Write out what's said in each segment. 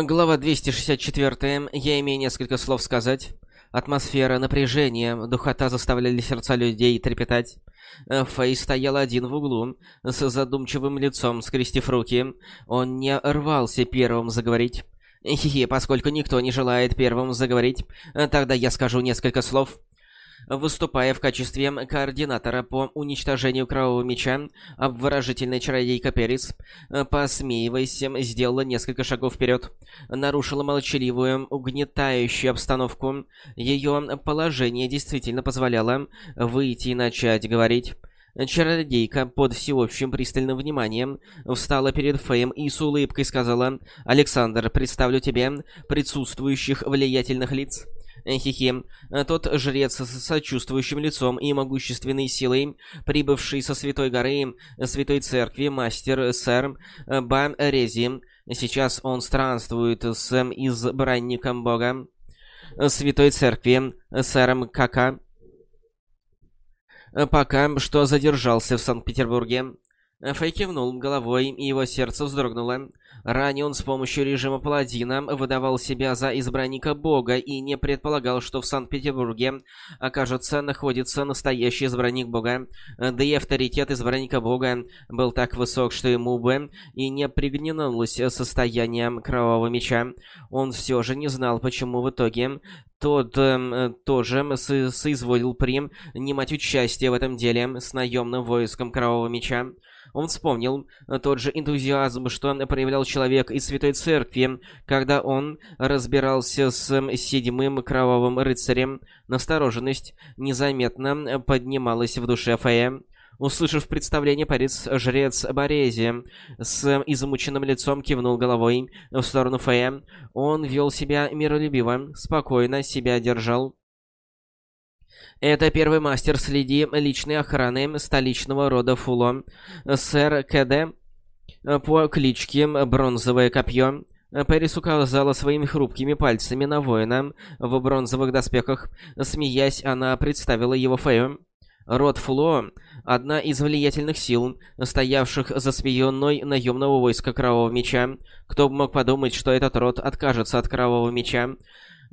Глава 264. Я имею несколько слов сказать. Атмосфера напряжения, духота заставляли сердца людей трепетать. Фэй стоял один в углу, с задумчивым лицом, скрестив руки. Он не рвался первым заговорить. Хи-хи, поскольку никто не желает первым заговорить, тогда я скажу несколько слов. Выступая в качестве координатора по уничтожению Кровавого Меча, обворожительная чародейка Перис, посмеиваясь, сделала несколько шагов вперед, нарушила молчаливую, угнетающую обстановку. Ее положение действительно позволяло выйти и начать говорить. Чародейка под всеобщим пристальным вниманием встала перед Фэем и с улыбкой сказала «Александр, представлю тебе присутствующих влиятельных лиц». Хихи. Тот жрец с сочувствующим лицом и могущественной силой, прибывший со Святой горы, Святой Церкви, мастер сэр Бам Рези. Сейчас он странствует с избранником Бога, Святой Церкви, сэром Кака. Пока что задержался в Санкт-Петербурге. Фэй кивнул головой, и его сердце вздрогнуло. Ранее он с помощью режима Паладина выдавал себя за избранника Бога и не предполагал, что в Санкт-Петербурге окажется находится настоящий избранник Бога. Да и авторитет избранника Бога был так высок, что ему бы и не пригнилось состояние Кровавого Меча. Он все же не знал, почему в итоге тот э, тоже со соизволил принимать участие в этом деле с наемным войском Кровавого Меча. Он вспомнил э, тот же энтузиазм, что проявлял человек из Святой Церкви, когда он разбирался с седьмым кровавым рыцарем. Настороженность незаметно поднималась в душе Фея. Услышав представление, парец жрец Борези с измученным лицом кивнул головой в сторону Фея. Он вел себя миролюбиво, спокойно себя держал. Это первый мастер среди личной охраны столичного рода Фуло, сэр КД по кличке Бронзовое Копье. Пэрис указала своими хрупкими пальцами на воина в бронзовых доспехах. Смеясь, она представила его Фею. Род Фло — одна из влиятельных сил, стоявших за спиной наемного войска Кровавого Меча. Кто бы мог подумать, что этот род откажется от Кровавого Меча.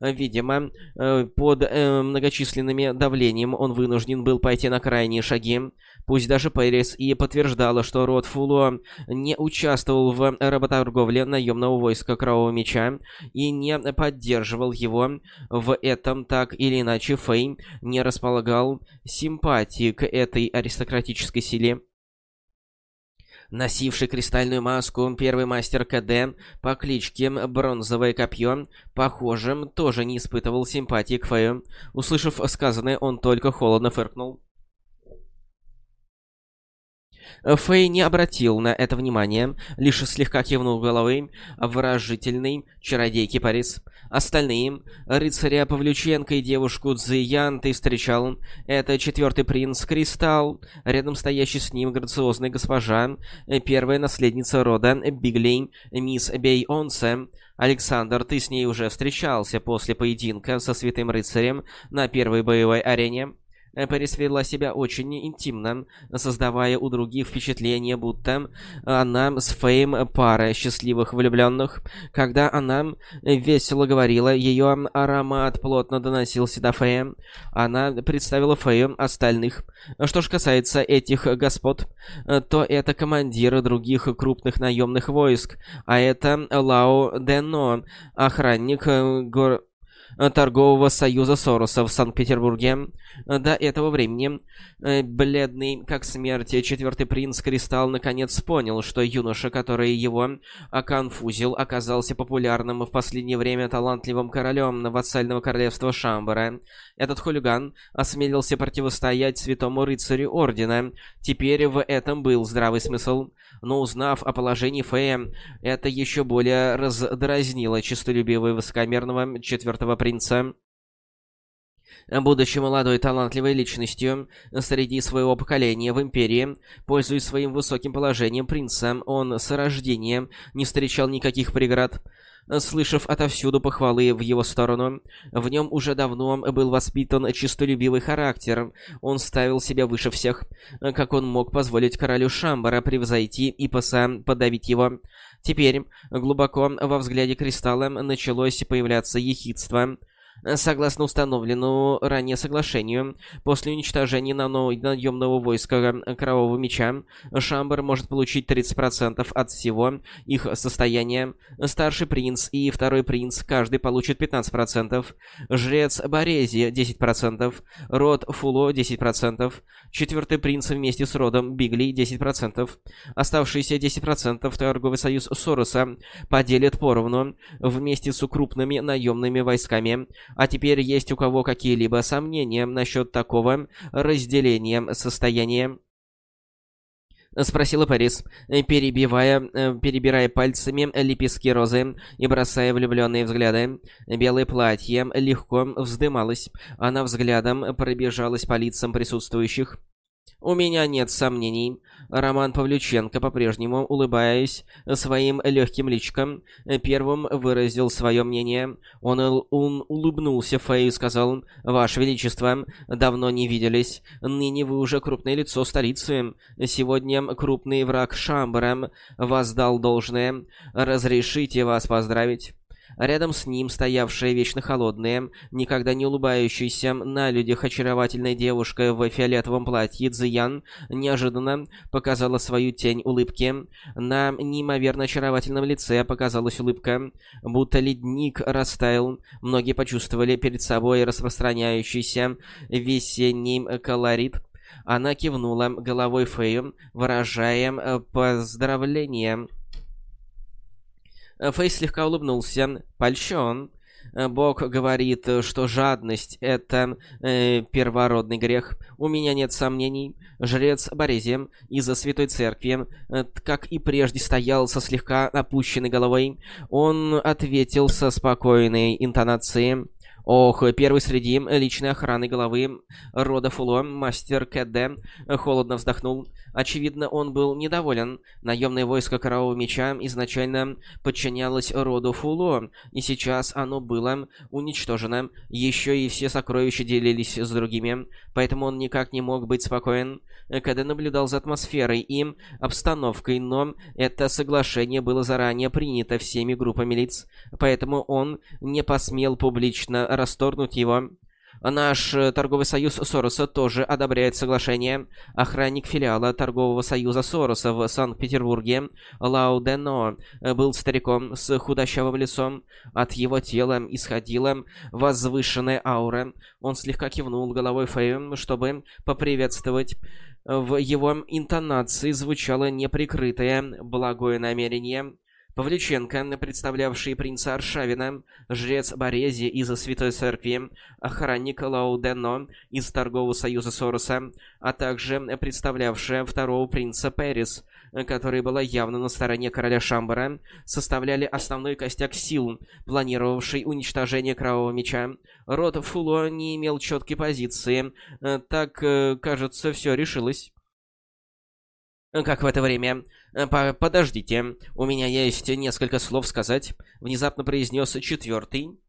Э, видимо, э, под э, многочисленными давлением он вынужден был пойти на крайние шаги. Пусть даже Пэрис и подтверждала, что род Фуло не участвовал в работорговле наемного войска Кровавого Меча и не поддерживал его в этом так или иначе Фэй не располагал симпатии к этой аристократической силе. Носивший кристальную маску первый мастер КД по кличке Бронзовое Копье, похожим, тоже не испытывал симпатии к Фэю. Услышав сказанное, он только холодно фыркнул. Фэй не обратил на это внимания, лишь слегка кивнул головой выражительный чародейки Парис. Остальные, рыцаря Павлюченко и девушку Цзиян ты встречал. Это четвертый принц Кристалл, рядом стоящий с ним грациозная госпожа, первая наследница рода Биглей, мисс Бейонсе. Александр, ты с ней уже встречался после поединка со Святым Рыцарем на первой боевой арене. Пэрис вела себя очень интимно, создавая у других впечатление, будто она с Фейм пара счастливых влюбленных. Когда она весело говорила, ее аромат плотно доносился до Фея. Она представила Фею остальных. Что ж касается этих господ, то это командиры других крупных наемных войск, а это Лао Дено, охранник гор Э, торгового союза Сороса в Санкт-Петербурге. Э, до этого времени э, бледный, как смерть, четвертый принц Кристалл наконец понял, что юноша, который его оконфузил, оказался популярным в последнее время талантливым королем вассального королевства Шамбара. Этот хулиган осмелился противостоять святому рыцарю Ордена. Теперь в этом был здравый смысл но узнав о положении Фея, это еще более раздразнило честолюбивого и высокомерного четвертого принца. Будучи молодой талантливой личностью среди своего поколения в Империи, пользуясь своим высоким положением принца, он с рождения не встречал никаких преград. слышав отовсюду похвалы в его сторону. В нем уже давно был воспитан честолюбивый характер. Он ставил себя выше всех. Как он мог позволить королю Шамбара превзойти и поса подавить его? Теперь глубоко во взгляде Кристалла началось появляться ехидство. Согласно установленному ранее соглашению, после уничтожения наемного войска Кровавого Меча, Шамбер может получить 30% от всего их состояния. Старший принц и второй принц каждый получат 15%. Жрец Борези 10%. Род Фуло 10%. Четвертый принц вместе с родом Бигли 10%. Оставшиеся 10% торговый союз Сороса поделит поровну вместе с крупными наемными войсками. А теперь есть у кого какие-либо сомнения насчет такого разделения состояния? Спросила Парис, перебивая, перебирая пальцами лепестки розы и бросая влюбленные взгляды. Белое платье легко вздымалось. Она взглядом пробежалась по лицам присутствующих. У меня нет сомнений. Роман Павлюченко, по-прежнему улыбаясь своим легким личком, первым выразил свое мнение. Он, он улыбнулся Фэй и сказал, «Ваше Величество, давно не виделись. Ныне вы уже крупное лицо столицы. Сегодня крупный враг Шамбара воздал должное. Разрешите вас поздравить». Рядом с ним стоявшая вечно холодная, никогда не улыбающаяся на людях очаровательная девушка в фиолетовом платье Цзиян неожиданно показала свою тень улыбки. На неимоверно очаровательном лице показалась улыбка, будто ледник растаял. Многие почувствовали перед собой распространяющийся весенний колорит. Она кивнула головой Фею, выражая поздравление. Фейс слегка улыбнулся. «Польщен. Бог говорит, что жадность — это э, первородный грех. У меня нет сомнений. Жрец Борези из-за Святой Церкви, э, как и прежде, стоял со слегка опущенной головой. Он ответил со спокойной интонацией. Ох, первый среди личной охраны главы рода Фуло, мастер Кэдде, холодно вздохнул. Очевидно, он был недоволен. Наемное войско Кровавого Меча изначально подчинялось роду Фуло, и сейчас оно было уничтожено. Еще и все сокровища делились с другими, поэтому он никак не мог быть спокоен. Кэдде наблюдал за атмосферой и обстановкой, но это соглашение было заранее принято всеми группами лиц, поэтому он не посмел публично расторгнуть его. Наш э, торговый союз Сороса тоже одобряет соглашение. Охранник филиала торгового союза Сороса в Санкт-Петербурге Лао Дено э, был стариком с худощавым лицом. От его тела исходила возвышенная аура. Он слегка кивнул головой Фэю, чтобы поприветствовать. В его интонации звучало неприкрытое благое намерение. Павлюченко, представлявший принца Аршавина, жрец Борези из Святой Церкви, охранник Лаудено из Торгового Союза Сороса, а также представлявшая второго принца Перис, которая была явно на стороне короля Шамбара, составляли основной костяк сил, планировавший уничтожение Кровавого Меча. Род Фуло не имел четкой позиции, так, кажется, все решилось. Как в это время Э, «Подождите, у меня есть несколько слов сказать», — внезапно произнес четвертый.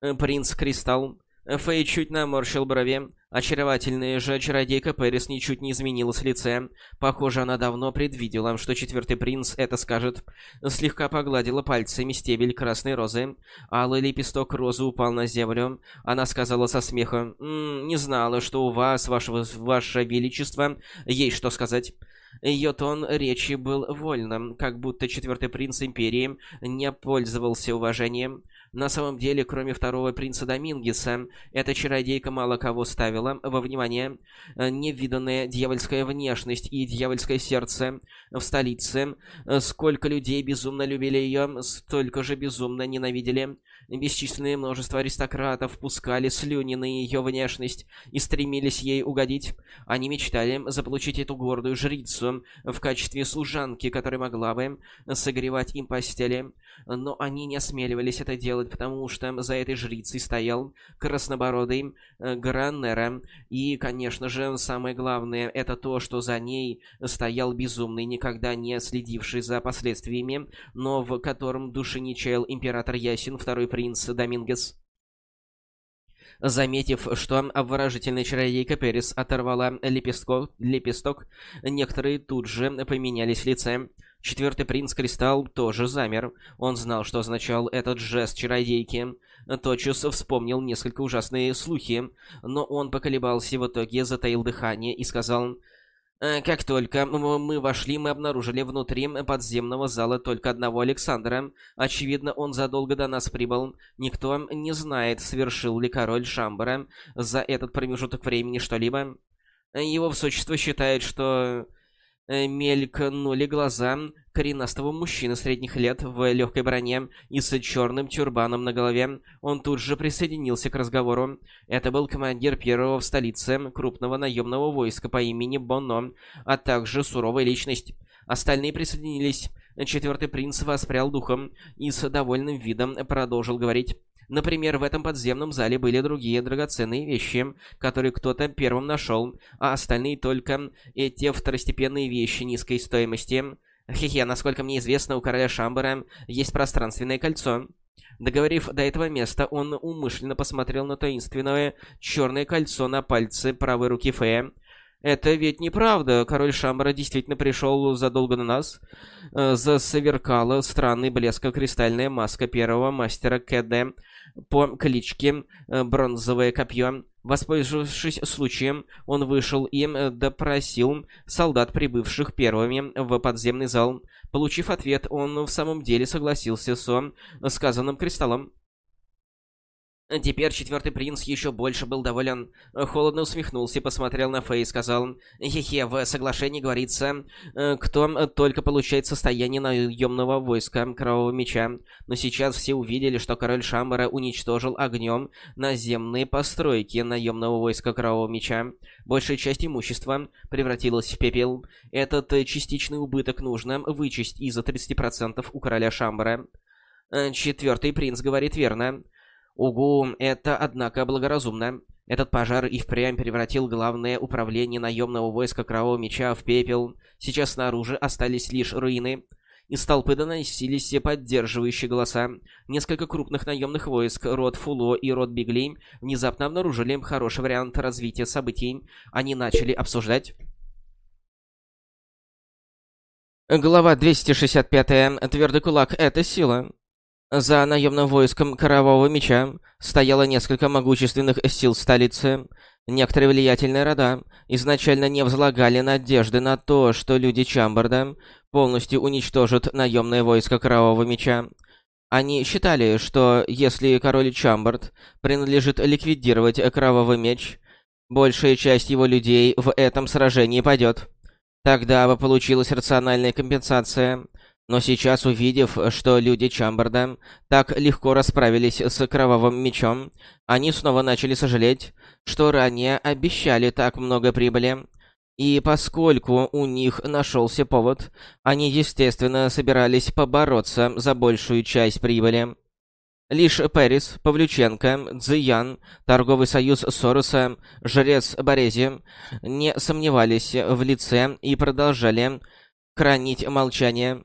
Э, принц Кристалл. Фэй чуть наморщил брови. Очаровательная же чародейка Пэрис ничуть не изменилась в лице. Похоже, она давно предвидела, что четвертый принц это скажет. Слегка погладила пальцами стебель красной розы. Алый лепесток розы упал на землю. Она сказала со смехом, «М -м, «Не знала, что у вас, вашего, ваше величество, есть что сказать». Ее тон речи был вольным, как будто четвертый принц Империи не пользовался уважением. На самом деле, кроме второго принца Домингеса, эта чародейка мало кого ставила во внимание. Невиданная дьявольская внешность и дьявольское сердце в столице. Сколько людей безумно любили ее, столько же безумно ненавидели. Бесчисленное множество аристократов пускали слюни на ее внешность и стремились ей угодить. Они мечтали заполучить эту гордую жрицу в качестве служанки, которая могла бы согревать им постели. Но они не осмеливались это делать потому что за этой жрицей стоял краснобородый э, Гранера. И, конечно же, самое главное, это то, что за ней стоял безумный, никогда не следивший за последствиями, но в котором души не чаял император Ясин, второй принц Домингес. Заметив, что обворожительная чародейка Перес оторвала лепесток, лепесток, некоторые тут же поменялись в лице. Четвертый принц Кристалл тоже замер. Он знал, что означал этот жест чародейки. Тотчас вспомнил несколько ужасные слухи, но он поколебался в итоге, затаил дыхание и сказал... Э, как только мы вошли, мы обнаружили внутри подземного зала только одного Александра. Очевидно, он задолго до нас прибыл. Никто не знает, совершил ли король Шамбара за этот промежуток времени что-либо. Его высочество считает, что мелькнули глаза коренастого мужчины средних лет в легкой броне и с черным тюрбаном на голове. Он тут же присоединился к разговору. Это был командир первого в столице крупного наемного войска по имени Боно, а также суровая личность. Остальные присоединились. Четвертый принц воспрял духом и с довольным видом продолжил говорить. Например, в этом подземном зале были другие драгоценные вещи, которые кто-то первым нашел, а остальные только эти второстепенные вещи низкой стоимости. Хе-хе, насколько мне известно, у короля Шамбара есть пространственное кольцо. Договорив до этого места, он умышленно посмотрел на таинственное черное кольцо на пальце правой руки Фея. Это ведь неправда. Король Шамбара действительно пришел задолго до нас. Э, засверкала странный блеск кристальная маска первого мастера КД по кличке э, Бронзовое Копье. Воспользовавшись случаем, он вышел и э, допросил солдат, прибывших первыми в подземный зал. Получив ответ, он в самом деле согласился со сказанным кристаллом. Теперь четвертый принц еще больше был доволен. Холодно усмехнулся и посмотрел на Фэй и сказал, «Хе-хе, в соглашении говорится, э, кто только получает состояние наемного войска Кровавого Меча. Но сейчас все увидели, что король Шамбара уничтожил огнем наземные постройки наемного войска Кровавого Меча. Большая часть имущества превратилась в пепел. Этот частичный убыток нужно вычесть из 30% у короля Шамбара». Э, четвертый принц говорит верно. Угу, это, однако, благоразумно. Этот пожар и впрямь превратил главное управление наемного войска Кровавого Меча в пепел. Сейчас снаружи остались лишь руины. Из толпы доносились все поддерживающие голоса. Несколько крупных наемных войск, род Фуло и род Бигли, внезапно обнаружили хороший вариант развития событий. Они начали обсуждать... Глава 265. Твердый кулак — это сила. За наемным войском Кровавого Меча стояло несколько могущественных сил столицы. Некоторые влиятельные рода изначально не взлагали надежды на то, что люди Чамбарда полностью уничтожат наемное войско Кровавого Меча. Они считали, что если король Чамбард принадлежит ликвидировать Кровавый Меч, большая часть его людей в этом сражении пойдет. Тогда бы получилась рациональная компенсация – но сейчас, увидев, что люди Чамбарда так легко расправились с Кровавым Мечом, они снова начали сожалеть, что ранее обещали так много прибыли. И поскольку у них нашелся повод, они, естественно, собирались побороться за большую часть прибыли. Лишь Перис, Павлюченко, Цзиян, Торговый союз Сороса, Жрец Борези не сомневались в лице и продолжали хранить молчание.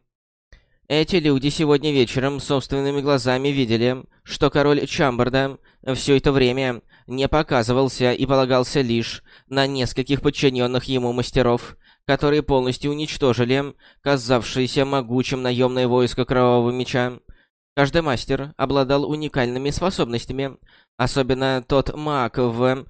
Эти люди сегодня вечером собственными глазами видели, что король Чамбарда все это время не показывался и полагался лишь на нескольких подчиненных ему мастеров, которые полностью уничтожили казавшееся могучим наемное войско Кровавого Меча. Каждый мастер обладал уникальными способностями, особенно тот маг в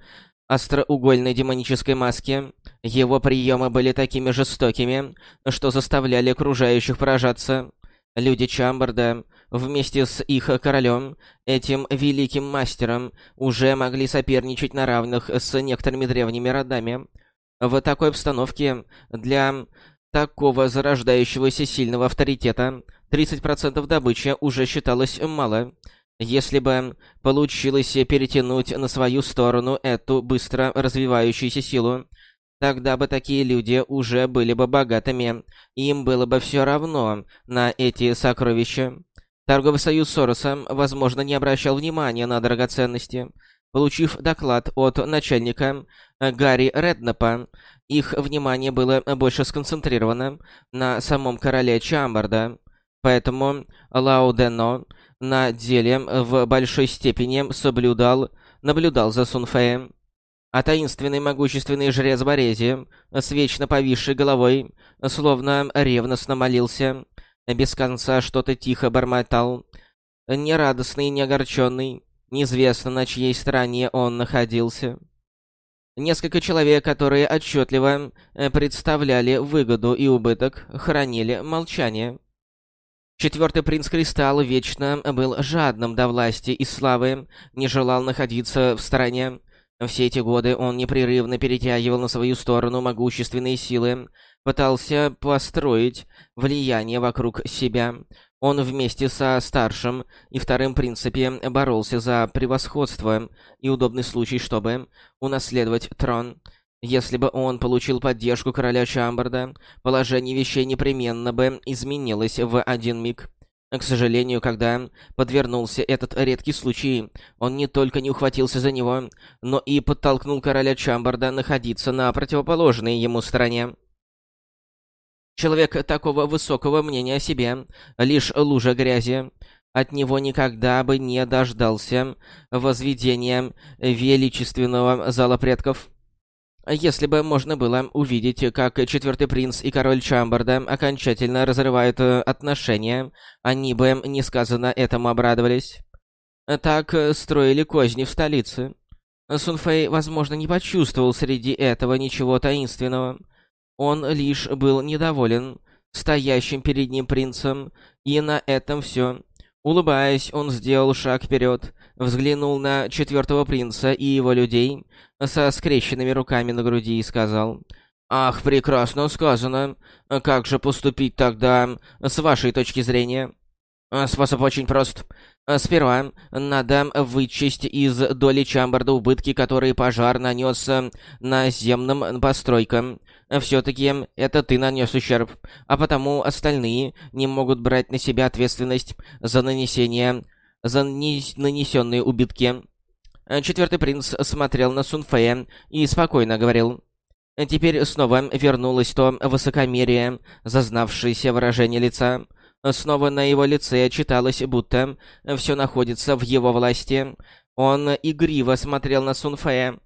остроугольной демонической маске. Его приемы были такими жестокими, что заставляли окружающих поражаться. Люди Чамбарда вместе с их королем, этим великим мастером, уже могли соперничать на равных с некоторыми древними родами. В такой обстановке для такого зарождающегося сильного авторитета 30% добычи уже считалось мало. Если бы получилось перетянуть на свою сторону эту быстро развивающуюся силу, Тогда бы такие люди уже были бы богатыми, им было бы все равно на эти сокровища. Торговый союз Сороса, возможно, не обращал внимания на драгоценности. Получив доклад от начальника э, Гарри Реднапа, их внимание было больше сконцентрировано на самом короле Чамбарда. Поэтому Лаудено на деле в большой степени соблюдал, наблюдал за Сунфеем. А таинственный могущественный жрец Борези, с вечно повисшей головой, словно ревностно молился, без конца что-то тихо бормотал. Нерадостный, не огорченный, неизвестно, на чьей стороне он находился. Несколько человек, которые отчетливо э, представляли выгоду и убыток, хранили молчание. Четвертый принц Кристалл вечно был жадным до власти и славы, не желал находиться в стороне. Все эти годы он непрерывно перетягивал на свою сторону могущественные силы, пытался построить влияние вокруг себя. Он вместе со старшим и вторым принципе боролся за превосходство и удобный случай, чтобы унаследовать трон. Если бы он получил поддержку короля Чамбарда, положение вещей непременно бы изменилось в один миг. К сожалению, когда подвернулся этот редкий случай, он не только не ухватился за него, но и подтолкнул короля Чамбарда находиться на противоположной ему стороне. Человек такого высокого мнения о себе, лишь лужа грязи. От него никогда бы не дождался возведения величественного зала предков. Если бы можно было увидеть, как четвертый принц и король Чамбарда окончательно разрывают отношения, они бы несказанно этому обрадовались. Так строили козни в столице. Сунфэй, возможно, не почувствовал среди этого ничего таинственного. Он лишь был недоволен стоящим перед ним принцем, и на этом все. Улыбаясь, он сделал шаг вперед, взглянул на четвертого принца и его людей со скрещенными руками на груди и сказал... «Ах, прекрасно сказано. Как же поступить тогда, с вашей точки зрения?» Способ очень прост. Сперва надо вычесть из доли Чамбарда убытки, которые пожар нанес наземным постройкам. Все-таки это ты нанес ущерб, а потому остальные не могут брать на себя ответственность за нанесение, за нанесенные убытки. Четвертый принц смотрел на Сунфея и спокойно говорил. Теперь снова вернулось то высокомерие, зазнавшееся выражение лица. Снова на его лице читалось, будто все находится в его власти. Он игриво смотрел на Сунфея.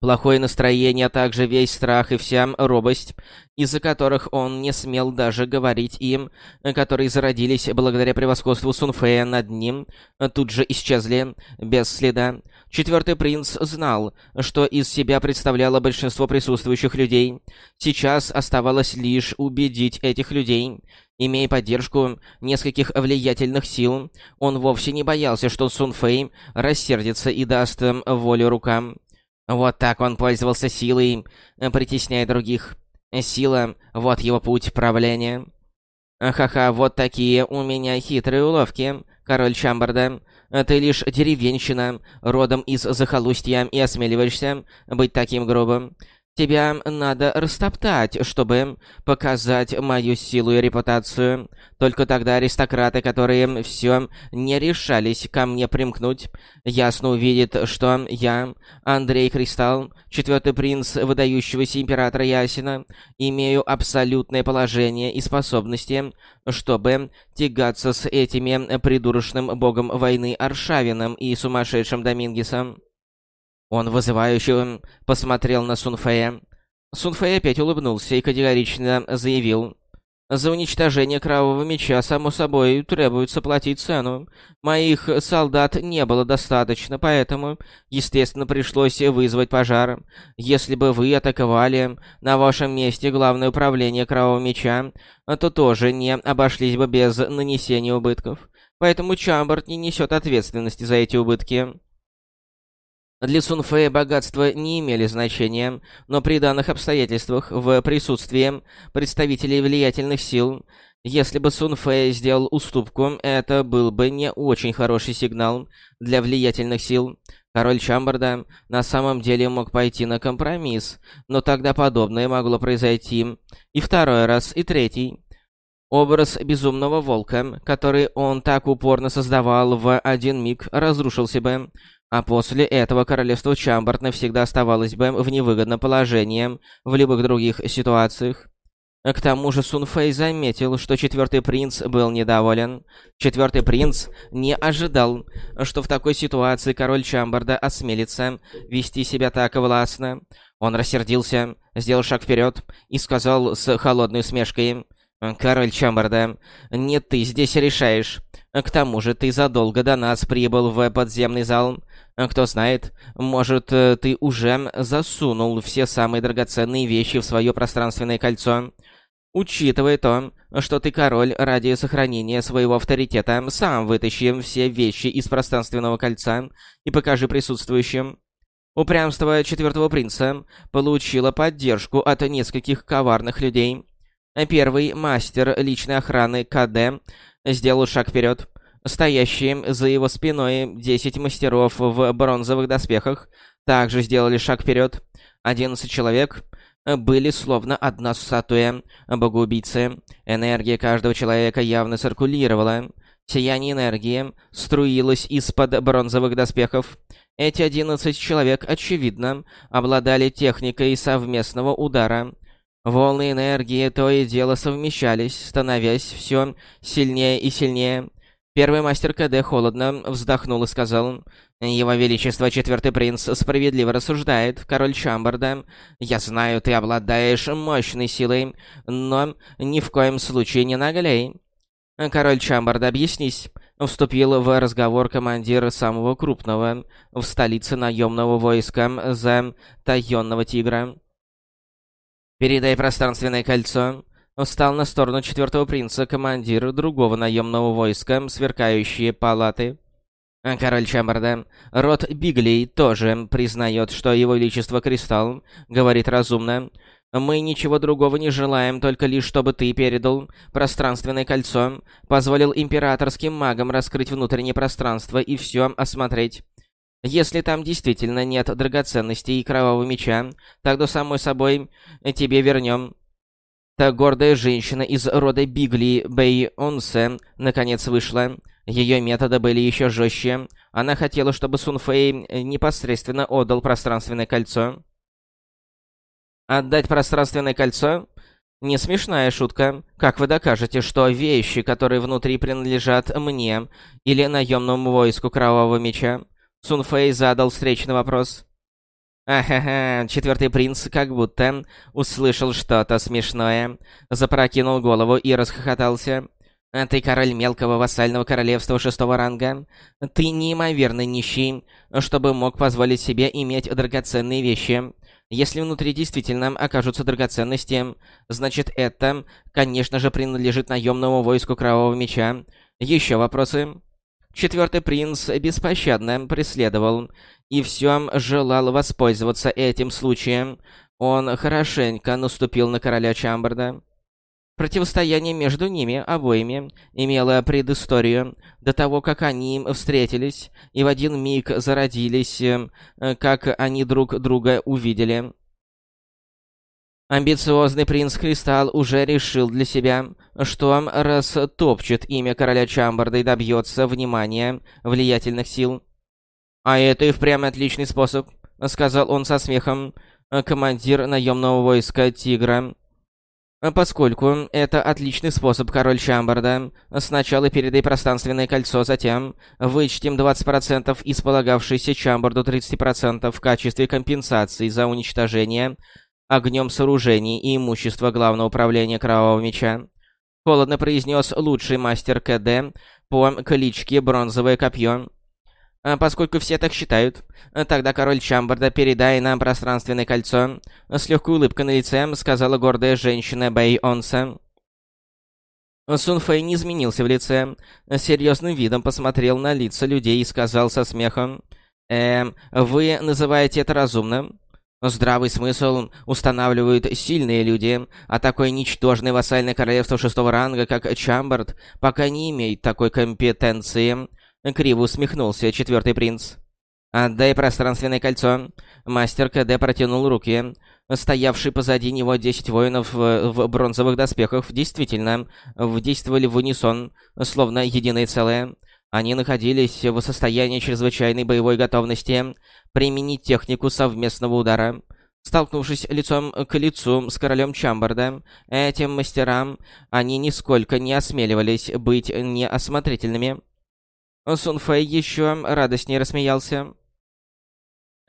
Плохое настроение, а также весь страх и вся робость, из-за которых он не смел даже говорить им, которые зародились благодаря превосходству Сунфея над ним, тут же исчезли, без следа. Четвертый принц знал, что из себя представляло большинство присутствующих людей. Сейчас оставалось лишь убедить этих людей. Имея поддержку нескольких влиятельных сил, он вовсе не боялся, что Сун Фэй рассердится и даст волю рукам. Вот так он пользовался силой, притесняя других. Сила — вот его путь правления. Ха-ха, вот такие у меня хитрые уловки, король Чамбарда. Ты лишь деревенщина, родом из захолустья, и осмеливаешься быть таким грубым. Тебя надо растоптать, чтобы показать мою силу и репутацию. Только тогда аристократы, которые все не решались ко мне примкнуть, ясно увидят, что я, Андрей Кристалл, четвертый принц выдающегося императора Ясина, имею абсолютное положение и способности, чтобы тягаться с этими придурочным богом войны Аршавином и сумасшедшим Домингесом. Он вызывающе посмотрел на Сунфея. Сунфэй опять улыбнулся и категорично заявил. «За уничтожение Кровавого Меча, само собой, требуется платить цену. Моих солдат не было достаточно, поэтому, естественно, пришлось вызвать пожар. Если бы вы атаковали на вашем месте Главное управление Кровавого Меча, то тоже не обошлись бы без нанесения убытков. Поэтому Чамберт не несет ответственности за эти убытки». Для Сунфея богатства не имели значения, но при данных обстоятельствах, в присутствии представителей влиятельных сил, если бы Сунфэй сделал уступку, это был бы не очень хороший сигнал для влиятельных сил. Король Чамбарда на самом деле мог пойти на компромисс, но тогда подобное могло произойти и второй раз, и третий. Образ безумного волка, который он так упорно создавал в один миг, разрушился бы, а после этого королевство Чамбард навсегда оставалось бы в невыгодном положении в любых других ситуациях. К тому же Сун Фэй заметил, что четвертый принц был недоволен. Четвертый принц не ожидал, что в такой ситуации король Чамбарда осмелится вести себя так властно. Он рассердился, сделал шаг вперед и сказал с холодной усмешкой «Король Чамбарда, не ты здесь решаешь. К тому же ты задолго до нас прибыл в подземный зал. Кто знает, может, ты уже засунул все самые драгоценные вещи в свое пространственное кольцо. Учитывая то, что ты король ради сохранения своего авторитета, сам вытащи все вещи из пространственного кольца и покажи присутствующим». Упрямство четвертого принца получило поддержку от нескольких коварных людей. Первый мастер личной охраны КД сделал шаг вперед. Стоящие за его спиной 10 мастеров в бронзовых доспехах также сделали шаг вперед. 11 человек были словно одна статуя богоубийцы. Энергия каждого человека явно циркулировала. Сияние энергии струилось из-под бронзовых доспехов. Эти 11 человек, очевидно, обладали техникой совместного удара. Волны энергии то и дело совмещались, становясь все сильнее и сильнее. Первый мастер КД холодно вздохнул и сказал, «Его Величество Четвертый Принц справедливо рассуждает, король Чамбарда. Я знаю, ты обладаешь мощной силой, но ни в коем случае не наглей». «Король Чамбарда, объяснись», — вступил в разговор командир самого крупного в столице наемного войска за Тайонного Тигра. «Передай пространственное кольцо». Встал на сторону четвертого принца командир другого наемного войска, сверкающие палаты. Король Чамбарда, род Биглей тоже признает, что его величество Кристалл говорит разумно. Мы ничего другого не желаем, только лишь чтобы ты передал пространственное кольцо, позволил императорским магам раскрыть внутреннее пространство и все осмотреть. Если там действительно нет драгоценностей и кровавого меча, тогда, самой собой, тебе вернем. Та гордая женщина из рода Бигли Бэй Онсе наконец вышла. Ее методы были еще жестче. Она хотела, чтобы Сун Фэй непосредственно отдал пространственное кольцо. Отдать пространственное кольцо? Не смешная шутка. Как вы докажете, что вещи, которые внутри принадлежат мне или наемному войску Кровавого Меча, Сунфэй задал встречный вопрос. Ахаха, четвертый принц как будто услышал что-то смешное, запрокинул голову и расхохотался. «Ты король мелкого вассального королевства шестого ранга. Ты неимоверно нищий, чтобы мог позволить себе иметь драгоценные вещи. Если внутри действительно окажутся драгоценности, значит это, конечно же, принадлежит наемному войску Кровавого Меча. Еще вопросы?» Четвертый принц беспощадно преследовал и всем желал воспользоваться этим случаем. Он хорошенько наступил на короля Чамбарда. Противостояние между ними обоими имело предысторию до того, как они встретились и в один миг зародились, э, как они друг друга увидели. Амбициозный принц Кристалл уже решил для себя, что растопчет имя короля Чамбарда и добьется внимания влиятельных сил. «А это и впрямь отличный способ», — сказал он со смехом, командир наемного войска Тигра. «Поскольку это отличный способ, король Чамбарда, сначала передай пространственное кольцо, затем вычтем 20% из полагавшейся Чамбарду 30% в качестве компенсации за уничтожение огнем сооружений и имущества Главного управления Кровавого Меча. Холодно произнес лучший мастер КД по кличке Бронзовое Копье. «А поскольку все так считают, тогда король Чамбарда, передай нам пространственное кольцо. С легкой улыбкой на лице сказала гордая женщина Бэй Онса. Сун Фэй не изменился в лице. Серьезным видом посмотрел на лица людей и сказал со смехом. «Эм, вы называете это разумным?» Здравый смысл устанавливают сильные люди, а такое ничтожное вассальное королевство шестого ранга, как Чамбард, пока не имеет такой компетенции. Криво усмехнулся четвертый принц. «Отдай пространственное кольцо». Мастер КД протянул руки. Стоявшие позади него десять воинов в, бронзовых доспехах действительно действовали в унисон, словно единое целое. Они находились в состоянии чрезвычайной боевой готовности применить технику совместного удара. Столкнувшись лицом к лицу с королем Чамбарда, этим мастерам они нисколько не осмеливались быть неосмотрительными. Сунфэй еще радостнее рассмеялся.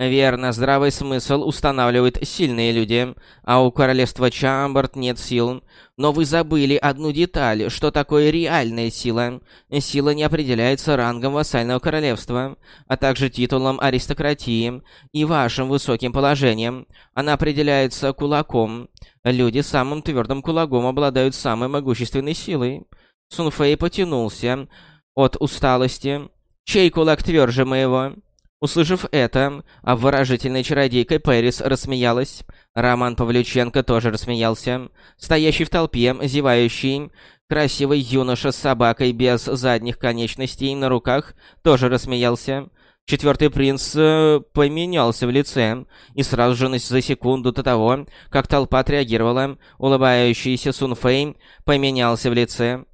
Верно, здравый смысл устанавливает сильные люди, а у королевства Чамбард нет сил. Но вы забыли одну деталь, что такое реальная сила. Сила не определяется рангом вассального королевства, а также титулом аристократии и вашим высоким положением. Она определяется кулаком. Люди с самым твердым кулаком обладают самой могущественной силой. Сунфэй потянулся от усталости. «Чей кулак тверже моего?» Услышав это, обворожительная чародейка Пэрис рассмеялась. Роман Павлюченко тоже рассмеялся. Стоящий в толпе, зевающий, красивый юноша с собакой без задних конечностей на руках тоже рассмеялся. Четвертый принц э, поменялся в лице, и сразу же за секунду до того, как толпа отреагировала, улыбающийся Сунфэй поменялся в лице.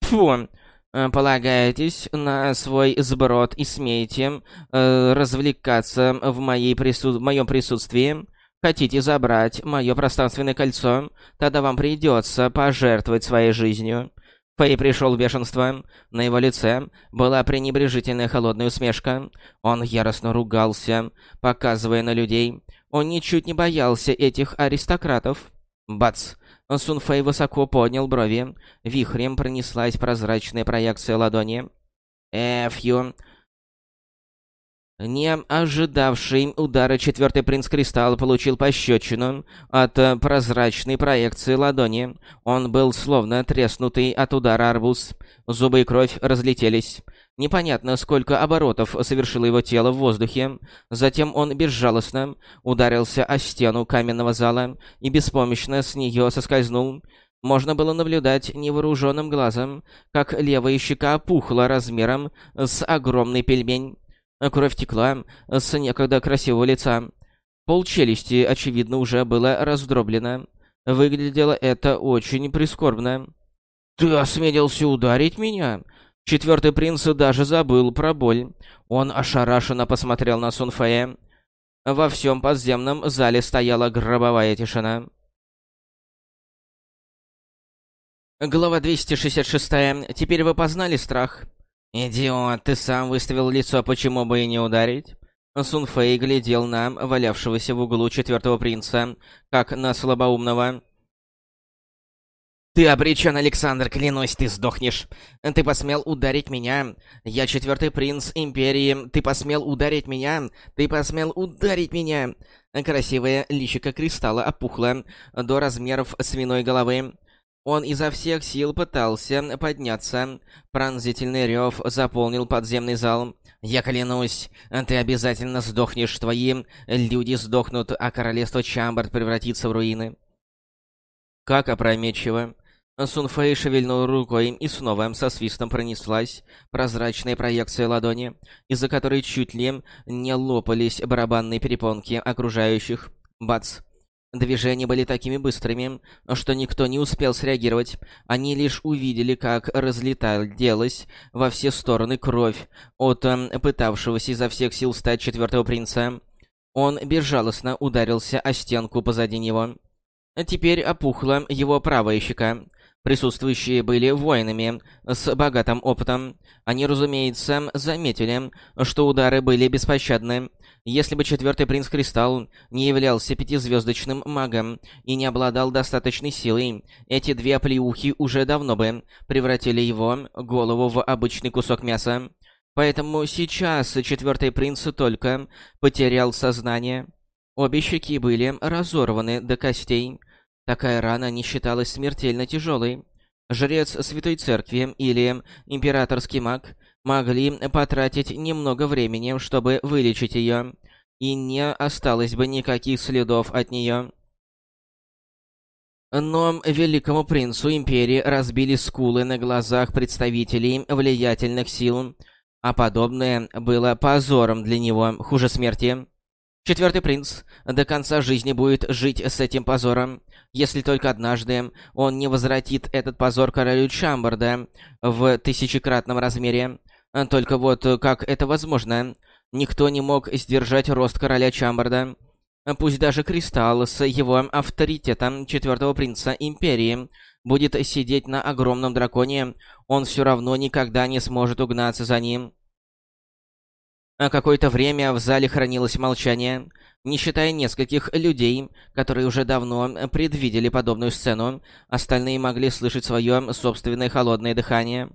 Фу, полагаетесь на свой сброд и смеете э, развлекаться в, моей прису... в моем присутствии? Хотите забрать мое пространственное кольцо? Тогда вам придется пожертвовать своей жизнью. Фэй пришел в бешенство. На его лице была пренебрежительная холодная усмешка. Он яростно ругался, показывая на людей. Он ничуть не боялся этих аристократов. Бац! Сунфэй высоко поднял брови. Вихрем пронеслась прозрачная проекция ладони. Эфью. Не ожидавший удара четвертый принц Кристалл получил пощечину от прозрачной проекции ладони. Он был словно треснутый от удара арбуз. Зубы и кровь разлетелись. Непонятно, сколько оборотов совершило его тело в воздухе. Затем он безжалостно ударился о стену каменного зала и беспомощно с нее соскользнул. Можно было наблюдать невооруженным глазом, как левая щека опухла размером с огромный пельмень. Кровь текла с некогда красивого лица. Пол челюсти, очевидно, уже было раздроблено. Выглядело это очень прискорбно. «Ты осмелился ударить меня?» Четвертый принц даже забыл про боль. Он ошарашенно посмотрел на Сунфея. Во всем подземном зале стояла гробовая тишина. Глава 266. Теперь вы познали страх? Идиот, ты сам выставил лицо, почему бы и не ударить? Сунфэй глядел на валявшегося в углу четвертого принца, как на слабоумного. «Ты обречен, Александр, клянусь, ты сдохнешь. Ты посмел ударить меня. Я четвертый принц Империи. Ты посмел ударить меня. Ты посмел ударить меня!» Красивое личико Кристалла опухло до размеров свиной головы. Он изо всех сил пытался подняться. Пронзительный рев заполнил подземный зал. «Я клянусь, ты обязательно сдохнешь, твои люди сдохнут, а королевство Чамбард превратится в руины». Как опрометчиво. Сунфэй шевельнул рукой, и снова со свистом пронеслась прозрачная проекция ладони, из-за которой чуть ли не лопались барабанные перепонки окружающих. Бац! Движения были такими быстрыми, что никто не успел среагировать. Они лишь увидели, как разлеталась во все стороны кровь от э, пытавшегося изо всех сил стать четвертого принца. Он безжалостно ударился о стенку позади него. Теперь опухла его правая щека. Присутствующие были воинами с богатым опытом. Они, разумеется, заметили, что удары были беспощадны. Если бы четвертый принц Кристалл не являлся пятизвездочным магом и не обладал достаточной силой, эти две оплеухи уже давно бы превратили его голову в обычный кусок мяса. Поэтому сейчас четвертый принц только потерял сознание. Обе щеки были разорваны до костей. Такая рана не считалась смертельно тяжелой. Жрец Святой Церкви или императорский маг могли потратить немного времени, чтобы вылечить ее, и не осталось бы никаких следов от нее. Но великому принцу Империи разбили скулы на глазах представителей влиятельных сил, а подобное было позором для него, хуже смерти. Четвертый принц до конца жизни будет жить с этим позором, если только однажды он не возвратит этот позор королю Чамбарда в тысячекратном размере. Только вот как это возможно? Никто не мог сдержать рост короля Чамбарда. Пусть даже Кристалл с его авторитетом четвертого принца Империи будет сидеть на огромном драконе, он все равно никогда не сможет угнаться за ним. Какое-то время в зале хранилось молчание. Не считая нескольких людей, которые уже давно предвидели подобную сцену, остальные могли слышать свое собственное холодное дыхание.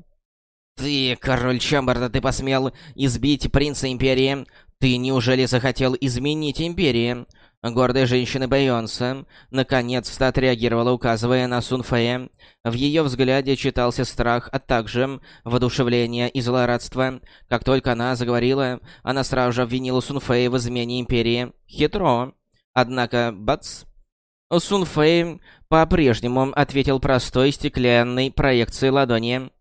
«Ты, король Чамбарда, ты посмел избить принца Империи? Ты неужели захотел изменить Империи?» Гордая женщина Бейонса наконец-то отреагировала, указывая на Сунфея. В ее взгляде читался страх, а также воодушевление и злорадство. Как только она заговорила, она сразу же обвинила Сунфея в измене Империи. Хитро. Однако, бац... Сунфэй по-прежнему ответил простой стеклянной проекцией ладони.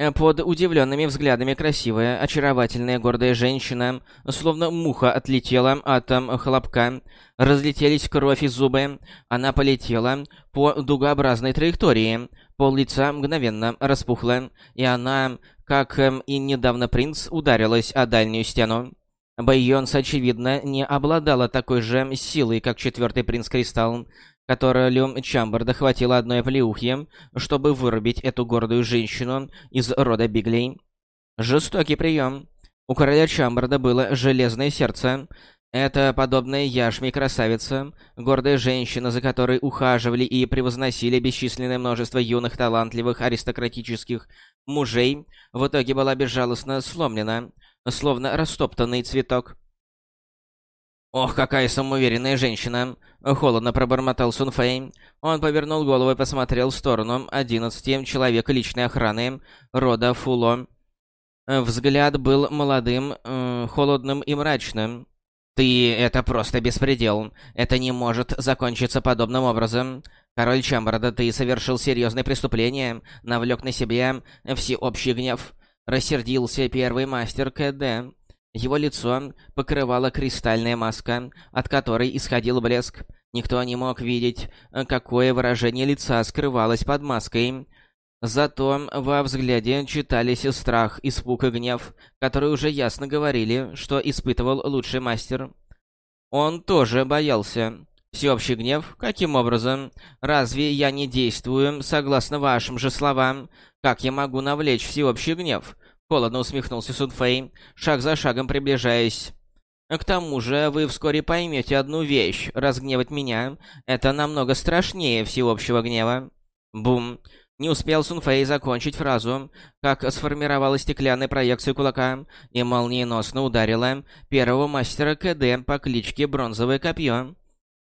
Э, под удивленными взглядами красивая, очаровательная, гордая женщина, словно муха отлетела от хлопка. Разлетелись кровь и зубы. Она полетела по дугообразной траектории. Пол лица мгновенно распухло, и она, как эм, и недавно принц, ударилась о дальнюю стену. Байонс, очевидно, не обладала такой же силой, как четвертый принц Кристалл которую Чамбарда хватило одной плеухи, чтобы вырубить эту гордую женщину из рода Биглей. Жестокий прием. У короля Чамбарда было железное сердце. Это подобная яшме красавица, гордая женщина, за которой ухаживали и превозносили бесчисленное множество юных, талантливых, аристократических мужей, в итоге была безжалостно сломлена, словно растоптанный цветок. «Ох, какая самоуверенная женщина!» — холодно пробормотал Сунфэй. Он повернул голову и посмотрел в сторону одиннадцати человек личной охраны рода Фуло. Взгляд был молодым, э, холодным и мрачным. «Ты... это просто беспредел. Это не может закончиться подобным образом. Король Чамбарда, ты совершил серьезное преступление, навлек на себя всеобщий гнев». Рассердился первый мастер КД. Его лицо покрывала кристальная маска, от которой исходил блеск. Никто не мог видеть, какое выражение лица скрывалось под маской. Зато во взгляде читались страх, испуг и гнев, которые уже ясно говорили, что испытывал лучший мастер. Он тоже боялся. Всеобщий гнев? Каким образом? Разве я не действую согласно вашим же словам? Как я могу навлечь всеобщий гнев? Холодно усмехнулся Сунфэй, шаг за шагом приближаясь. К тому же, вы вскоре поймете одну вещь. Разгневать меня — это намного страшнее всеобщего гнева. Бум. Не успел Сунфэй закончить фразу, как сформировала стеклянная проекция кулака и молниеносно ударила первого мастера КД по кличке Бронзовое Копье.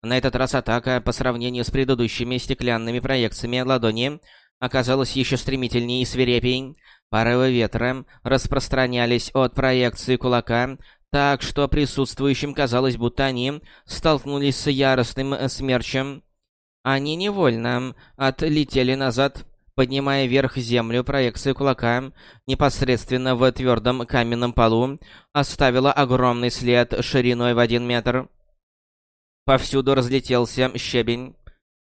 На этот раз атака, по сравнению с предыдущими стеклянными проекциями ладони, оказалась еще стремительнее и свирепей. Порывы ветра распространялись от проекции кулака, так что присутствующим казалось, будто они столкнулись с яростным смерчем. Они невольно отлетели назад, поднимая вверх землю проекции кулака, непосредственно в твердом каменном полу, оставила огромный след шириной в один метр. Повсюду разлетелся щебень.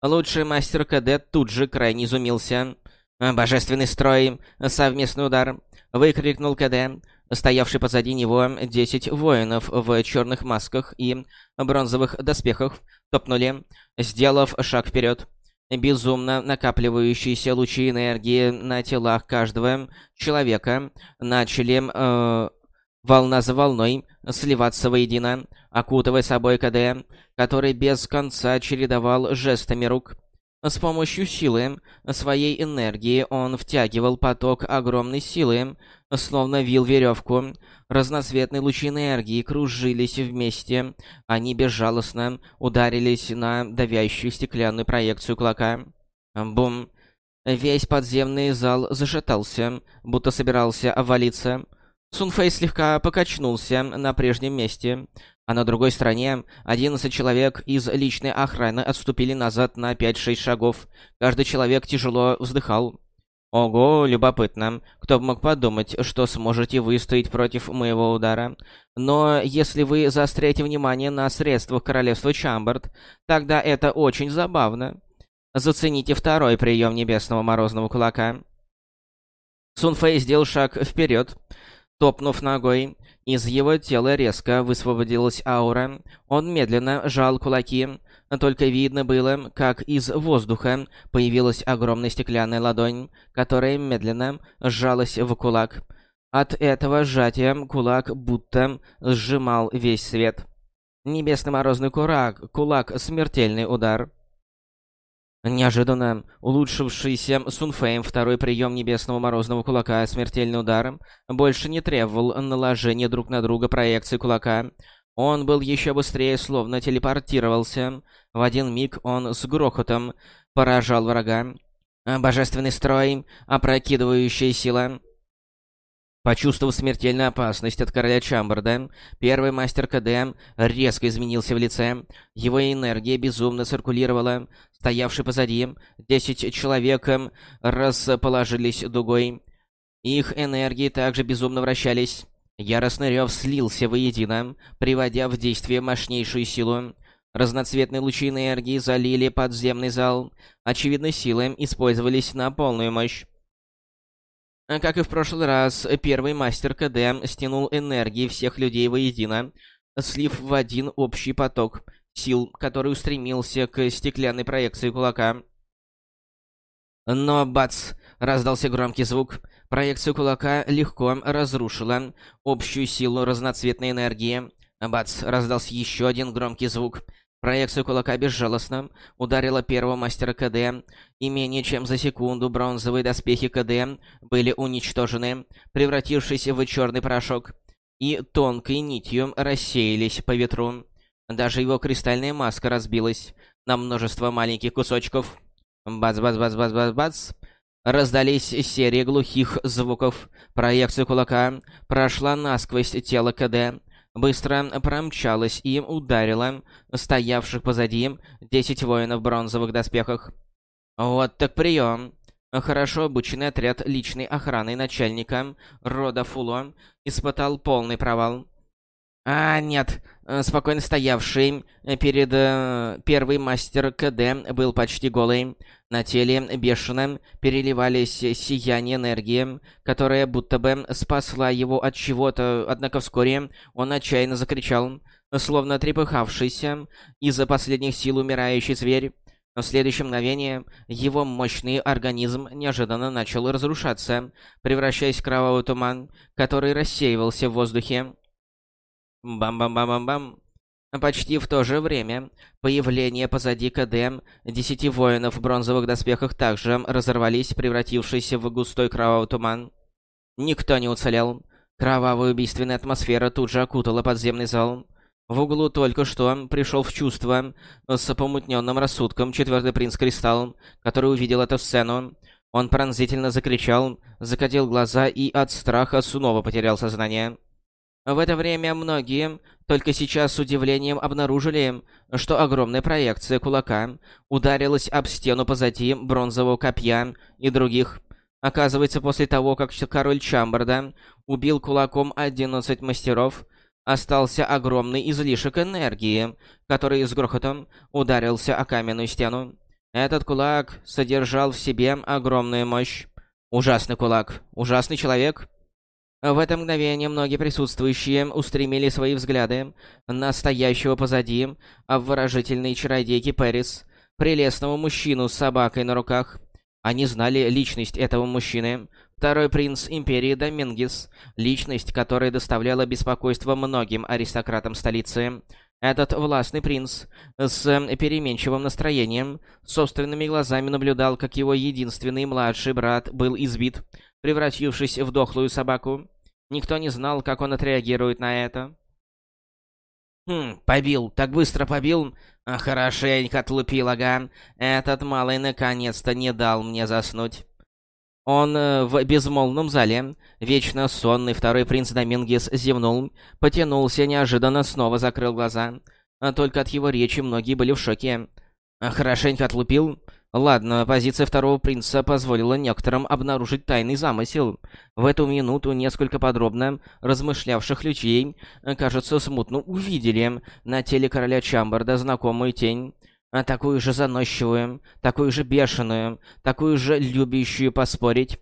Лучший мастер КД тут же крайне изумился. «Божественный строй! Совместный удар!» — выкрикнул КД. Стоявший позади него десять воинов в черных масках и бронзовых доспехах топнули, сделав шаг вперед. Безумно накапливающиеся лучи энергии на телах каждого человека начали э, волна за волной сливаться воедино, окутывая собой КД, который без конца чередовал жестами рук. С помощью силы, своей энергии, он втягивал поток огромной силы, словно вил веревку. Разноцветные лучи энергии кружились вместе. Они безжалостно ударились на давящую стеклянную проекцию кулака. Бум! Весь подземный зал зашатался, будто собирался обвалиться. Сунфэй слегка покачнулся на прежнем месте. А на другой стороне 11 человек из личной охраны отступили назад на 5-6 шагов. Каждый человек тяжело вздыхал. Ого, любопытно. Кто бы мог подумать, что сможете выстоять против моего удара. Но если вы заостряете внимание на средствах королевства Чамбард, тогда это очень забавно. Зацените второй прием небесного морозного кулака. Сунфэй сделал шаг вперед, топнув ногой. Из его тела резко высвободилась аура. Он медленно жал кулаки. Только видно было, как из воздуха появилась огромная стеклянная ладонь, которая медленно сжалась в кулак. От этого сжатия кулак будто сжимал весь свет. Небесный морозный курак, кулак, смертельный удар. Неожиданно улучшившийся Сунфейм второй прием небесного морозного кулака смертельный удар больше не требовал наложения друг на друга проекции кулака. Он был еще быстрее, словно телепортировался. В один миг он с грохотом поражал врага. Божественный строй, опрокидывающая сила. Почувствовав смертельную опасность от короля Чамбарда, первый мастер КД резко изменился в лице. Его энергия безумно циркулировала. Стоявший позади, десять человек расположились дугой. Их энергии также безумно вращались. Яростный рев слился воедино, приводя в действие мощнейшую силу. Разноцветные лучи энергии залили подземный зал. Очевидно, силы использовались на полную мощь. Как и в прошлый раз, первый мастер КД стянул энергии всех людей воедино, слив в один общий поток сил, который устремился к стеклянной проекции кулака. Но бац! Раздался громкий звук. Проекция кулака легко разрушила общую силу разноцветной энергии. Бац! Раздался еще один громкий звук. Проекция кулака безжалостно ударила первого мастера КД, и менее чем за секунду бронзовые доспехи КД были уничтожены, превратившись в черный порошок, и тонкой нитью рассеялись по ветру. Даже его кристальная маска разбилась на множество маленьких кусочков. Бац-бац-бац-бац-бац-бац. Раздались серии глухих звуков. Проекция кулака прошла насквозь тело КД, быстро промчалась и ударила стоявших позади десять воинов в бронзовых доспехах. Вот так прием. Хорошо обученный отряд личной охраны начальника рода Фуло испытал полный провал. А, нет, спокойно стоявший перед э, первый мастер КД был почти голый. На теле бешено переливались сияние энергии, которая будто бы спасла его от чего-то, однако вскоре он отчаянно закричал, словно трепыхавшийся из-за последних сил умирающий зверь. В следующее мгновение его мощный организм неожиданно начал разрушаться, превращаясь в кровавый туман, который рассеивался в воздухе. Бам-бам-бам-бам-бам. Почти в то же время появление позади КД десяти воинов в бронзовых доспехах также разорвались, превратившись в густой кровавый туман. Никто не уцелел. Кровавая убийственная атмосфера тут же окутала подземный зал. В углу только что пришел в чувство с помутненным рассудком четвертый принц Кристалл, который увидел эту сцену. Он пронзительно закричал, закатил глаза и от страха снова потерял сознание. В это время многие только сейчас с удивлением обнаружили, что огромная проекция кулака ударилась об стену позади бронзового копья и других. Оказывается, после того, как король Чамбарда убил кулаком 11 мастеров, остался огромный излишек энергии, который с грохотом ударился о каменную стену. Этот кулак содержал в себе огромную мощь. Ужасный кулак, ужасный человек. В это мгновение многие присутствующие устремили свои взгляды на стоящего позади обворожительной чародейки Пэрис, прелестного мужчину с собакой на руках. Они знали личность этого мужчины. Второй принц Империи Домингес, личность, которая доставляла беспокойство многим аристократам столицы. Этот властный принц с переменчивым настроением собственными глазами наблюдал, как его единственный младший брат был избит, превратившись в дохлую собаку. Никто не знал, как он отреагирует на это. «Хм, побил, так быстро побил? А, хорошенько отлупил, ага. Этот малый наконец-то не дал мне заснуть». Он э, в безмолвном зале, вечно сонный второй принц Домингес зевнул, потянулся, неожиданно снова закрыл глаза. А только от его речи многие были в шоке. «Хорошенько отлупил?» Ладно, позиция второго принца позволила некоторым обнаружить тайный замысел. В эту минуту несколько подробно размышлявших людей, кажется, смутно увидели на теле короля Чамбарда знакомую тень. А такую же заносчивую, такую же бешеную, такую же любящую поспорить,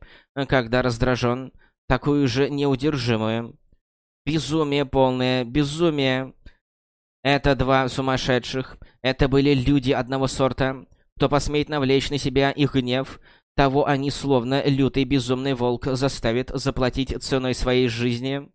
когда раздражен, такую же неудержимую. Безумие полное, безумие. Это два сумасшедших. Это были люди одного сорта. Кто посмеет навлечь на себя их гнев, того они, словно лютый безумный волк, заставят заплатить ценой своей жизни.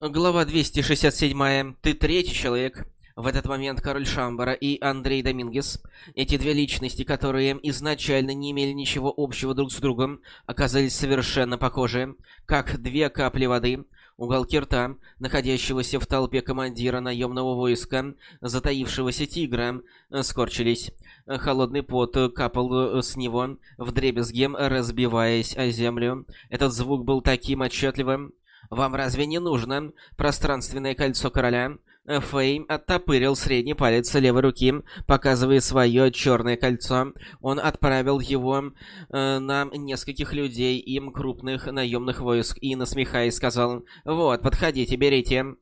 Глава 267. Ты третий человек. В этот момент король Шамбара и Андрей Домингес, эти две личности, которые изначально не имели ничего общего друг с другом, оказались совершенно похожи, как две капли воды, Уголки рта, находящегося в толпе командира наемного войска, затаившегося тигра, скорчились. Холодный пот капал с него, вдребезги разбиваясь о землю. Этот звук был таким отчетливым. «Вам разве не нужно пространственное кольцо короля?» Фейм оттопырил средний палец левой руки, показывая свое черное кольцо. Он отправил его э, на нескольких людей, им крупных наемных войск, и, насмехаясь, сказал «Вот, подходите, берите»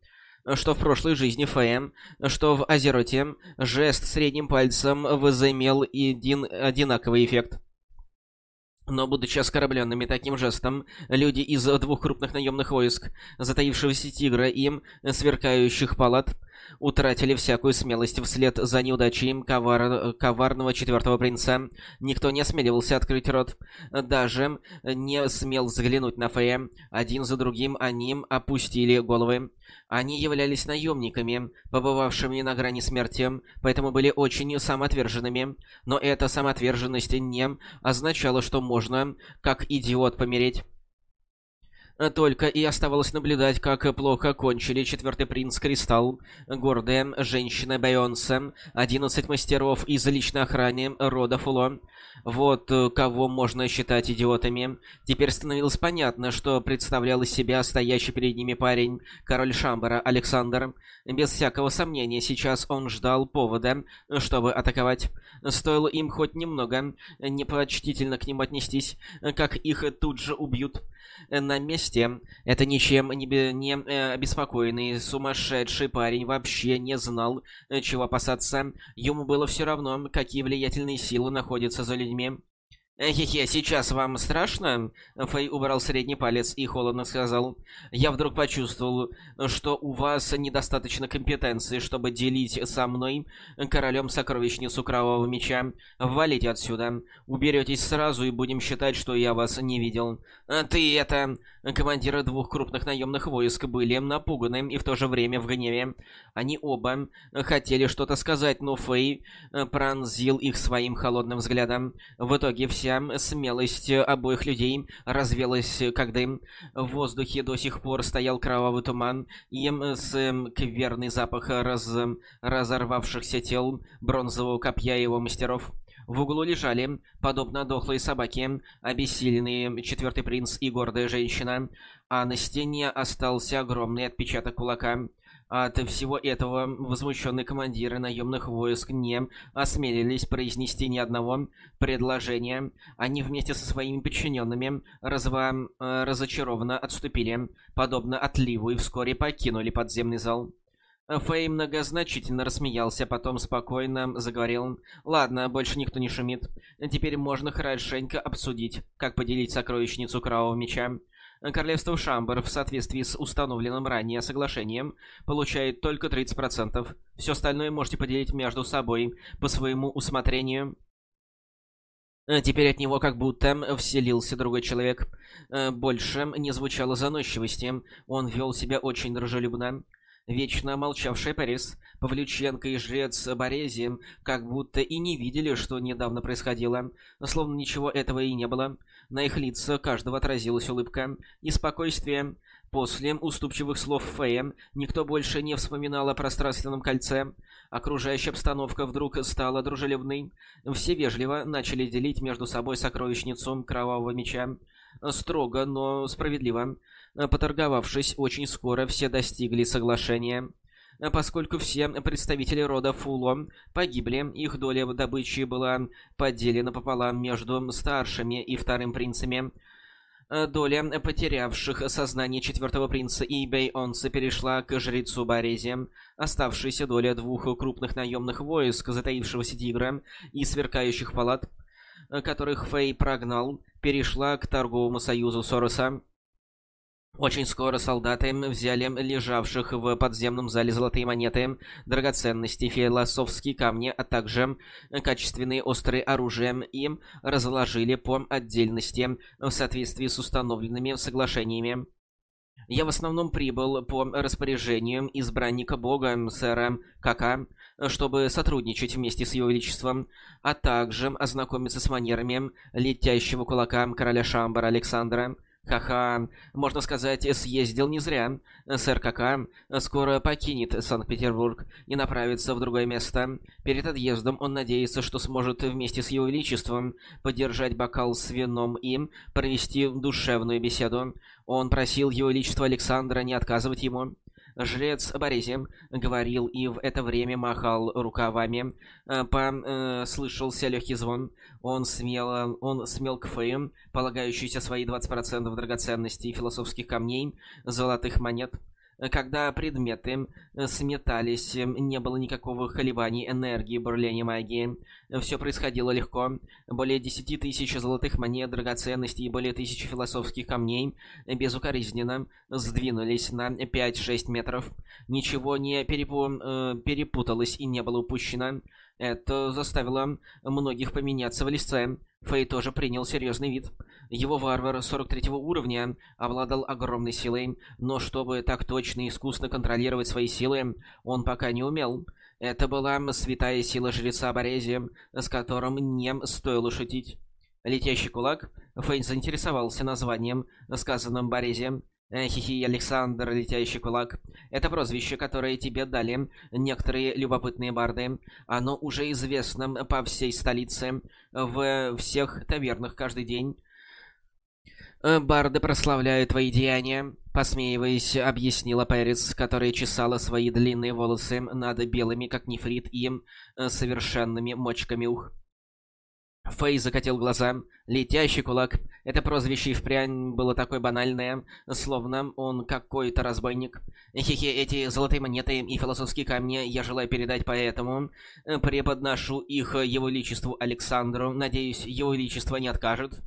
что в прошлой жизни Фэем, что в Азероте жест средним пальцем возымел един, одинаковый эффект. Но, будучи оскорбленными таким жестом, люди из двух крупных наемных войск, затаившегося тигра и сверкающих палат, утратили всякую смелость вслед за неудачей ковар... коварного четвертого принца. Никто не осмеливался открыть рот, даже не смел взглянуть на Фея. Один за другим они опустили головы. Они являлись наемниками, побывавшими на грани смерти, поэтому были очень самоотверженными. Но эта самоотверженность не означала, что можно, как идиот, помереть. Только и оставалось наблюдать, как плохо кончили четвертый принц Кристалл, гордая женщина Бейонсе, одиннадцать мастеров из личной охраны рода Фуло. Вот э, кого можно считать идиотами. Теперь становилось понятно, что представлял из себя стоящий перед ними парень, король Шамбара Александр. Без всякого сомнения, сейчас он ждал повода, чтобы атаковать. Стоило им хоть немного непочтительно к ним отнестись, как их тут же убьют. На месте это ничем не, не э, обеспокоенный сумасшедший парень вообще не знал, э, чего опасаться. Ему было все равно, какие влиятельные силы находятся за людьми. «Хе-хе, сейчас вам страшно?» Фэй убрал средний палец и холодно сказал. «Я вдруг почувствовал, что у вас недостаточно компетенции, чтобы делить со мной, королем сокровищницу Кровавого Меча. Валите отсюда. Уберетесь сразу и будем считать, что я вас не видел. Ты это...» Командиры двух крупных наемных войск были напуганы и в то же время в гневе. Они оба хотели что-то сказать, но Фэй пронзил их своим холодным взглядом. В итоге Вся смелость обоих людей развелась дым. В воздухе до сих пор стоял кровавый туман, и скверный запах раз... разорвавшихся тел, бронзового копья его мастеров. В углу лежали, подобно дохлой собаке, обессиленные четвертый принц и гордая женщина, а на стене остался огромный отпечаток кулака. От всего этого возмущенные командиры наемных войск не осмелились произнести ни одного предложения. Они вместе со своими подчиненными разва... Э, разочарованно отступили, подобно отливу, и вскоре покинули подземный зал. Фэй многозначительно рассмеялся, потом спокойно заговорил. «Ладно, больше никто не шумит. Теперь можно хорошенько обсудить, как поделить сокровищницу Кровавого Меча. Королевство Шамбер в соответствии с установленным ранее соглашением получает только 30%. Все остальное можете поделить между собой по своему усмотрению. Э, теперь от него как будто вселился другой человек. Э, больше не звучало заносчивости. Он вел себя очень дружелюбно. Вечно молчавший Парис, Павлюченко и жрец Борези как будто и не видели, что недавно происходило, словно ничего этого и не было. На их лица каждого отразилась улыбка и спокойствие. После уступчивых слов Фея никто больше не вспоминал о пространственном кольце. Окружающая обстановка вдруг стала дружелюбной. Все вежливо начали делить между собой сокровищницу Кровавого Меча. Строго, но справедливо. Поторговавшись, очень скоро все достигли соглашения. поскольку все представители рода Фуло погибли, их доля добычи была поделена пополам между старшими и вторым принцами. Доля потерявших сознание четвертого принца и Бейонца перешла к жрецу Борезе. Оставшаяся доля двух крупных наемных войск, затаившегося тигра и сверкающих палат, которых Фэй прогнал, перешла к торговому союзу Сороса. Очень скоро солдаты взяли лежавших в подземном зале золотые монеты, драгоценности, философские камни, а также качественные острые оружия и разложили по отдельности в соответствии с установленными соглашениями. Я в основном прибыл по распоряжению избранника бога, сэра Кака, чтобы сотрудничать вместе с его величеством, а также ознакомиться с манерами летящего кулака короля Шамбара Александра, Ха-ха, можно сказать, съездил не зря. Сэр Кака скоро покинет Санкт-Петербург и направится в другое место. Перед отъездом он надеется, что сможет вместе с его величеством подержать бокал с вином и провести душевную беседу. Он просил его величество Александра не отказывать ему. Жрец Борезем говорил и в это время махал рукавами. Э, Послышался легкий звон. Он смело, он смел к Фею, полагающийся свои 20% драгоценностей философских камней, золотых монет. Когда предметы э, сметались, э, не было никакого колебаний энергии, бурления магии. Все происходило легко. Более десяти тысяч золотых монет, драгоценностей и более тысячи философских камней безукоризненно сдвинулись на 5-6 метров. Ничего не перепу... Э, перепуталось и не было упущено. Это заставило многих поменяться в лице. Фэй тоже принял серьезный вид. Его варвар 43 уровня обладал огромной силой, но чтобы так точно и искусно контролировать свои силы, он пока не умел. Это была святая сила жреца Борези, с которым не стоило шутить. Летящий кулак Фейн заинтересовался названием, сказанным Борезе. Хихи, Александр, летящий кулак. Это прозвище, которое тебе дали некоторые любопытные барды. Оно уже известно по всей столице, в всех тавернах каждый день. «Барды прославляют твои деяния», — посмеиваясь, объяснила Пэрис, которая чесала свои длинные волосы над белыми, как нефрит, и совершенными мочками ух. Фэй закатил глаза. Летящий кулак. Это прозвище и впрямь было такое банальное, словно он какой-то разбойник. Хихи, эти золотые монеты и философские камни я желаю передать поэтому. Преподношу их его величеству Александру. Надеюсь, его величество не откажет.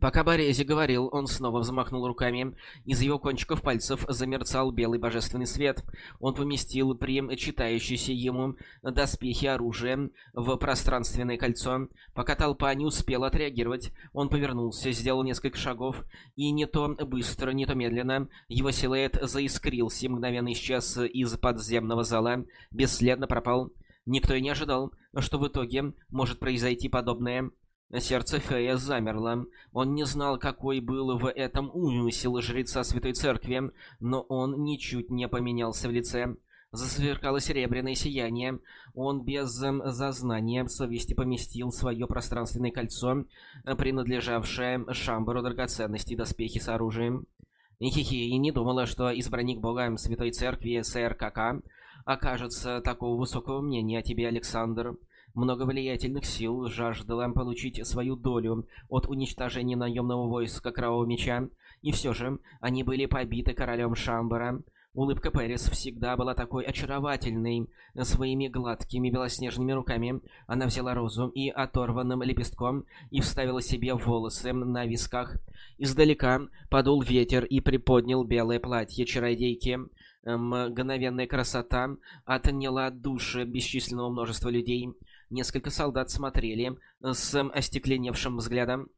Пока Борези говорил, он снова взмахнул руками. Из его кончиков пальцев замерцал белый божественный свет. Он поместил при читающейся ему доспехи оружия в пространственное кольцо. Пока толпа не успела отреагировать, он повернулся, сделал несколько шагов, и не то быстро, не то медленно его силуэт заискрился, мгновенно исчез из подземного зала, бесследно пропал. Никто и не ожидал, что в итоге может произойти подобное. Сердце Фея замерло. Он не знал, какой был в этом умысел жреца Святой Церкви, но он ничуть не поменялся в лице. Засверкало серебряное сияние. Он без зазнания совести поместил свое пространственное кольцо, принадлежавшее Шамбару драгоценности доспехи с оружием. Хихи и не думала, что избранник бога Святой Церкви СРКК окажется такого высокого мнения о тебе, Александр. Много влиятельных сил жаждало получить свою долю от уничтожения наемного войска Кровавого Меча, и все же они были побиты королем Шамбара. Улыбка Пэрис всегда была такой очаровательной. Своими гладкими белоснежными руками она взяла розу и оторванным лепестком и вставила себе волосы на висках. Издалека подул ветер и приподнял белое платье чародейки. Мгновенная красота отняла души бесчисленного множества людей. Несколько солдат смотрели э, с остекленевшим взглядом.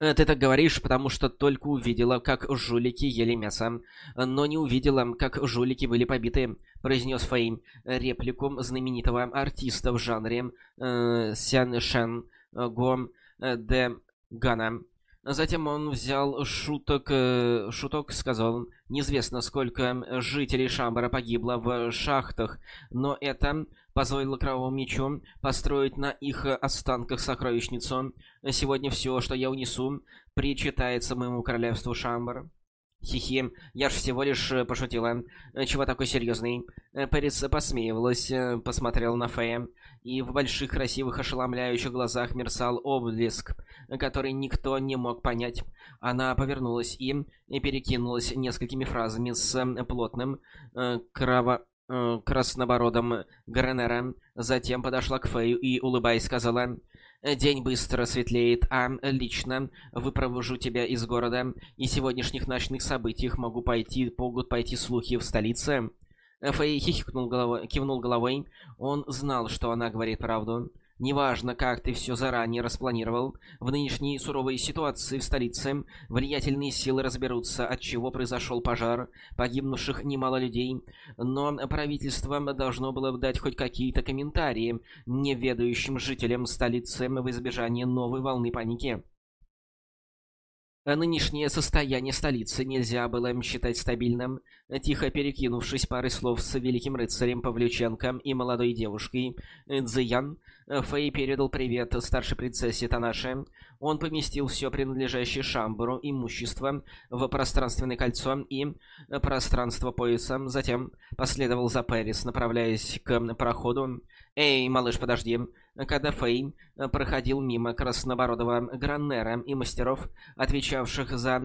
Э, «Ты так говоришь, потому что только увидела, как жулики ели мясо, но не увидела, как жулики были побиты», — произнес Фейм реплику знаменитого артиста в жанре э, Сян Шен э, Го Де Гана. Затем он взял шуток, э, шуток сказал, неизвестно сколько жителей Шамбара погибло в шахтах, но это позволило Кровавому Мечу построить на их останках сокровищницу. Сегодня все, что я унесу, причитается моему королевству Шамбар. Хихи, я ж всего лишь э, пошутила. Чего такой серьезный? Э, Пэрис посмеивалась, посмотрел на Фея, и в больших красивых ошеломляющих глазах мерцал облеск, который никто не мог понять. Она повернулась и, и перекинулась несколькими фразами с плотным, крово краснобородом Гренера, затем подошла к Фею и, улыбаясь, сказала День быстро светлеет, а лично выпровожу тебя из города, и сегодняшних ночных событиях могу пойти, могут пойти слухи в столице. Фэй хихикнул головой, кивнул головой. Он знал, что она говорит правду. Неважно, как ты все заранее распланировал, в нынешней суровой ситуации в столице влиятельные силы разберутся, от чего произошел пожар, погибнувших немало людей, но правительство должно было дать хоть какие-то комментарии неведающим жителям столицы в избежание новой волны паники. Нынешнее состояние столицы нельзя было считать стабильным. Тихо перекинувшись парой слов с великим рыцарем Павлюченко и молодой девушкой Цзиян, Фэй передал привет старшей принцессе Танаше. Он поместил все принадлежащее Шамбуру имущество в пространственное кольцо и пространство пояса. Затем последовал за Пэрис, направляясь к проходу. «Эй, малыш, подожди!» Когда Фэй проходил мимо краснобородого Граннера и мастеров, отвечавших за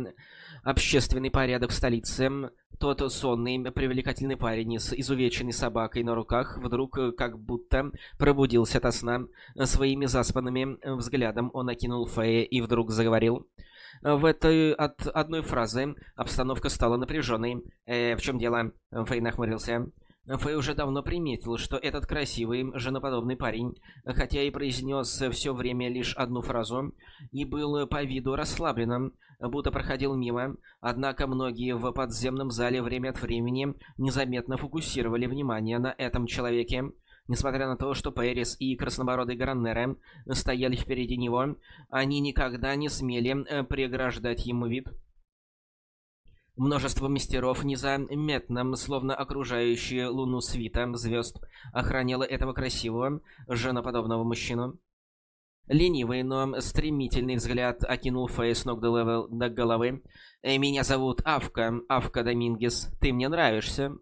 общественный порядок в столице, тот сонный, привлекательный парень с изувеченной собакой на руках вдруг как будто пробудился ото сна. Своими заспанными взглядом он окинул Фэя и вдруг заговорил. В этой от одной фразы обстановка стала напряженной. «Э, в чем дело?» Фэй нахмурился. Фэй уже давно приметил, что этот красивый, женоподобный парень, хотя и произнес все время лишь одну фразу, и был по виду расслабленным, будто проходил мимо, однако многие в подземном зале время от времени незаметно фокусировали внимание на этом человеке. Несмотря на то, что Пэрис и краснобородый Граннеры стояли впереди него, они никогда не смели э, преграждать ему вид. Множество мастеров, незаметно, словно окружающие луну свита звезд, охраняло этого красивого, женоподобного мужчину. Ленивый, но стремительный взгляд окинул Фэй с ног до, до головы. «Э, «Меня зовут Авка, Авка Домингес. Ты мне нравишься».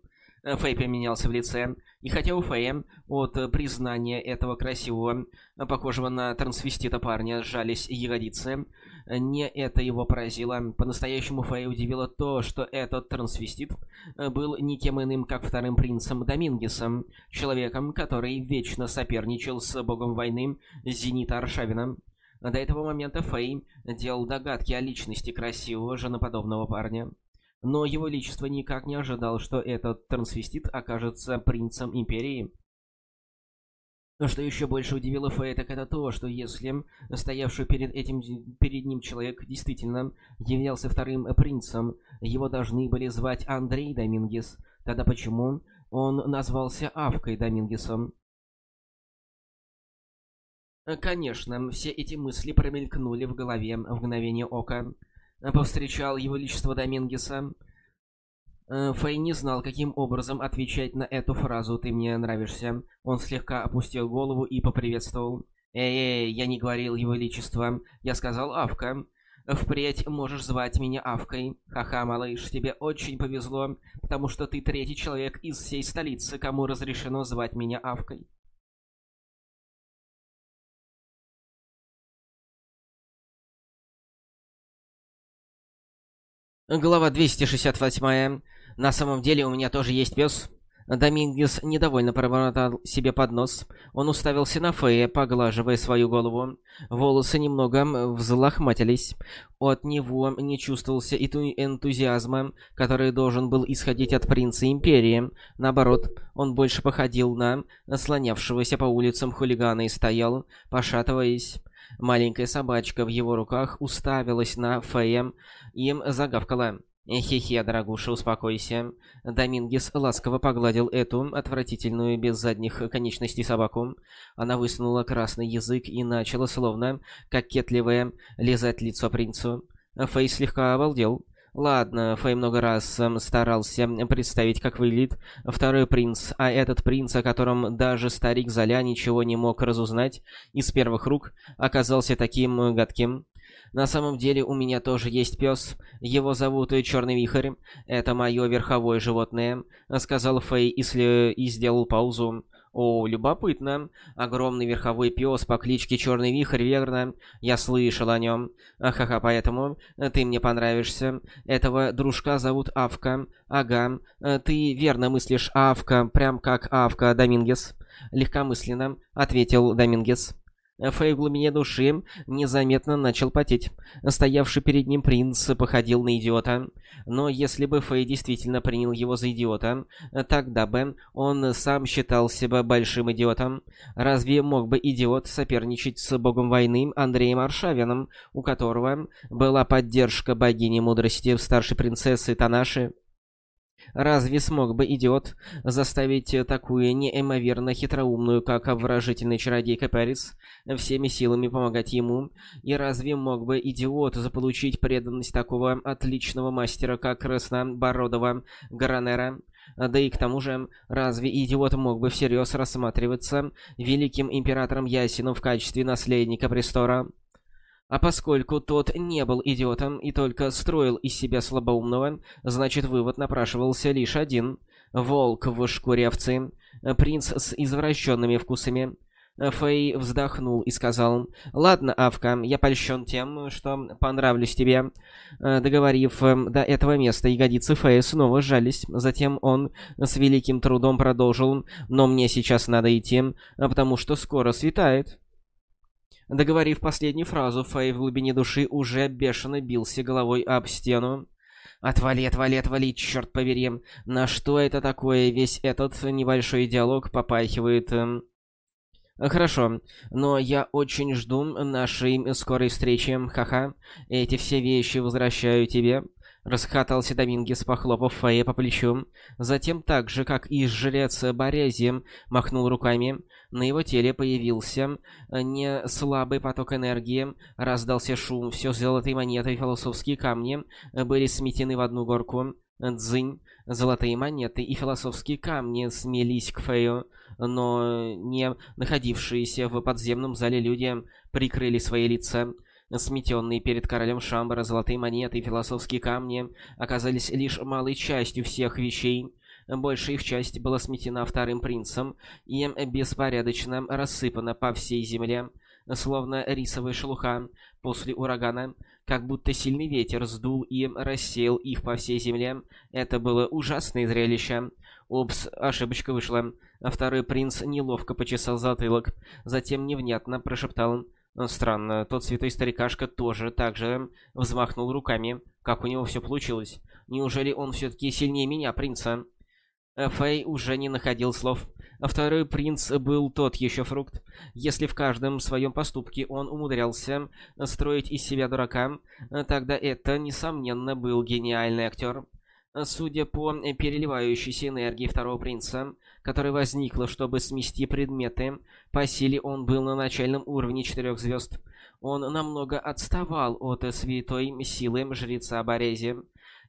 Фэй поменялся в лице. И хотя у Фэя от признания этого красивого, похожего на трансвестита парня, сжались ягодицы, не это его поразило. По-настоящему Фэй удивило то, что этот трансвестит был никем иным, как вторым принцем Домингесом, человеком, который вечно соперничал с богом войны Зенита Аршавина. До этого момента Фэй делал догадки о личности красивого женоподобного парня. Но его величество никак не ожидал, что этот трансвестит окажется принцем Империи. Но что еще больше удивило Фэй, так это то, что если стоявший перед этим перед ним человек действительно являлся вторым принцем, его должны были звать Андрей Домингес, тогда почему он назвался Авкой Домингесом? Конечно, все эти мысли промелькнули в голове в мгновение ока. Повстречал его величество Домингеса. Э, Фэй не знал, каким образом отвечать на эту фразу «ты мне нравишься». Он слегка опустил голову и поприветствовал. «Эй-эй, я не говорил его величество. Я сказал Авка. Впредь можешь звать меня Авкой. Ха-ха, малыш, тебе очень повезло, потому что ты третий человек из всей столицы, кому разрешено звать меня Авкой». Глава 268. На самом деле у меня тоже есть пес. Домингес недовольно пробормотал себе под нос. Он уставился на Фея, поглаживая свою голову. Волосы немного взлохматились. От него не чувствовался и энтузиазма, который должен был исходить от принца Империи. Наоборот, он больше походил на слонявшегося по улицам хулигана и стоял, пошатываясь. Маленькая собачка в его руках уставилась на Фея и загавкала. «Хе-хе, дорогуша, успокойся». Домингес ласково погладил эту отвратительную без задних конечностей собаку. Она высунула красный язык и начала, словно кокетливая, лизать лицо принцу. Фэй слегка обалдел. Ладно, Фэй много раз эм, старался представить, как выглядит второй принц, а этот принц, о котором даже старик Золя ничего не мог разузнать из первых рук, оказался таким гадким. На самом деле у меня тоже есть пес. Его зовут Черный Вихрь. Это мое верховое животное», — сказал Фэй и, и сделал паузу. О, любопытно. Огромный верховой пес по кличке Черный Вихрь, верно? Я слышал о нем. Ха-ха, поэтому ты мне понравишься. Этого дружка зовут Авка. Ага, ты верно мыслишь Авка, прям как Авка Домингес. Легкомысленно ответил Домингес. Фэй в глубине души незаметно начал потеть. Стоявший перед ним принц походил на идиота. Но если бы Фэй действительно принял его за идиота, тогда бы он сам считал себя большим идиотом. Разве мог бы идиот соперничать с богом войны Андреем Аршавиным, у которого была поддержка богини мудрости старшей принцессы Танаши? Разве смог бы идиот заставить такую неимоверно хитроумную, как обворожительный чародей Каперис, всеми силами помогать ему? И разве мог бы идиот заполучить преданность такого отличного мастера, как Краснобородова Гранера? Да и к тому же, разве идиот мог бы всерьез рассматриваться великим императором Ясином в качестве наследника престола? А поскольку тот не был идиотом и только строил из себя слабоумного, значит вывод напрашивался лишь один. Волк в шкуре овцы, принц с извращенными вкусами. Фэй вздохнул и сказал, «Ладно, Авка, я польщен тем, что понравлюсь тебе». Договорив э, до этого места, ягодицы Фэя снова сжались. Затем он с великим трудом продолжил, «Но мне сейчас надо идти, потому что скоро светает». Договорив последнюю фразу, Фэй в глубине души уже бешено бился головой об стену. «Отвали, отвали, отвали, черт побери! На что это такое? Весь этот небольшой диалог попахивает...» эм... «Хорошо, но я очень жду нашей скорой встречи, ха-ха. Эти все вещи возвращаю тебе». Расхатался Домингес, похлопав Фея по плечу. Затем, так же, как и жрец Борези, махнул руками. На его теле появился э, не слабый поток энергии, раздался шум, все золотые монеты и философские камни были сметены в одну горку. Дзынь, золотые монеты и философские камни смелись к Фею, но не находившиеся в подземном зале люди прикрыли свои лица. Сметенные перед королем Шамбара золотые монеты и философские камни оказались лишь малой частью всех вещей. Большая их часть была сметена вторым принцем и беспорядочно рассыпана по всей земле, словно рисовая шелуха после урагана, как будто сильный ветер сдул и рассеял их по всей земле. Это было ужасное зрелище. Упс, ошибочка вышла. Второй принц неловко почесал затылок, затем невнятно прошептал странно, тот святой старикашка тоже так же взмахнул руками. Как у него все получилось? Неужели он все-таки сильнее меня, принца? Фэй уже не находил слов. А второй принц был тот еще фрукт. Если в каждом своем поступке он умудрялся строить из себя дурака, тогда это, несомненно, был гениальный актер. Судя по переливающейся энергии второго принца, которая возникла, чтобы смести предметы. По силе он был на начальном уровне четырех звезд. Он намного отставал от святой силы жреца Борези.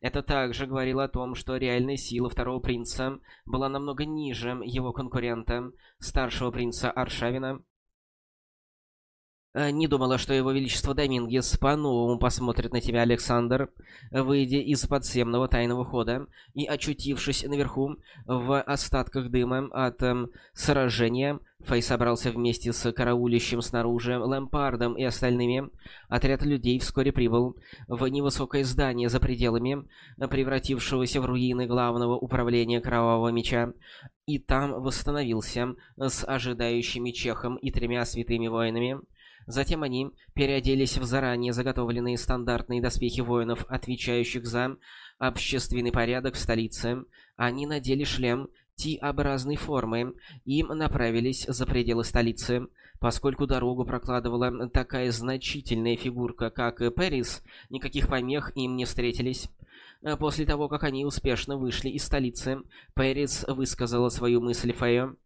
Это также говорило о том, что реальная сила второго принца была намного ниже его конкурента, старшего принца Аршавина. Э, не думала, что его величество Домингес по-новому посмотрит на тебя, Александр. Выйдя из подземного тайного хода и очутившись наверху в остатках дыма от эм, сражения, Фэй собрался вместе с караулищем снаружи Лэмпардом и остальными. Отряд людей вскоре прибыл в невысокое здание за пределами превратившегося в руины главного управления Кровавого Меча и там восстановился с ожидающими Чехом и тремя святыми воинами. Затем они переоделись в заранее заготовленные стандартные доспехи воинов, отвечающих за общественный порядок в столице. Они надели шлем Ти-образной формы и направились за пределы столицы. Поскольку дорогу прокладывала такая значительная фигурка, как Пэрис, никаких помех им не встретились. После того, как они успешно вышли из столицы, Пэрис высказала свою мысль Фэю.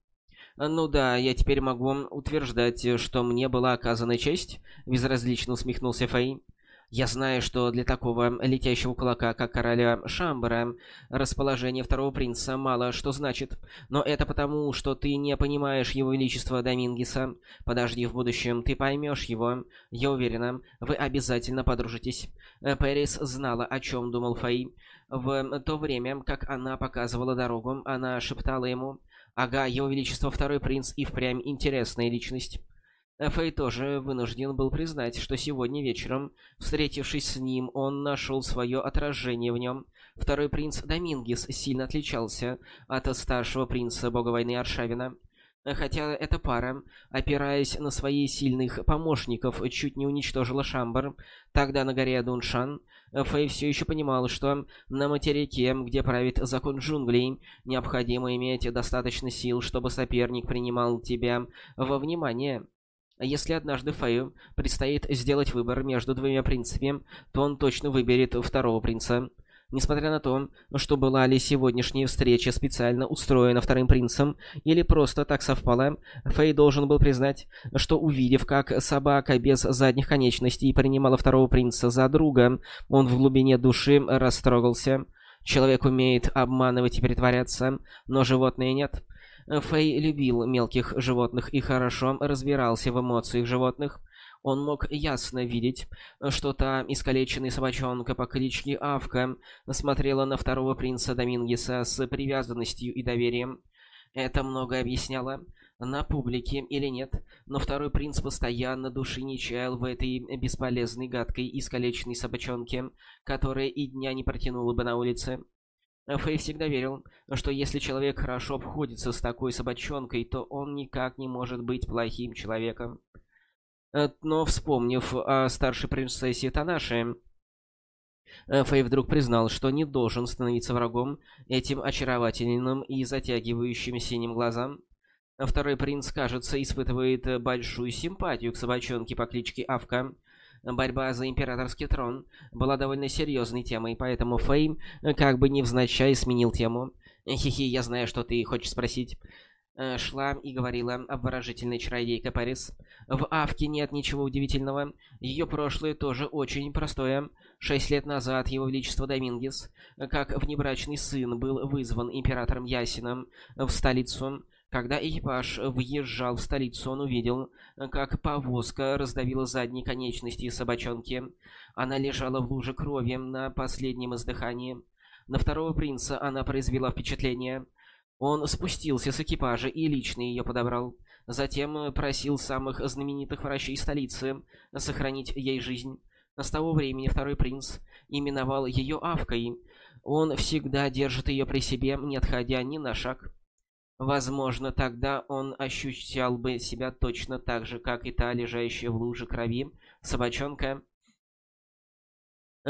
«Ну да, я теперь могу утверждать, что мне была оказана честь», — безразлично усмехнулся Фэй. Я знаю, что для такого летящего кулака, как короля Шамбара, расположение второго принца мало что значит. Но это потому, что ты не понимаешь его величества Домингеса. Подожди в будущем, ты поймешь его. Я уверена, вы обязательно подружитесь. Э, Пэрис знала, о чем думал Фэй. В то время, как она показывала дорогу, она шептала ему, «Ага, его величество второй принц и впрямь интересная личность». Фэй тоже вынужден был признать, что сегодня вечером, встретившись с ним, он нашел свое отражение в нем. Второй принц Домингес сильно отличался от старшего принца бога войны Аршавина. Хотя эта пара, опираясь на своих сильных помощников, чуть не уничтожила Шамбар, тогда на горе Дуншан, Фэй все еще понимал, что на материке, где правит закон джунглей, необходимо иметь достаточно сил, чтобы соперник принимал тебя во внимание. Если однажды Фэю предстоит сделать выбор между двумя принцами, то он точно выберет второго принца. Несмотря на то, что была ли сегодняшняя встреча специально устроена вторым принцем, или просто так совпало, Фэй должен был признать, что увидев, как собака без задних конечностей принимала второго принца за друга, он в глубине души растрогался. Человек умеет обманывать и притворяться, но животные нет. Фэй любил мелких животных и хорошо разбирался в эмоциях животных. Он мог ясно видеть, что та искалеченная собачонка по кличке Авка смотрела на второго принца Домингеса с привязанностью и доверием. Это много объясняло, на публике или нет, но второй принц постоянно души не чаял в этой бесполезной, гадкой, искалеченной собачонке, которая и дня не протянула бы на улице. Фэй всегда верил, что если человек хорошо обходится с такой собачонкой, то он никак не может быть плохим человеком. Э, но вспомнив о старшей принцессе Танаши, э, Фэй вдруг признал, что не должен становиться врагом этим очаровательным и затягивающим синим глазам. Второй принц, кажется, испытывает большую симпатию к собачонке по кличке Авка, борьба за императорский трон была довольно серьезной темой, поэтому Фейм э, как бы невзначай сменил тему. «Хи-хи, я знаю, что ты хочешь спросить». Э, шла и говорила обворожительная чародейка Парис. В Авке нет ничего удивительного. Ее прошлое тоже очень простое. Шесть лет назад его величество Домингес, как внебрачный сын, был вызван императором Ясином в столицу когда экипаж въезжал в столицу, он увидел, как повозка раздавила задние конечности собачонки. Она лежала в луже крови на последнем издыхании. На второго принца она произвела впечатление. Он спустился с экипажа и лично ее подобрал. Затем просил самых знаменитых врачей столицы сохранить ей жизнь. С того времени второй принц именовал ее Авкой. Он всегда держит ее при себе, не отходя ни на шаг. Возможно, тогда он ощущал бы себя точно так же, как и та лежащая в луже крови собачонка.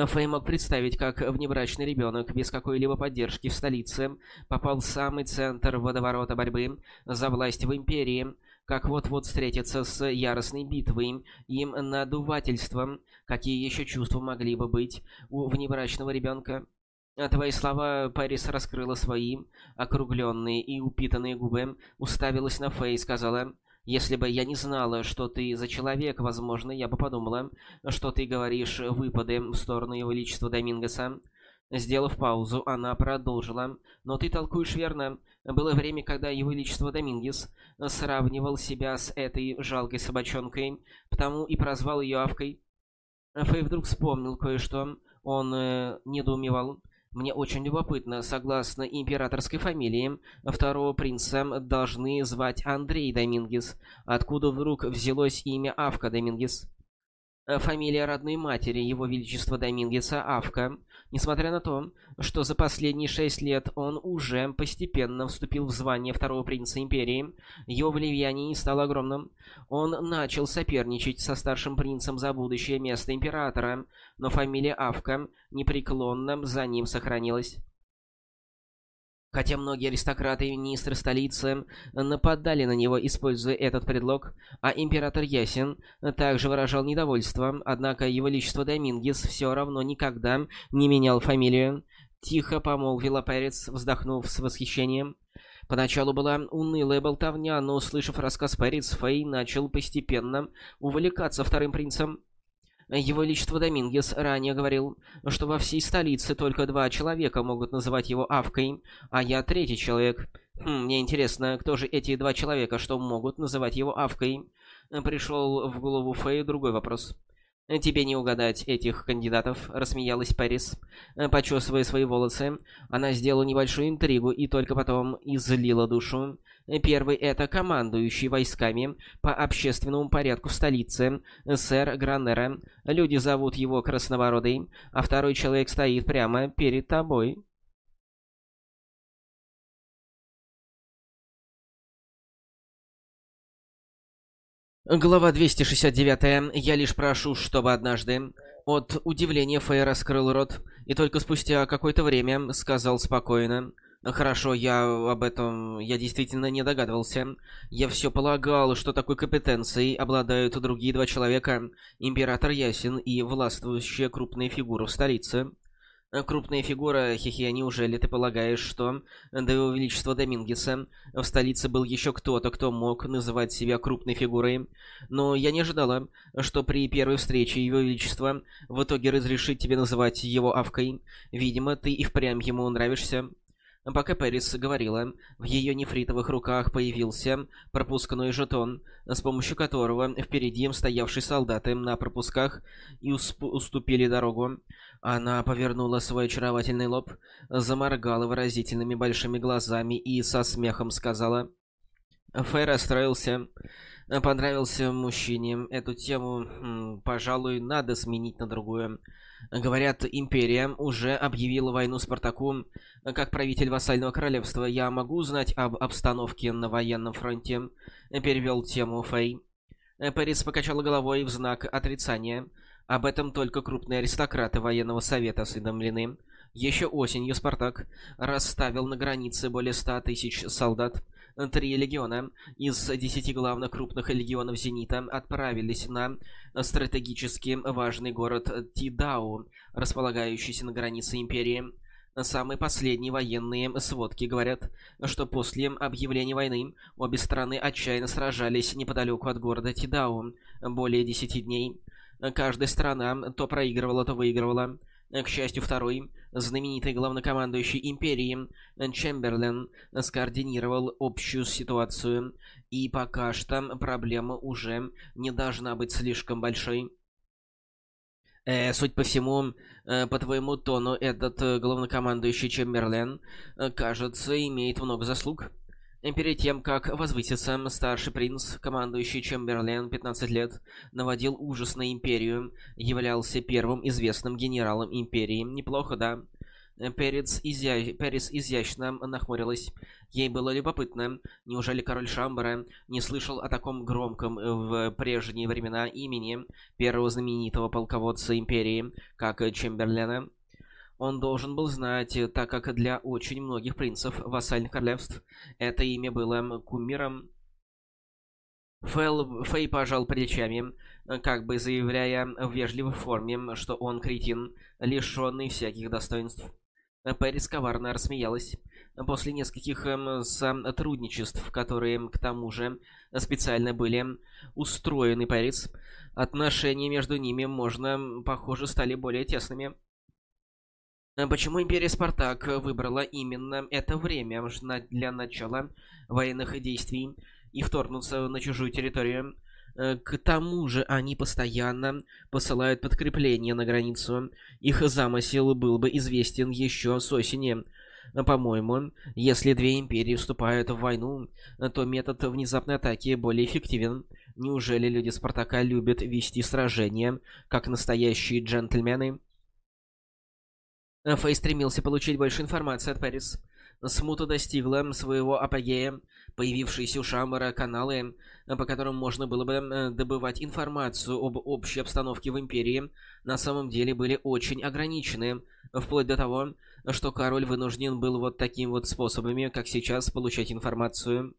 Фэй мог представить, как внебрачный ребенок без какой-либо поддержки в столице попал в самый центр водоворота борьбы за власть в Империи, как вот-вот встретится с яростной битвой, им надувательством, какие еще чувства могли бы быть у внебрачного ребенка. Твои слова Парис раскрыла свои округленные и упитанные губы, уставилась на Фэй и сказала... Если бы я не знала, что ты за человек, возможно, я бы подумала, что ты говоришь выпады в сторону его величества Домингеса. Сделав паузу, она продолжила. Но ты толкуешь верно. Было время, когда его величество Домингес сравнивал себя с этой жалкой собачонкой, потому и прозвал ее Авкой. Фэй вдруг вспомнил кое-что. Он э, недоумевал. Мне очень любопытно, согласно императорской фамилии, второго принца должны звать Андрей Домингес. Откуда вдруг взялось имя Авка Домингес? Фамилия родной матери его величества Домингеса Авка. Несмотря на то, что за последние шесть лет он уже постепенно вступил в звание второго принца империи, его влияние не стало огромным. Он начал соперничать со старшим принцем за будущее место императора, но фамилия Авка непреклонно за ним сохранилась. Хотя многие аристократы и министры столицы нападали на него, используя этот предлог, а император Ясен также выражал недовольство, однако его величество Домингес все равно никогда не менял фамилию. Тихо помолвила Перец, вздохнув с восхищением. Поначалу была унылая болтовня, но, услышав рассказ Перец, Фэй начал постепенно увлекаться вторым принцем. Его Величество Домингес ранее говорил, что во всей столице только два человека могут называть его Авкой, а я третий человек. Хм, мне интересно, кто же эти два человека, что могут называть его Авкой? Пришел в голову Фэй другой вопрос. «Тебе не угадать этих кандидатов», — рассмеялась Пэрис. Почесывая свои волосы, она сделала небольшую интригу и только потом излила душу. Первый — это командующий войсками по общественному порядку в столице, сэр Граннера. Люди зовут его Красновородый, а второй человек стоит прямо перед тобой. Глава 269. Я лишь прошу, чтобы однажды... От удивления Фэй раскрыл рот, и только спустя какое-то время сказал спокойно. «Хорошо, я об этом... Я действительно не догадывался. Я все полагал, что такой компетенцией обладают другие два человека. Император Ясен и властвующая крупная фигура в столице». Э, крупная фигура, хихи, неужели ты полагаешь, что до его величества Домингеса в столице был еще кто-то, кто мог называть себя крупной фигурой? Но я не ожидала, что при первой встрече его величества в итоге разрешит тебе называть его Авкой. Видимо, ты и впрямь ему нравишься. Пока Пэрис говорила, в ее нефритовых руках появился пропускной жетон, с помощью которого впереди стоявшие солдаты на пропусках и уступили дорогу. Она повернула свой очаровательный лоб, заморгала выразительными большими глазами и со смехом сказала... Фэй расстроился. Понравился мужчине. Эту тему, пожалуй, надо сменить на другую. Говорят, Империя уже объявила войну Спартаку. Как правитель вассального королевства, я могу узнать об обстановке на военном фронте? Перевел тему Фэй. Пэрис покачала головой в знак отрицания. Об этом только крупные аристократы военного совета осведомлены. Еще осенью Спартак расставил на границе более ста тысяч солдат. Три легиона из десяти главных крупных легионов Зенита отправились на стратегически важный город Тидау, располагающийся на границе Империи. Самые последние военные сводки говорят, что после объявления войны обе страны отчаянно сражались неподалеку от города Тидау более десяти дней. Каждая страна то проигрывала, то выигрывала. К счастью, второй, знаменитый главнокомандующий империи Чемберлен, скоординировал общую ситуацию, и пока что проблема уже не должна быть слишком большой. Э, суть по всему, э, по твоему тону, этот э, главнокомандующий Чемберлен, э, кажется, имеет много заслуг. Перед тем, как возвыситься, старший принц, командующий Чемберлен 15 лет, наводил ужас на Империю, являлся первым известным генералом Империи. Неплохо, да? Перец, изя... Перец изящно нахмурилась. Ей было любопытно, неужели король Шамбара не слышал о таком громком в прежние времена имени первого знаменитого полководца Империи, как Чемберлена? Он должен был знать, э, так как для очень многих принцев вассальных королевств это имя было кумиром. Фэл, Фэй пожал плечами, э, как бы заявляя в вежливой форме, что он кретин, лишенный всяких достоинств. Пэрис коварно рассмеялась. После нескольких эм, сотрудничеств, которые, к тому же, специально были устроены Пэрис, отношения между ними, можно, похоже, стали более тесными. Э, почему Империя Спартак выбрала именно это время для начала военных действий и вторгнуться на чужую территорию? Э, к тому же они постоянно посылают подкрепления на границу. Их замысел был бы известен еще с осени. По-моему, если две империи вступают в войну, то метод внезапной атаки более эффективен. Неужели люди Спартака любят вести сражения, как настоящие джентльмены? Фэй стремился получить больше информации от Пэрис. Смута достигла своего апогея. Появившиеся у Шамбара каналы, по которым можно было бы э, добывать информацию об общей обстановке в Империи, на самом деле были очень ограничены, вплоть до того, что король вынужден был вот таким вот способами, как сейчас, получать информацию.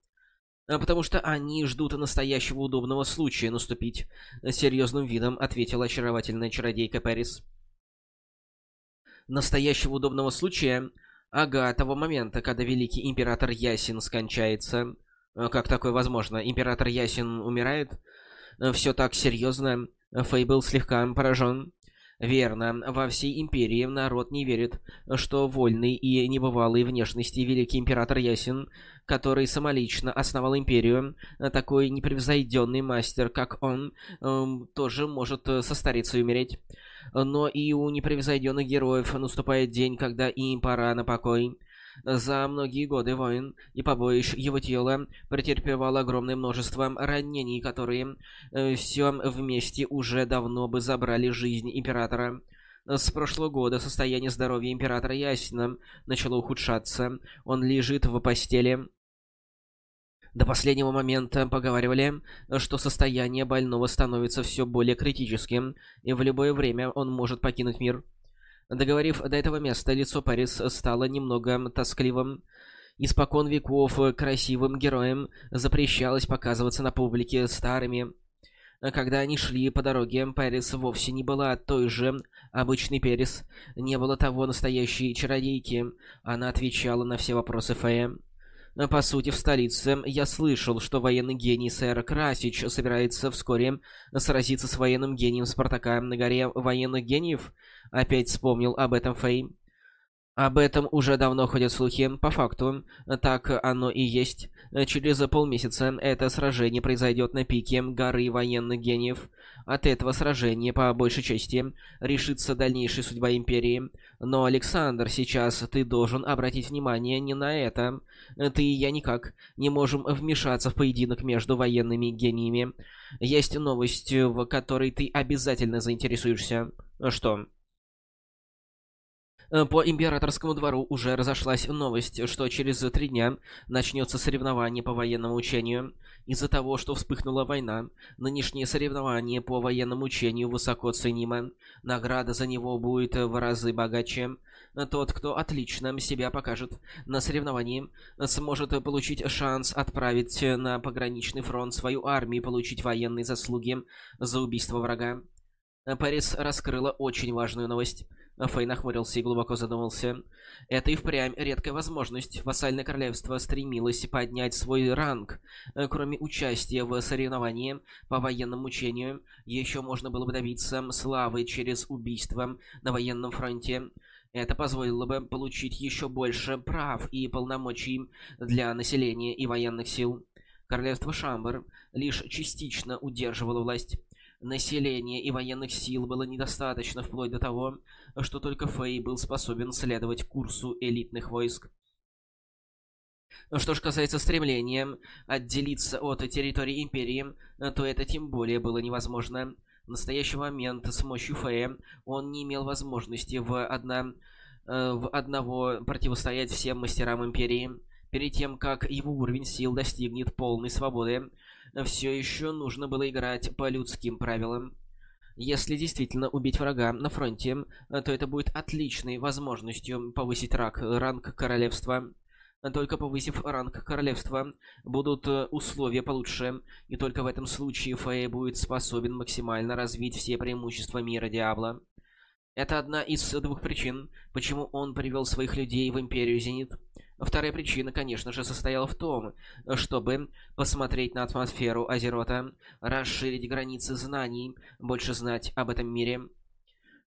«Потому что они ждут настоящего удобного случая наступить», — серьезным видом ответила очаровательная чародейка Пэрис настоящего удобного случая, ага, того момента, когда великий император Ясин скончается. Э, как такое возможно? Император Ясин умирает? Э, Все так серьезно. Фэй был слегка поражен. Верно, во всей Империи народ не верит, что вольный и небывалый внешности великий император Ясен, который самолично основал Империю, такой непревзойденный мастер, как он, эм, тоже может состариться и умереть. Но и у непревзойденных героев наступает день, когда им пора на покой. За многие годы войн и побоищ его тело претерпевало огромное множество ранений, которые э, все вместе уже давно бы забрали жизнь Императора. С прошлого года состояние здоровья Императора ясно начало ухудшаться. Он лежит в постели. До последнего момента поговаривали, что состояние больного становится все более критическим, и в любое время он может покинуть мир. Договорив до этого места, лицо Парис стало немного тоскливым. Испокон веков красивым героям запрещалось показываться на публике старыми. Когда они шли по дороге, Пэрис вовсе не была той же обычной Перис. Не было того настоящей чародейки. Она отвечала на все вопросы Фея. По сути, в столице я слышал, что военный гений сэр Красич собирается вскоре сразиться с военным гением Спартака на горе военных гениев. Опять вспомнил об этом Фэй. Об этом уже давно ходят слухи. По факту, так оно и есть. Через полмесяца это сражение произойдет на пике горы военных гениев. От этого сражения, по большей части, решится дальнейшая судьба Империи. Но, Александр, сейчас ты должен обратить внимание не на это. Ты и я никак не можем вмешаться в поединок между военными гениями. Есть новость, в которой ты обязательно заинтересуешься. Что? Э, по императорскому двору уже разошлась новость, что через три дня начнется соревнование по военному учению. Из-за того, что вспыхнула война, нынешнее соревнование по военному учению высоко ценимо. Награда за него будет в разы богаче. Тот, кто отлично себя покажет на соревновании, сможет получить шанс отправить на пограничный фронт свою армию и получить военные заслуги за убийство врага. Пэрис раскрыла очень важную новость. Фэй нахмурился и глубоко задумался. Это и впрямь редкая возможность. Вассальное королевство стремилось поднять свой ранг. Э, кроме участия в соревновании по военному учению, еще можно было бы добиться славы через убийство на военном фронте. Это позволило бы получить еще больше прав и полномочий для населения и военных сил. Королевство Шамбар лишь частично удерживало власть населения и военных сил было недостаточно вплоть до того, что только Фэй был способен следовать курсу элитных войск. Что ж касается стремления отделиться от территории Империи, то это тем более было невозможно. В настоящий момент с помощью Фэя он не имел возможности в, одна, э, в одного противостоять всем мастерам Империи. Перед тем, как его уровень сил достигнет полной свободы, все еще нужно было играть по людским правилам. Если действительно убить врага на фронте, то это будет отличной возможностью повысить рак, ранг королевства. Только повысив ранг королевства, будут условия получше, и только в этом случае Фэй будет способен максимально развить все преимущества мира Диабло. Это одна из двух причин, почему он привел своих людей в Империю Зенит. Вторая причина, конечно же, состояла в том, чтобы посмотреть на атмосферу Азерота, расширить границы знаний, больше знать об этом мире.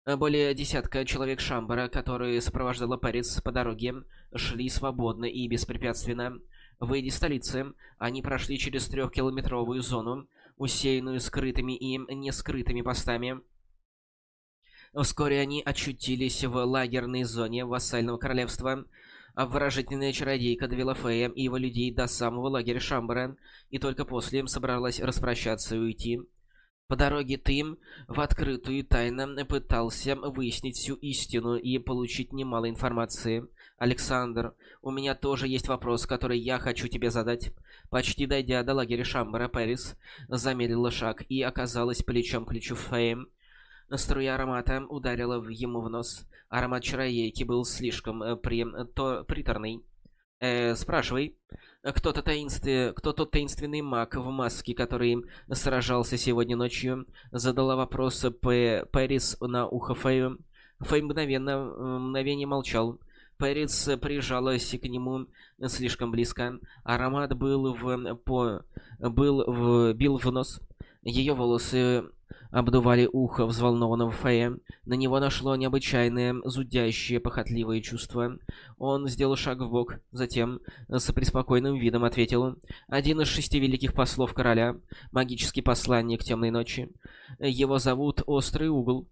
Более десятка человек Шамбара, которые сопровождала Парис по дороге, шли свободно и беспрепятственно. Выйдя из столицы, они прошли через трехкилометровую зону, усеянную скрытыми и нескрытыми постами. Вскоре они очутились в лагерной зоне вассального королевства, Обворожительная чародейка довела Фея и его людей до самого лагеря Шамбара, и только после им собралась распрощаться и уйти. По дороге Тим в открытую тайно пытался выяснить всю истину и получить немало информации. «Александр, у меня тоже есть вопрос, который я хочу тебе задать». Почти дойдя до лагеря Шамбара, Пэрис замедлила шаг и оказалась плечом к плечу Феем. Струя аромата ударила ему в нос. Аромат чароейки был слишком э, при... то... приторный. Э, спрашивай. Кто-то таинстве... Кто тот таинственный маг в маске, который сражался сегодня ночью? Задала вопрос П... Пэрис на ухо Фэю. Фэй мгновенно... мгновение молчал. Пэрис прижалась к нему слишком близко. Аромат был в... по... был в... бил в нос. Ее волосы обдували ухо взволнованного Фея. На него нашло необычайное, зудящее, похотливое чувство. Он сделал шаг в бок, затем с преспокойным видом ответил. «Один из шести великих послов короля, магический посланник темной ночи. Его зовут Острый Угол».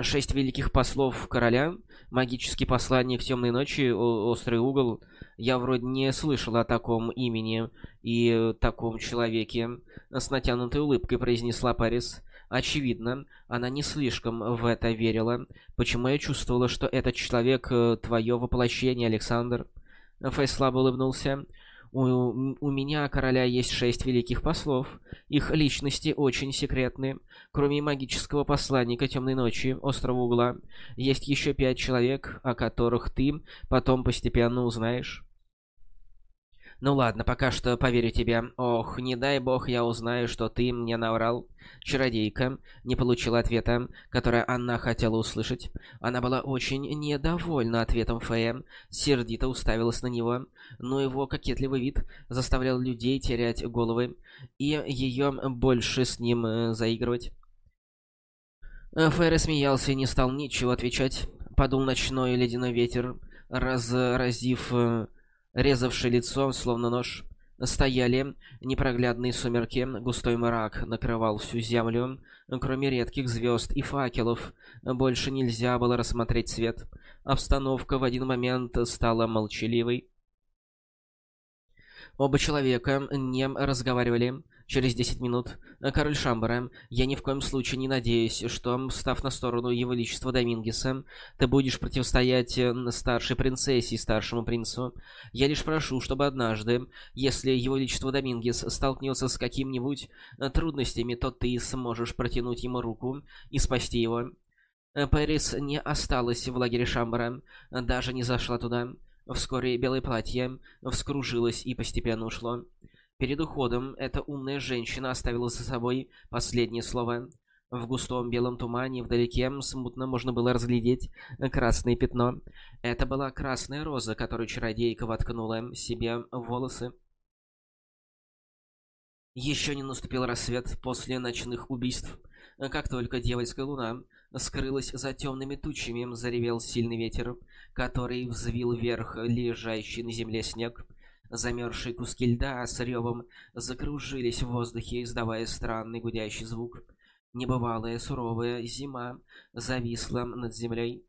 Шесть великих послов короля, магический посланник темной ночи, острый угол. Я вроде не слышал о таком имени и таком человеке. С натянутой улыбкой произнесла Парис. Очевидно, она не слишком в это верила. Почему я чувствовала, что этот человек э, твое воплощение, Александр? Фейс слабо улыбнулся. У, у меня, короля, есть шесть великих послов. Их личности очень секретны. Кроме магического посланника Темной Ночи, Острова Угла, есть еще пять человек, о которых ты потом постепенно узнаешь. Ну ладно, пока что поверю тебе. Ох, не дай бог я узнаю, что ты мне наврал. Чародейка не получила ответа, который она хотела услышать. Она была очень недовольна ответом Фея, сердито уставилась на него, но его кокетливый вид заставлял людей терять головы, и ее больше с ним э, заигрывать. Фэй смеялся и не стал ничего отвечать. Подул ночной ледяной ветер, разразив э, резавший лицо, словно нож. Стояли непроглядные сумерки, густой мрак накрывал всю землю. Кроме редких звезд и факелов, больше нельзя было рассмотреть свет. Обстановка в один момент стала молчаливой. Оба человека не разговаривали. Через 10 минут. Король Шамбара, я ни в коем случае не надеюсь, что, став на сторону Его Величества Домингеса, ты будешь противостоять э, старшей принцессе и старшему принцу. Я лишь прошу, чтобы однажды, если Его Величество Домингес столкнется с какими-нибудь э, трудностями, то ты сможешь протянуть ему руку и спасти его. Э, Пэрис не осталась в лагере Шамбара, даже не зашла туда. Вскоре белое платье вскружилось и постепенно ушло. Перед уходом эта умная женщина оставила за собой последнее слово. В густом белом тумане вдалеке смутно можно было разглядеть красное пятно. Это была красная роза, которую чародейка воткнула себе в волосы. Еще не наступил рассвет после ночных убийств. Как только дьявольская луна скрылась за темными тучами, заревел сильный ветер, который взвил вверх лежащий на земле снег. Замерзшие куски льда с ревом закружились в воздухе, издавая странный гудящий звук. Небывалая суровая зима зависла над землей.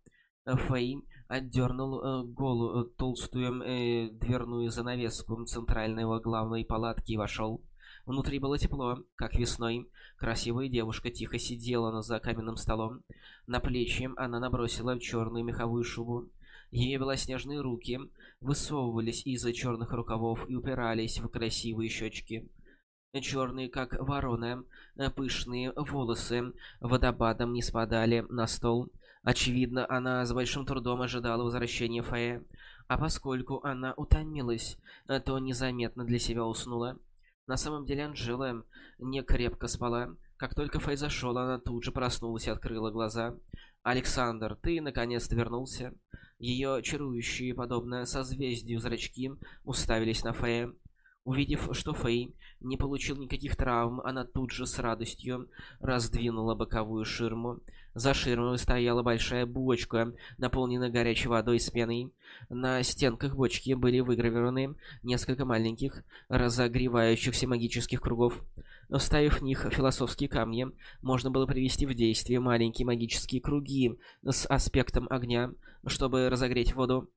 Фэй отдернул э, голую толстую э, дверную занавеску центрального главной палатки и вошел. Внутри было тепло, как весной. Красивая девушка тихо сидела за каменным столом. На плечи она набросила черную меховую шубу. Ее белоснежные руки высовывались из-за черных рукавов и упирались в красивые щечки. Черные, как ворона, пышные волосы водопадом не спадали на стол. Очевидно, она с большим трудом ожидала возвращения Фея, а поскольку она утомилась, то незаметно для себя уснула. На самом деле Анжела не крепко спала. Как только Фэй зашел, она тут же проснулась и открыла глаза. «Александр, ты наконец-то вернулся?» Ее чарующие, подобно созвездию зрачки, уставились на Фея. Увидев, что Фэй не получил никаких травм, она тут же с радостью раздвинула боковую ширму. За ширмой стояла большая бочка, наполненная горячей водой с пеной. На стенках бочки были выгравированы несколько маленьких, разогревающихся магических кругов. Вставив в них философские камни, можно было привести в действие маленькие магические круги с аспектом огня, чтобы разогреть воду.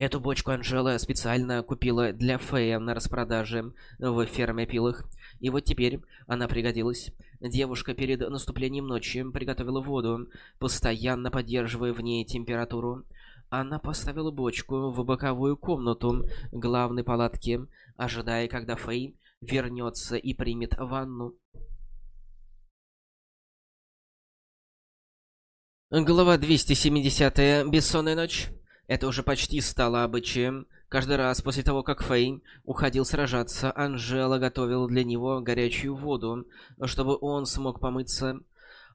Эту бочку Анжела специально купила для Фея на распродаже в ферме Пилах. И вот теперь она пригодилась. Девушка перед наступлением ночи приготовила воду, постоянно поддерживая в ней температуру. Она поставила бочку в боковую комнату главной палатки, ожидая, когда Фэй вернется и примет ванну. Глава 270. Бессонная ночь. Это уже почти стало обычаем. Каждый раз после того, как Фэй уходил сражаться, Анжела готовила для него горячую воду, чтобы он смог помыться.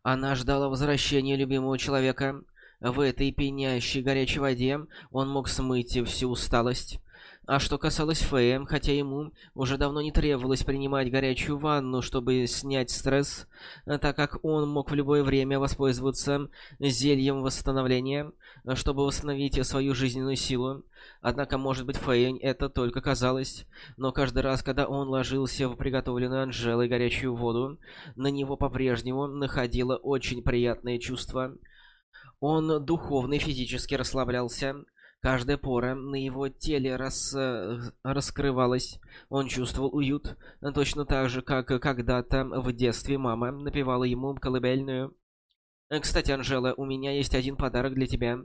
Она ждала возвращения любимого человека. В этой пенящей горячей воде он мог смыть всю усталость. А что касалось Фея, хотя ему уже давно не требовалось принимать горячую ванну, чтобы снять стресс, так как он мог в любое время воспользоваться зельем восстановления, чтобы восстановить свою жизненную силу. Однако, может быть, Фейн это только казалось, но каждый раз, когда он ложился в приготовленную Анжелой горячую воду, на него по-прежнему находило очень приятное чувство. Он духовно и физически расслаблялся, Каждая пора на его теле рас... Э, раскрывалась. Он чувствовал уют, точно так же, как когда-то в детстве мама напевала ему колыбельную. «Кстати, Анжела, у меня есть один подарок для тебя.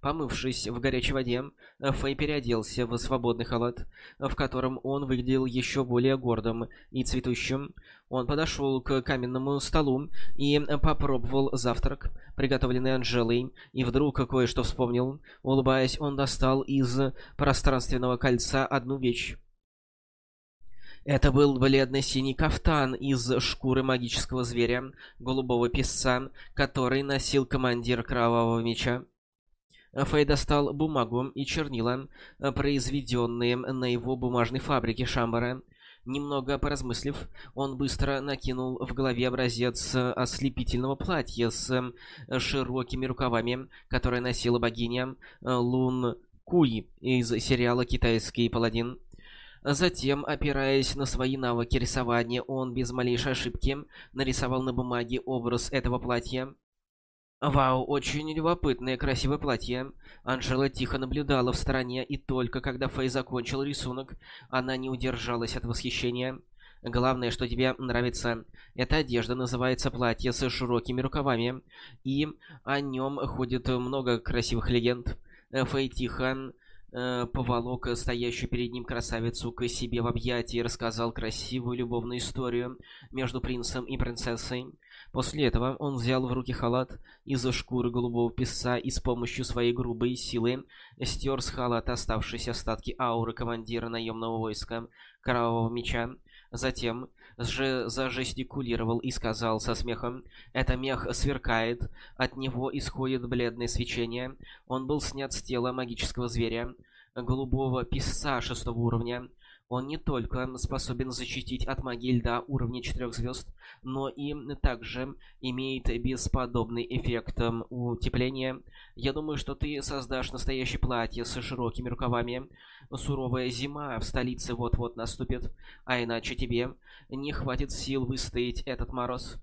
Помывшись в горячей воде, Фэй переоделся в свободный халат, в котором он выглядел еще более гордым и цветущим. Он подошел к каменному столу и попробовал завтрак, приготовленный Анжелой, и вдруг кое-что вспомнил. Улыбаясь, он достал из пространственного кольца одну вещь. Это был бледно-синий кафтан из шкуры магического зверя, голубого песца, который носил командир Кровавого Меча. Фэй достал бумагу и чернила, произведенные на его бумажной фабрике Шамбара. Немного поразмыслив, он быстро накинул в голове образец ослепительного платья с широкими рукавами, которое носила богиня Лун Куи из сериала «Китайский паладин». Затем, опираясь на свои навыки рисования, он без малейшей ошибки нарисовал на бумаге образ этого платья. Вау, очень любопытное красивое платье. Анжела тихо наблюдала в стороне, и только когда Фэй закончил рисунок, она не удержалась от восхищения. Главное, что тебе нравится. Эта одежда называется платье с широкими рукавами, и о нем ходит много красивых легенд. Фэй тихо э, поволок стоящую перед ним красавицу к себе в объятии и рассказал красивую любовную историю между принцем и принцессой. После этого он взял в руки халат из шкуры голубого песца и с помощью своей грубой силы стер с халата оставшиеся остатки ауры командира наемного войска Кровавого Меча. Затем же зажестикулировал и сказал со смехом, «Это мех сверкает, от него исходит бледное свечение. Он был снят с тела магического зверя, голубого песца шестого уровня. Он не только способен защитить от магии льда уровня 4 звезд, но и также имеет бесподобный эффект утепления. Я думаю, что ты создашь настоящее платье с широкими рукавами. Суровая зима в столице вот-вот наступит, а иначе тебе не хватит сил выстоять этот мороз.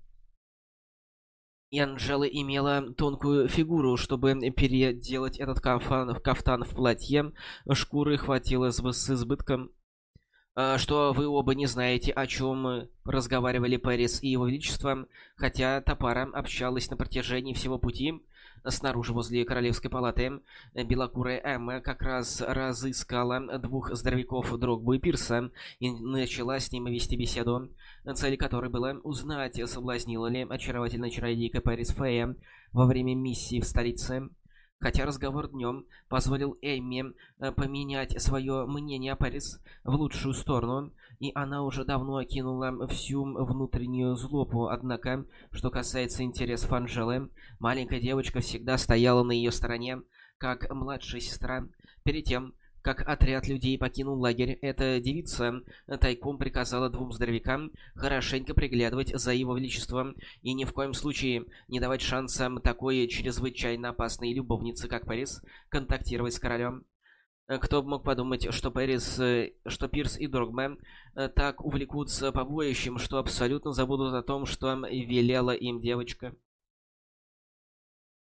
И Анжела имела тонкую фигуру, чтобы переделать этот кафтан, кафтан в платье. Шкуры хватило с избытком. А, что вы оба не знаете, о чем разговаривали Пэрис и Его Величество, хотя та пара общалась на протяжении всего пути. Снаружи, возле Королевской палаты, белокурая Эмма как раз разыскала двух здоровяков Дрогбу и Пирса и начала с ними вести беседу, цель которой была узнать, соблазнила ли очаровательная чародейка Пэрис Фея во время миссии в столице. Хотя разговор днем позволил Эмми э, поменять свое мнение о Пэрис в лучшую сторону, и она уже давно окинула всю внутреннюю злобу, однако, что касается интересов Анжелы, маленькая девочка всегда стояла на ее стороне, как младшая сестра. Перед тем, как отряд людей покинул лагерь, эта девица тайком приказала двум здоровякам хорошенько приглядывать за его величеством и ни в коем случае не давать шанса такой чрезвычайно опасной любовнице, как Пэрис, контактировать с королем. Кто бы мог подумать, что Пэрис, что Пирс и Доргме так увлекутся побоищем, что абсолютно забудут о том, что велела им девочка.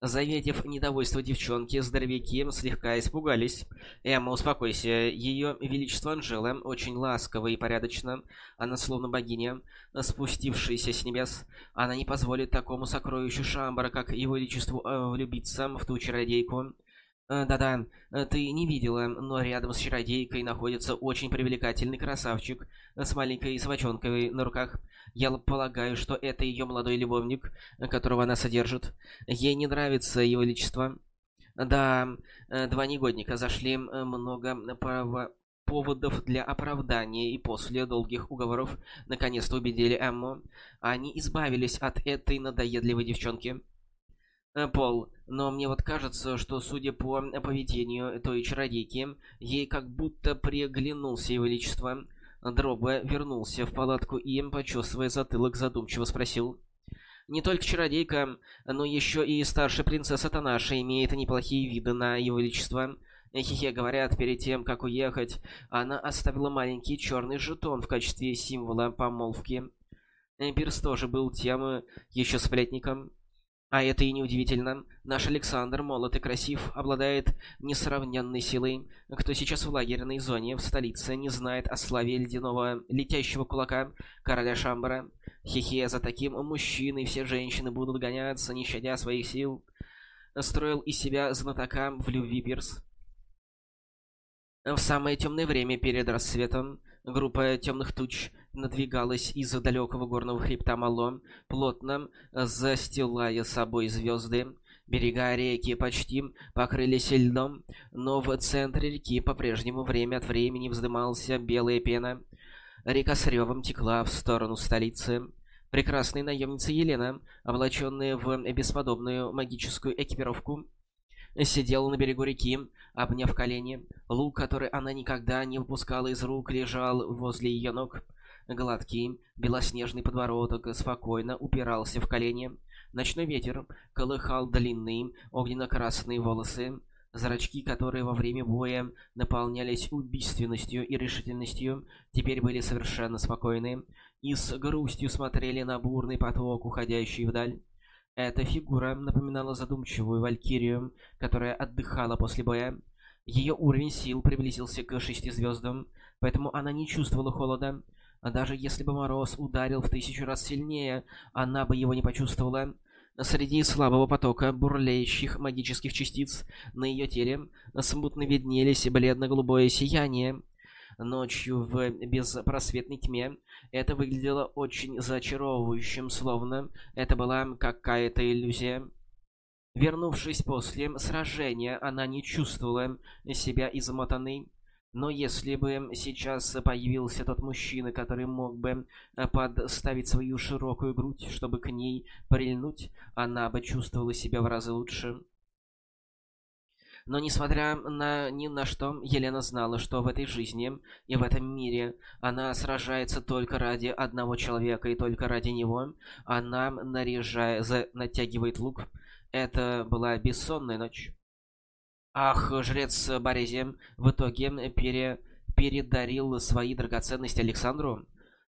Заметив недовольство девчонки, здоровяки слегка испугались. «Эмма, успокойся. Ее Величество Анжела очень ласково и порядочно. Она словно богиня, спустившаяся с небес. Она не позволит такому сокровищу Шамбара, как Его Величеству, э, влюбиться в ту чародейку. Э, да-да, э, ты не видела, но рядом с чародейкой находится очень привлекательный красавчик с маленькой собачонкой на руках. Я полагаю, что это ее молодой любовник, которого она содержит. Ей не нравится его величество. Да, э, два негодника зашли много права поводов для оправдания, и после долгих уговоров наконец-то убедили Эмму. Они избавились от этой надоедливой девчонки. Э, Пол, но мне вот кажется, что, судя по поведению той чародейки, ей как будто приглянулся его величество. Дроба вернулся в палатку и, почесывая затылок, задумчиво спросил. Не только чародейка, но еще и старшая принцесса Танаша имеет неплохие виды на его величество. Хихе говорят, перед тем, как уехать, она оставила маленький черный жетон в качестве символа помолвки. Пирс тоже был тем еще сплетником. А это и неудивительно. Наш Александр молод и красив, обладает несравненной силой. Кто сейчас в лагерной зоне в столице не знает о славе ледяного летящего кулака короля Шамбара? Хихе, за таким мужчиной все женщины будут гоняться, не щадя своих сил. Строил из себя знатока в любви Пирс. В самое темное время перед рассветом группа темных туч надвигалась из-за далекого горного хребта Мало, плотно застилая собой звезды. Берега реки почти покрылись льдом, но в центре реки по-прежнему время от времени вздымался белая пена. Река с ревом текла в сторону столицы. Прекрасная наемница Елена, облаченная в бесподобную магическую экипировку, сидела на берегу реки, обняв колени. Лук, который она никогда не выпускала из рук, лежал возле ее ног. Гладкий, белоснежный подбородок спокойно упирался в колени. Ночной ветер колыхал длинные огненно-красные волосы. Зрачки, которые во время боя наполнялись убийственностью и решительностью, теперь были совершенно спокойны и с грустью смотрели на бурный поток, уходящий вдаль. Эта фигура напоминала задумчивую валькирию, которая отдыхала после боя. Ее уровень сил приблизился к шести звездам, поэтому она не чувствовала холода. А даже если бы мороз ударил в тысячу раз сильнее, она бы его не почувствовала. Среди слабого потока бурлеющих магических частиц на ее теле смутно виднелись бледно-голубое сияние. Ночью в беспросветной тьме это выглядело очень зачаровывающим, словно это была какая-то иллюзия. Вернувшись после сражения, она не чувствовала себя измотанной. Но если бы сейчас появился тот мужчина, который мог бы подставить свою широкую грудь, чтобы к ней прильнуть, она бы чувствовала себя в разы лучше. Но несмотря на ни на что, Елена знала, что в этой жизни и в этом мире она сражается только ради одного человека и только ради него. Она, наряжая, за... натягивает лук. Это была бессонная ночь. Ах, жрец Борези в итоге пере... передарил свои драгоценности Александру.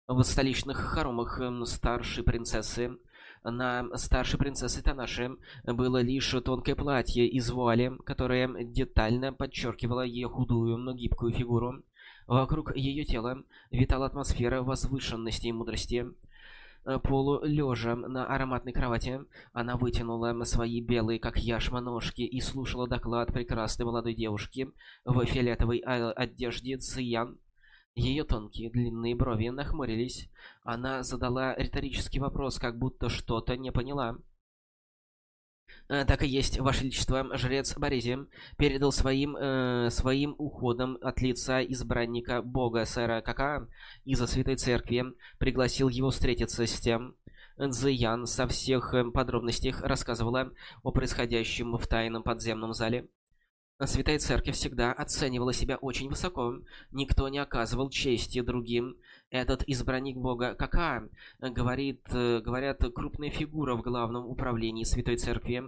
В столичных хоромах старшей принцессы на старшей принцессе Танаши было лишь тонкое платье из вуали, которое детально подчеркивало ее худую, но гибкую фигуру. Вокруг ее тела витала атмосфера возвышенности и мудрости. Полулежа на ароматной кровати, она вытянула свои белые, как яшма, ножки и слушала доклад прекрасной молодой девушки в фиолетовой а, одежде Циян. Ее тонкие длинные брови нахмурились. Она задала риторический вопрос, как будто что-то не поняла. «Э, «Так и есть, Ваше Величество, жрец Боризи передал своим, э, своим уходом от лица избранника бога сэра Кака из-за Святой Церкви, пригласил его встретиться с тем». Цзэян со всех э, подробностей рассказывала о происходящем в тайном подземном зале. Святая Церковь всегда оценивала себя очень высоко. Никто не оказывал чести другим. Этот избранник Бога Кака, говорит, э, говорят, крупная фигура в главном управлении Святой Церкви.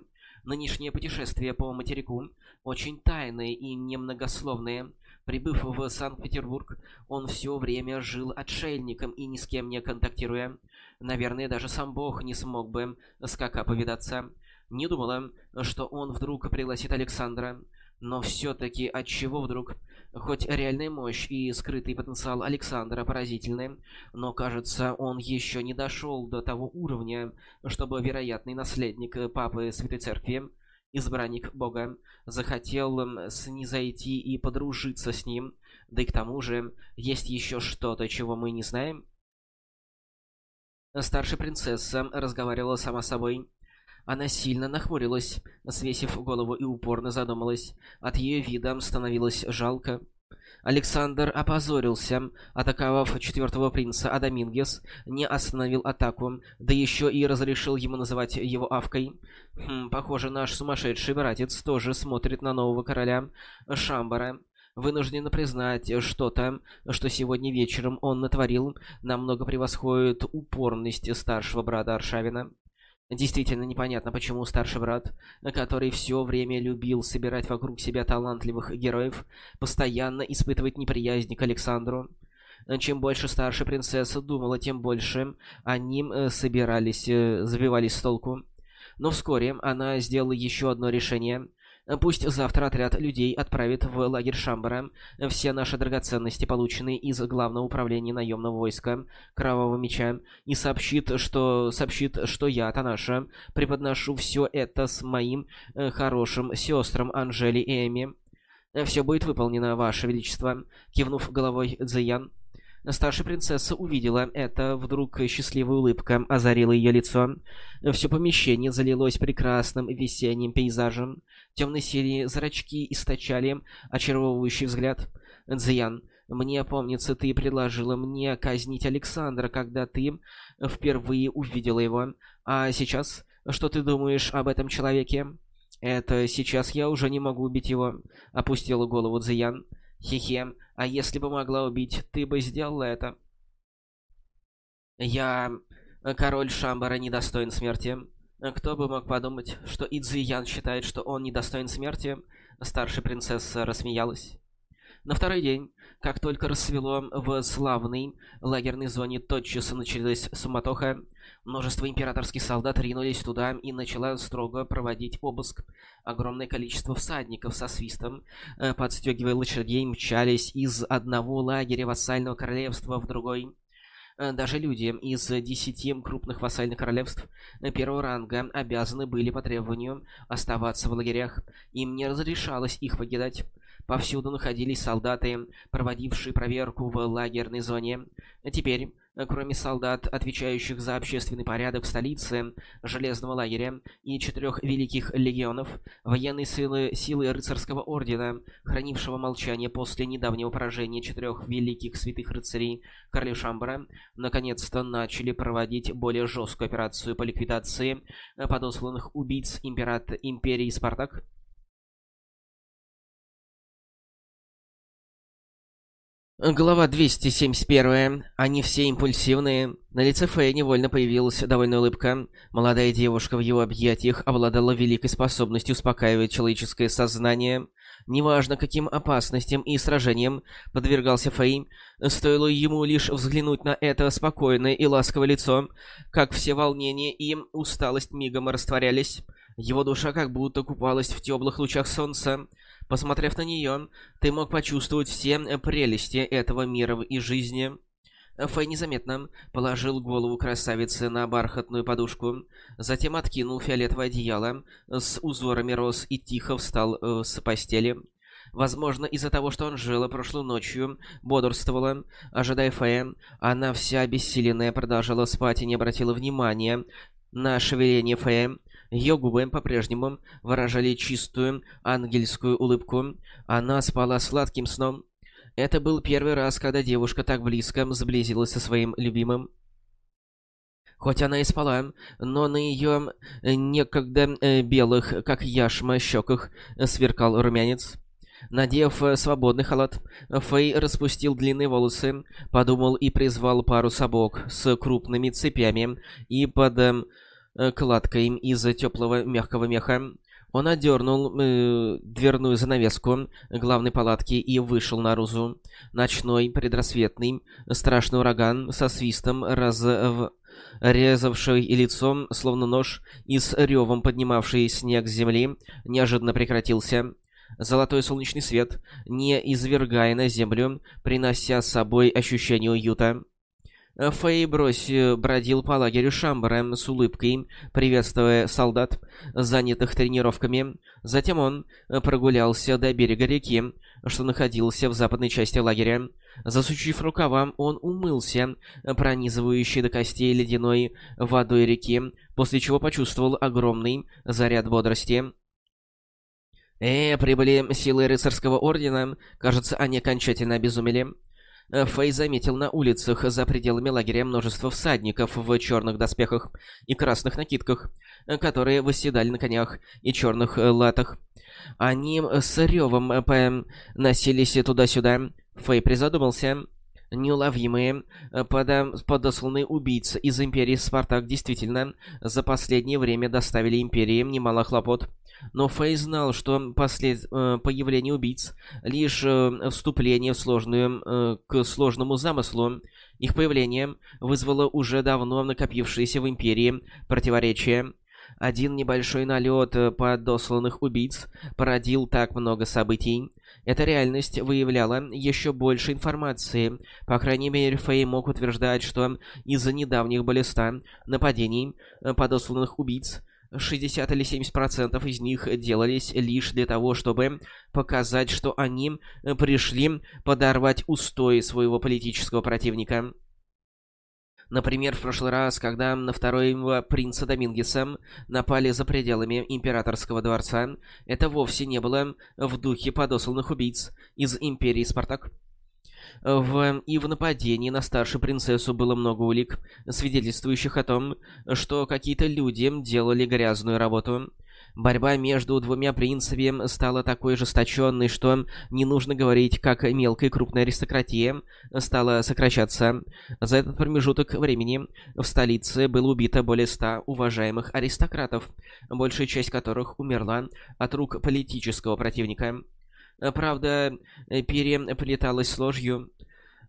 Нынешнее путешествие по материку очень тайное и немногословное. Прибыв в Санкт-Петербург, он все время жил отшельником и ни с кем не контактируя. Наверное, даже сам Бог не смог бы с Кака повидаться. Не думала, что он вдруг пригласит Александра. Но все-таки от чего вдруг? Хоть реальная мощь и скрытый потенциал Александра поразительны, но, кажется, он еще не дошел до того уровня, чтобы вероятный наследник Папы Святой Церкви, избранник Бога, захотел снизойти и подружиться с ним, да и к тому же есть еще что-то, чего мы не знаем. Старшая принцесса разговаривала сама собой. Она сильно нахмурилась, свесив голову и упорно задумалась. От ее вида становилось жалко. Александр опозорился, атаковав четвертого принца, а Домингес не остановил атаку, да еще и разрешил ему называть его Авкой. Хм, похоже, наш сумасшедший братец тоже смотрит на нового короля Шамбара. Вынужден признать, что-то, что сегодня вечером он натворил, намного превосходит упорность старшего брата Аршавина. Действительно непонятно, почему старший брат, который все время любил собирать вокруг себя талантливых героев, постоянно испытывает неприязнь к Александру. Чем больше старшая принцесса думала, тем больше они э, собирались, э, забивались с толку. Но вскоре она сделала еще одно решение – Пусть завтра отряд людей отправит в лагерь Шамбара все наши драгоценности, полученные из главного управления наемного войска Кровавого Меча, и сообщит, что сообщит, что я, Танаша, преподношу все это с моим э, хорошим сестрам Анжели и Эми. «Все будет выполнено, Ваше Величество», — кивнув головой Цзэян. Старшая принцесса увидела это, вдруг счастливая улыбка озарила ее лицо. Все помещение залилось прекрасным весенним пейзажем. Темно-синие зрачки источали очаровывающий взгляд. «Дзиян, мне помнится, ты предложила мне казнить Александра, когда ты впервые увидела его. А сейчас, что ты думаешь об этом человеке?» «Это сейчас я уже не могу убить его», — опустила голову Дзиян. «Хе-хе, а если бы могла убить, ты бы сделала это?» «Я... король Шамбара недостоин смерти». Кто бы мог подумать, что Идзи Ян считает, что он недостоин смерти? Старшая принцесса рассмеялась. На второй день, как только рассвело в славной лагерной зоне, тотчас началась суматоха. Множество императорских солдат ринулись туда и начала строго проводить обыск. Огромное количество всадников со свистом, э, подстегивая лошадей, мчались из одного лагеря вассального королевства в другой. Э, даже люди из десяти крупных вассальных королевств э, первого ранга обязаны были по требованию оставаться в лагерях. Им не разрешалось их покидать. Повсюду находились солдаты, проводившие проверку в лагерной зоне. Теперь Кроме солдат, отвечающих за общественный порядок в столице, Железного лагеря и четырех великих легионов, военные силы, силы рыцарского ордена, хранившего молчание после недавнего поражения четырех великих святых рыцарей Короля Шамбара, наконец-то начали проводить более жесткую операцию по ликвидации подосланных убийц императ... империи Спартак Глава 271. Они все импульсивные. На лице Фэя невольно появилась довольная улыбка. Молодая девушка в его объятиях обладала великой способностью успокаивать человеческое сознание. Неважно, каким опасностям и сражениям подвергался Фэй, стоило ему лишь взглянуть на это спокойное и ласковое лицо, как все волнения и усталость мигом растворялись. Его душа как будто купалась в теплых лучах солнца. Посмотрев на нее, ты мог почувствовать все прелести этого мира и жизни. Фэй незаметно положил голову красавицы на бархатную подушку, затем откинул фиолетовое одеяло с узорами роз и тихо встал э, с постели. Возможно, из-за того, что он жила прошлой ночью, бодрствовала, ожидая Фэя, она вся обессиленная продолжала спать и не обратила внимания на шевеление Фэя. Ее губы по-прежнему выражали чистую ангельскую улыбку. Она спала сладким сном. Это был первый раз, когда девушка так близко сблизилась со своим любимым. Хоть она и спала, но на ее некогда э, белых, как яшма, щеках сверкал румянец. Надев э, свободный халат, Фэй распустил длинные волосы, подумал и призвал пару сапог с крупными цепями и под Э, кладкой из теплого мягкого меха. Он одернул э, дверную занавеску главной палатки и вышел наружу. Ночной, предрассветный, страшный ураган со свистом раз... резавший лицом, словно нож, и с ревом поднимавший снег с земли, неожиданно прекратился. Золотой солнечный свет, не извергая на землю, принося с собой ощущение уюта. Фэй брось бродил по лагерю Шамбара с улыбкой, приветствуя солдат, занятых тренировками. Затем он прогулялся до берега реки, что находился в западной части лагеря. Засучив рукава, он умылся, пронизывающей до костей ледяной водой реки, после чего почувствовал огромный заряд бодрости. «Э, прибыли силы рыцарского ордена. Кажется, они окончательно обезумели». Фэй заметил на улицах за пределами лагеря множество всадников в черных доспехах и красных накидках, которые восседали на конях и черных латах. Они с ревом носились туда-сюда. Фэй призадумался. Неуловимые, подо... подосланные убийцы из Империи Спартак действительно за последнее время доставили Империи немало хлопот. Но Фэй знал, что послед... Э, появление убийц — лишь э, вступление в сложную... Э, к сложному замыслу. Их появление вызвало уже давно накопившиеся в Империи противоречия. Один небольшой налет подосланных убийц породил так много событий. Эта реальность выявляла еще больше информации. По крайней мере, Фэй мог утверждать, что из-за недавних баллиста нападений подосланных убийц 60 или 70% из них делались лишь для того, чтобы показать, что они пришли подорвать устои своего политического противника. Например, в прошлый раз, когда на второго принца Домингеса напали за пределами императорского дворца, это вовсе не было в духе подосланных убийц из империи Спартак. В... И в нападении на старшую принцессу было много улик, свидетельствующих о том, что какие-то люди делали грязную работу. Борьба между двумя принцами стала такой ожесточенной, что не нужно говорить, как мелкая и крупная аристократия стала сокращаться. За этот промежуток времени в столице было убито более ста уважаемых аристократов, большая часть которых умерла от рук политического противника. Правда, переплеталась с ложью.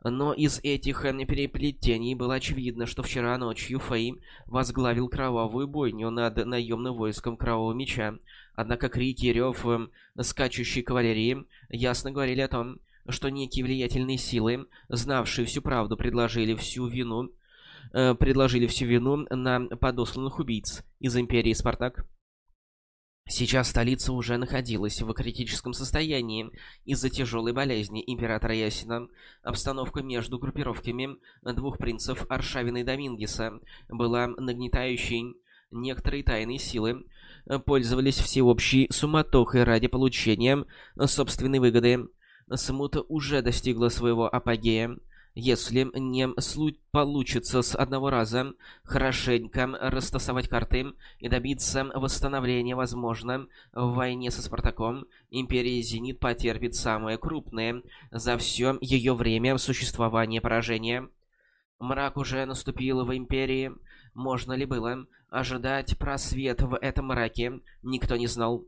Но из этих э, переплетений было очевидно, что вчера ночью Фэй возглавил кровавую бойню над наемным войском Кровавого Меча. Однако крики и рев э, скачущей кавалерии ясно говорили о том, что некие влиятельные силы, знавшие всю правду, предложили всю вину, э, предложили всю вину на подосланных убийц из Империи Спартак. Сейчас столица уже находилась в критическом состоянии из-за тяжелой болезни императора Ясина. Обстановка между группировками двух принцев Аршавина и Домингеса была нагнетающей. Некоторые тайные силы пользовались всеобщей суматохой ради получения собственной выгоды. Смута уже достигла своего апогея. Если не получится с одного раза хорошенько растасовать карты и добиться восстановления, возможно, в войне со Спартаком, Империя Зенит потерпит самое крупное за все ее время существования поражения. Мрак уже наступил в Империи. Можно ли было ожидать просвет в этом мраке, никто не знал.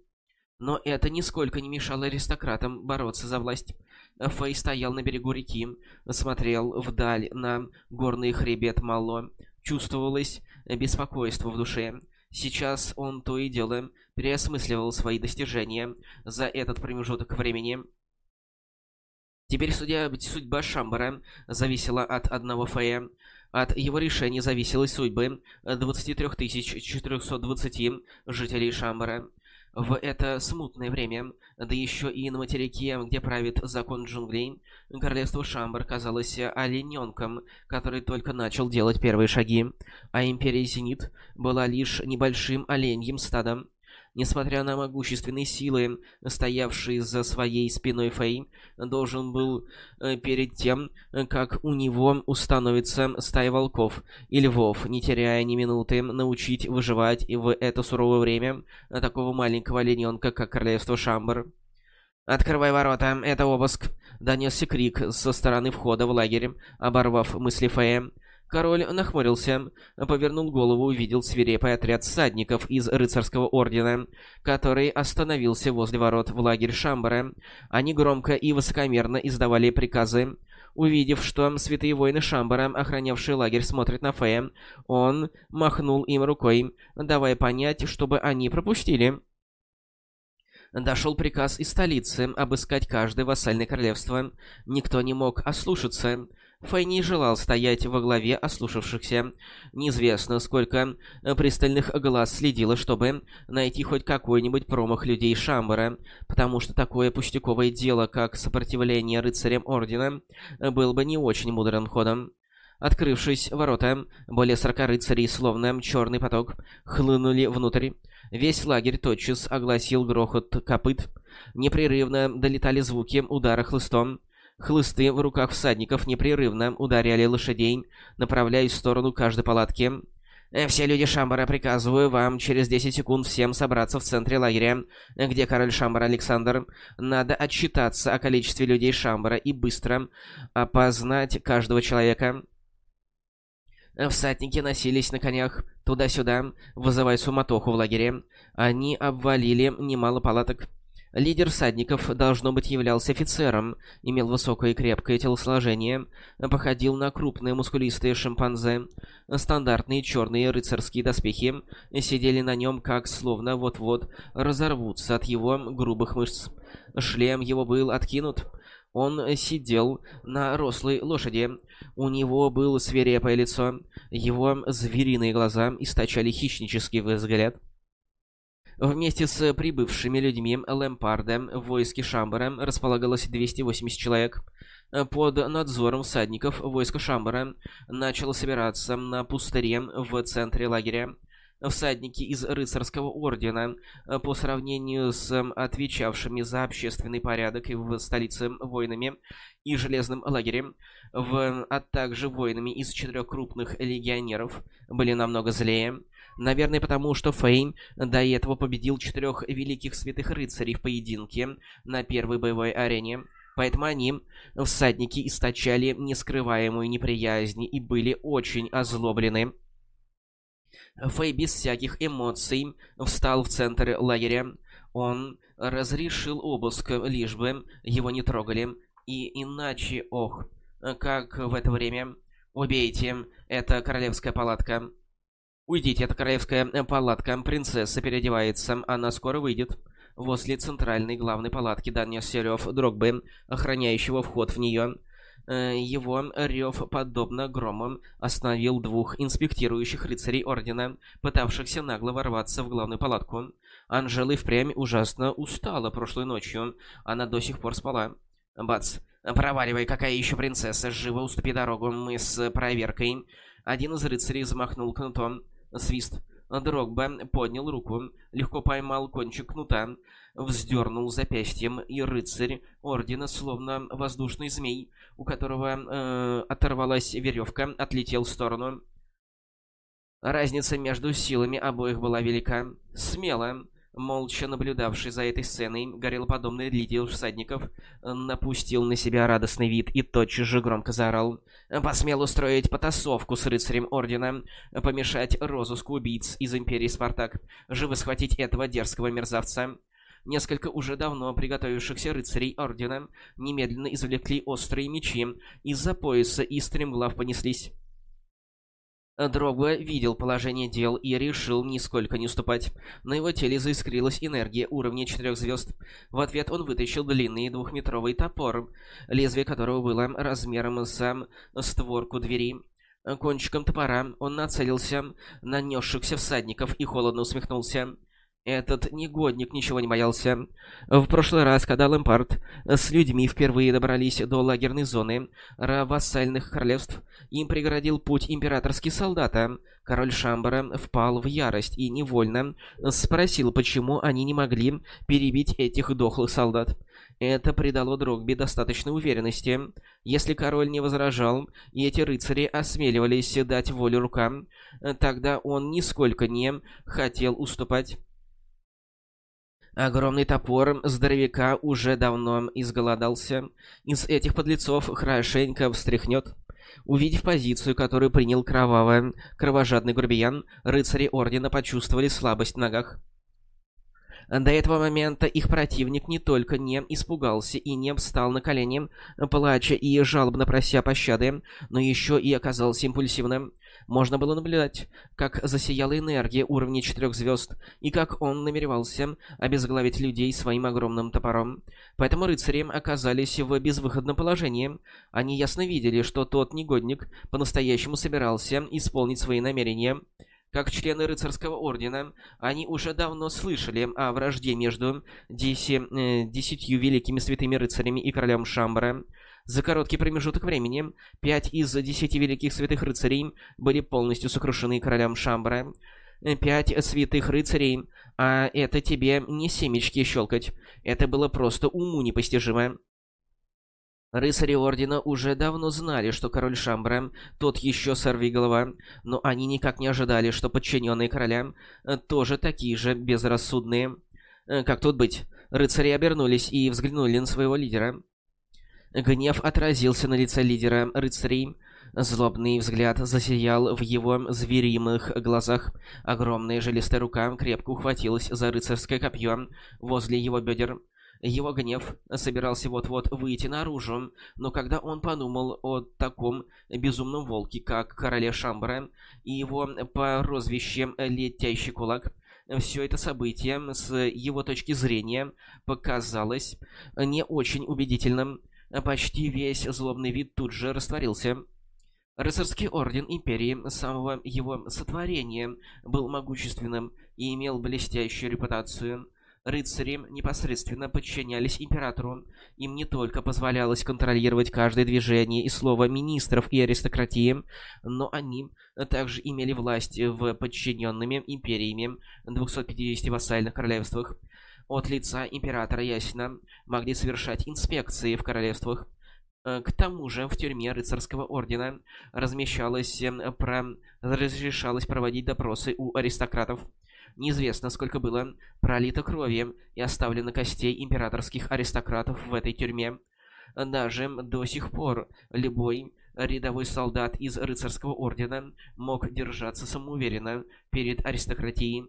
Но это нисколько не мешало аристократам бороться за власть. Фэй стоял на берегу реки, смотрел вдаль на горный хребет Мало. Чувствовалось беспокойство в душе. Сейчас он то и дело переосмысливал свои достижения за этот промежуток времени. Теперь судья, судьба Шамбара зависела от одного Фэя. От его решения зависела судьбы 23 420 жителей Шамбара. В это смутное время, да еще и на материке, где правит закон джунглей, королевство Шамбар казалось олененком, который только начал делать первые шаги, а империя Зенит была лишь небольшим оленьим стадом. Несмотря на могущественные силы, стоявшие за своей спиной Фэй, должен был э, перед тем, как у него установится стая волков и львов, не теряя ни минуты, научить выживать и в это суровое время такого маленького олененка, как королевство Шамбар. «Открывай ворота, это обыск!» — донесся крик со стороны входа в лагерь, оборвав мысли Фэя. Король нахмурился, повернул голову, увидел свирепый отряд всадников из рыцарского ордена, который остановился возле ворот в лагерь Шамбара. Они громко и высокомерно издавали приказы. Увидев, что святые воины Шамбара, охранявшие лагерь, смотрят на Фея, он махнул им рукой, давая понять, чтобы они пропустили. Дошел приказ из столицы обыскать каждое вассальное королевство. Никто не мог ослушаться. Фэй не желал стоять во главе ослушавшихся. Неизвестно, сколько э, пристальных глаз следило, чтобы найти хоть какой-нибудь промах людей Шамбара, потому что такое пустяковое дело, как сопротивление рыцарям Ордена, было бы не очень мудрым ходом. Открывшись ворота, более сорока рыцарей, словно черный поток, хлынули внутрь. Весь лагерь тотчас огласил грохот копыт. Непрерывно долетали звуки удара хлыстом. Хлысты в руках всадников непрерывно ударяли лошадей, направляясь в сторону каждой палатки. Э, «Все люди Шамбара, приказываю вам через 10 секунд всем собраться в центре лагеря, где король Шамбара Александр. Надо отчитаться о количестве людей Шамбара и быстро опознать каждого человека». Всадники носились на конях туда-сюда, вызывая суматоху в лагере. Они обвалили немало палаток. Лидер всадников, должно быть, являлся офицером, имел высокое и крепкое телосложение, походил на крупные мускулистые шимпанзе. Стандартные черные рыцарские доспехи сидели на нем, как словно вот-вот разорвутся от его грубых мышц. Шлем его был откинут. Он сидел на рослой лошади. У него было свирепое лицо. Его звериные глаза источали хищнический взгляд. Вместе с прибывшими людьми Лэмпарда в войске Шамбара располагалось 280 человек. Под надзором всадников войско Шамбара начало собираться на пустыре в центре лагеря. Всадники из рыцарского ордена, по сравнению с отвечавшими за общественный порядок в столице воинами и железным лагерем, в, а также воинами из четырех крупных легионеров, были намного злее. Наверное, потому что Фейм до этого победил четырех великих святых рыцарей в поединке на первой боевой арене. Поэтому они, всадники, источали нескрываемую неприязнь и были очень озлоблены. Фэй без всяких эмоций встал в центр лагеря. Он разрешил обыск, лишь бы его не трогали. И иначе, ох, как в это время... Убейте, это королевская палатка. «Уйдите, это королевская э, палатка. Принцесса переодевается. Она скоро выйдет». Возле центральной главной палатки донес рев Дрогбы, охраняющего вход в нее. Э, его рев, подобно грому, остановил двух инспектирующих рыцарей Ордена, пытавшихся нагло ворваться в главную палатку. Анжела впрямь ужасно устала прошлой ночью. Она до сих пор спала. Бац. «Проваливай, какая еще принцесса? Живо уступи дорогу, мы с проверкой». Один из рыцарей замахнул кнутом. Свист. Дрогба поднял руку, легко поймал кончик кнута, вздернул запястьем, и рыцарь ордена, словно воздушный змей, у которого э, оторвалась веревка, отлетел в сторону. Разница между силами обоих была велика. Смело, молча наблюдавший за этой сценой, горелоподобный лидер всадников напустил на себя радостный вид и тотчас же громко заорал. «Посмел устроить потасовку с рыцарем Ордена, помешать розыску убийц из Империи Спартак, живо схватить этого дерзкого мерзавца». Несколько уже давно приготовившихся рыцарей Ордена немедленно извлекли острые мечи из-за пояса и стремглав понеслись. Дрогба видел положение дел и решил нисколько не уступать. На его теле заискрилась энергия уровня четырех звезд. В ответ он вытащил длинный двухметровый топор, лезвие которого было размером с створку двери. Кончиком топора он нацелился на несшихся всадников и холодно усмехнулся. Этот негодник ничего не боялся. В прошлый раз, когда Лэмпард с людьми впервые добрались до лагерной зоны вассальных королевств, им преградил путь императорский солдата. Король Шамбара впал в ярость и невольно спросил, почему они не могли перебить этих дохлых солдат. Это придало Дрогби достаточной уверенности. Если король не возражал, и эти рыцари осмеливались дать волю рукам, тогда он нисколько не хотел уступать. Огромный топор здоровяка уже давно изголодался. Из этих подлецов хорошенько встряхнет. Увидев позицию, которую принял кровавый, кровожадный грубиян, рыцари Ордена почувствовали слабость в ногах. До этого момента их противник не только не испугался и не встал на колени, плача и жалобно прося пощады, но еще и оказался импульсивным. Можно было наблюдать, как засияла энергия уровня четырех звезд, и как он намеревался обезглавить людей своим огромным топором. Поэтому рыцари оказались в безвыходном положении. Они ясно видели, что тот негодник по-настоящему собирался исполнить свои намерения. Как члены рыцарского ордена, они уже давно слышали о вражде между деси, э, десятью великими святыми рыцарями и королем Шамбара. За короткий промежуток времени пять из десяти великих святых рыцарей были полностью сокрушены королем Шамбара. Пять святых рыцарей, а это тебе не семечки щелкать. Это было просто уму непостижимо. Рыцари Ордена уже давно знали, что король Шамбра тот еще сорвиголова, но они никак не ожидали, что подчиненные короля э, тоже такие же безрассудные. Э, как тут быть? Рыцари обернулись и взглянули на своего лидера. Гнев отразился на лице лидера рыцарей. Злобный взгляд засиял в его зверимых глазах. Огромная жилистая рука крепко ухватилась за рыцарское копье возле его бедер. Его гнев собирался вот-вот выйти наружу, но когда он подумал о таком безумном волке, как короле Шамбара, и его прозвище «Летящий кулак», все это событие с его точки зрения показалось не очень убедительным. Почти весь злобный вид тут же растворился. Рыцарский орден Империи с самого его сотворения был могущественным и имел блестящую репутацию – Рыцари непосредственно подчинялись императору. Им не только позволялось контролировать каждое движение и слово министров и аристократии, но они также имели власть в подчиненными империями 250 вассальных королевствах. От лица императора Ясина могли совершать инспекции в королевствах. К тому же в тюрьме рыцарского ордена размещалось, про... разрешалось проводить допросы у аристократов. Неизвестно, сколько было пролито крови и оставлено костей императорских аристократов в этой тюрьме. Даже до сих пор любой рядовой солдат из рыцарского ордена мог держаться самоуверенно перед аристократией.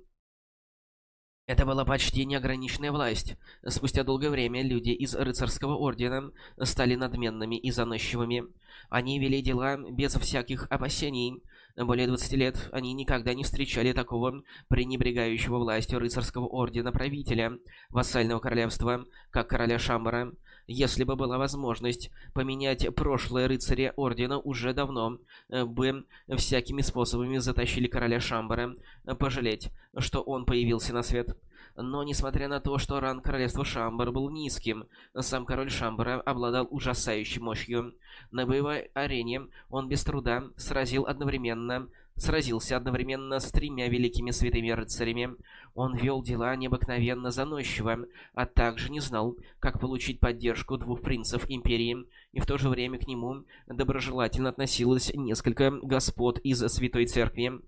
Это была почти неограниченная власть. Спустя долгое время люди из рыцарского ордена стали надменными и заносчивыми. Они вели дела без всяких опасений, более 20 лет они никогда не встречали такого пренебрегающего властью рыцарского ордена правителя вассального королевства, как короля Шамбара. Если бы была возможность поменять прошлое рыцаря ордена, уже давно э, бы всякими способами затащили короля Шамбара, э, пожалеть, что он появился на свет. Но, несмотря на то, что ранг королевства Шамбар был низким, сам король Шамбара обладал ужасающей мощью. На боевой арене он без труда сразил одновременно сразился одновременно с тремя великими святыми рыцарями. Он вел дела необыкновенно заносчиво, а также не знал, как получить поддержку двух принцев Империи, и в то же время к нему доброжелательно относилось несколько господ из Святой Церкви.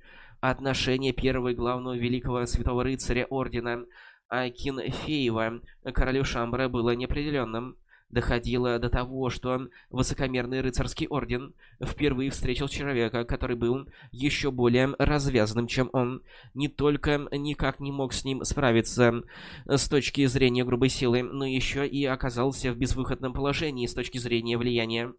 Отношение первого и главного великого святого рыцаря Ордена Акинфеева королю Шамбара было неопределенным. Доходило до того, что высокомерный рыцарский орден впервые встретил человека, который был еще более развязанным, чем он. Не только никак не мог с ним справиться с точки зрения грубой силы, но еще и оказался в безвыходном положении с точки зрения влияния.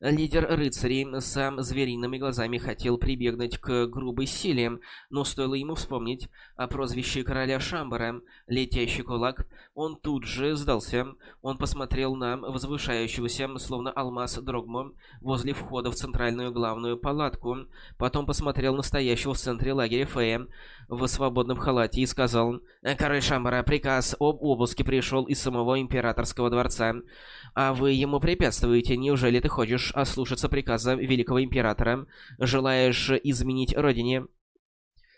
Лидер рыцарей сам звериными глазами хотел прибегнуть к грубой силе, но стоило ему вспомнить о прозвище короля Шамбара. «Летящий кулак», он тут же сдался. Он посмотрел на возвышающегося, словно алмаз Дрогму, возле входа в центральную главную палатку, потом посмотрел на стоящего в центре лагеря Фея в свободном халате и сказал «Король Шамбара, приказ об обыске пришел из самого императорского дворца». А вы ему препятствуете. Неужели ты хочешь ослушаться приказа великого императора? Желаешь изменить родине?»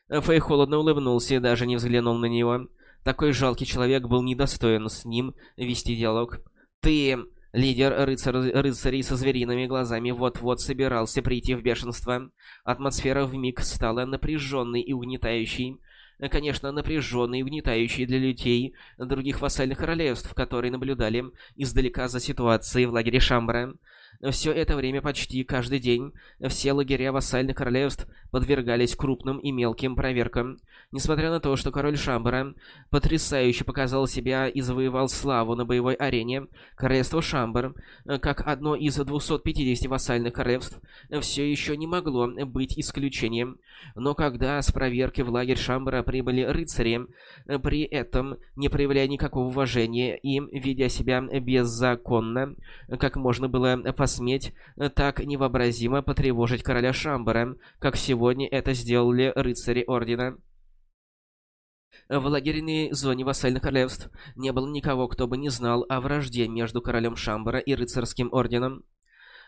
Фэй холодно улыбнулся и даже не взглянул на него. Такой жалкий человек был недостоин с ним вести диалог. «Ты...» Лидер рыцар рыцарей со звериными глазами вот-вот собирался прийти в бешенство. Атмосфера вмиг стала напряженной и угнетающей. Конечно, напряженный и угнетающий для людей других вассальных королевств, которые наблюдали издалека за ситуацией в лагере Шамбара. Все это время почти каждый день все лагеря вассальных королевств подвергались крупным и мелким проверкам. Несмотря на то, что король Шамбара потрясающе показал себя и завоевал славу на боевой арене, королевство Шамбар, как одно из 250 вассальных королевств, все еще не могло быть исключением. Но когда с проверки в лагерь Шамбара прибыли рыцари, при этом не проявляя никакого уважения и ведя себя беззаконно, как можно было посметь так невообразимо потревожить короля Шамбара, как сегодня это сделали рыцари Ордена. В лагерной зоне вассальных королевств не было никого, кто бы не знал о вражде между королем Шамбара и рыцарским орденом.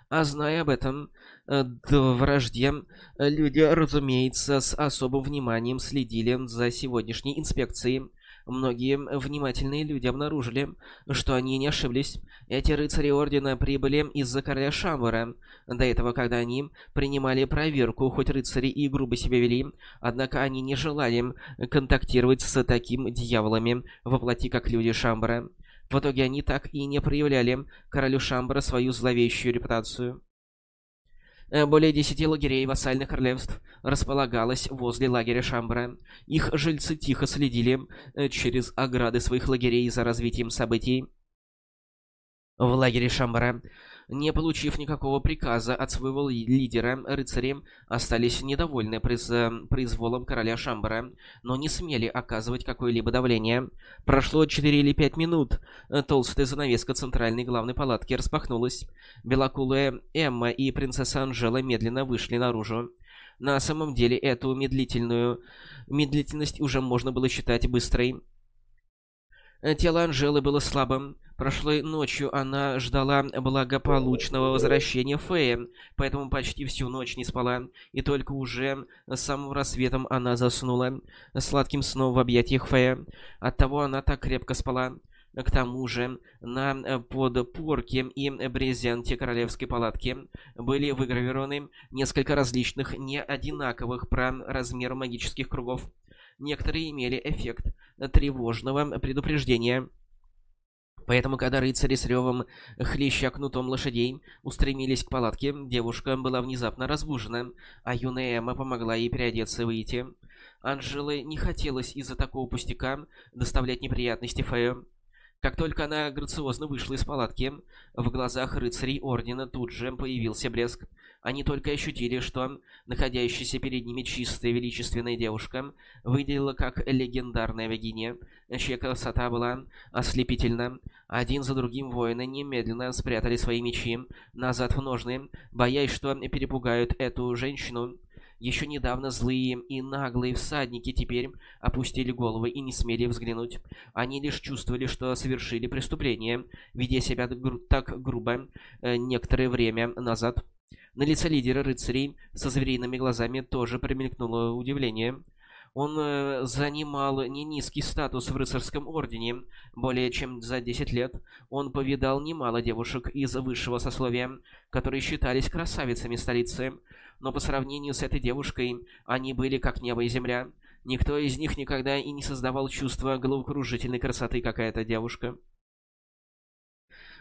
А зная об этом э, вражде, люди, разумеется, с особым вниманием следили за сегодняшней инспекцией Многие внимательные люди обнаружили, что они не ошиблись. Эти рыцари Ордена прибыли из-за короля Шамбара. До этого, когда они принимали проверку, хоть рыцари и грубо себя вели, однако они не желали контактировать с такими дьяволами воплоти, как люди Шамбара. В итоге они так и не проявляли королю Шамбара свою зловещую репутацию. Э, более десяти лагерей вассальных королевств располагалось возле лагеря Шамбара. Их жильцы тихо следили э, через ограды своих лагерей за развитием событий. В лагере Шамбара не получив никакого приказа от своего лидера, рыцари остались недовольны приз... произволом короля Шамбара, но не смели оказывать какое-либо давление. Прошло 4 или 5 минут. Толстая занавеска центральной главной палатки распахнулась. Белокулая Эмма и принцесса Анжела медленно вышли наружу. На самом деле, эту медлительную медлительность уже можно было считать быстрой. Тело Анжелы было слабым. Прошлой ночью она ждала благополучного возвращения Фея, поэтому почти всю ночь не спала, и только уже с самым рассветом она заснула сладким сном в объятиях Фея. Оттого она так крепко спала. К тому же на подпорке и брезенте королевской палатки были выгравированы несколько различных неодинаковых про размер магических кругов. Некоторые имели эффект тревожного предупреждения. Поэтому, когда рыцари с ревом, хлеща кнутом лошадей, устремились к палатке, девушка была внезапно разбужена, а юная Эмма помогла ей переодеться и выйти. Анжеле не хотелось из-за такого пустяка доставлять неприятности Фею. Как только она грациозно вышла из палатки, в глазах рыцарей Ордена тут же появился блеск. Они только ощутили, что находящаяся перед ними чистая величественная девушка выглядела как легендарная богиня, чья красота была ослепительна. Один за другим воины немедленно спрятали свои мечи назад в ножны, боясь, что перепугают эту женщину. Еще недавно злые и наглые всадники теперь опустили головы и не смели взглянуть. Они лишь чувствовали, что совершили преступление, ведя себя так грубо э, некоторое время назад. На лице лидера рыцарей со звериными глазами тоже промелькнуло удивление. Он э, занимал не низкий статус в рыцарском ордене. Более чем за 10 лет он повидал немало девушек из высшего сословия, которые считались красавицами столицы. Но по сравнению с этой девушкой, они были как небо и земля. Никто из них никогда и не создавал чувства головокружительной красоты, как эта девушка.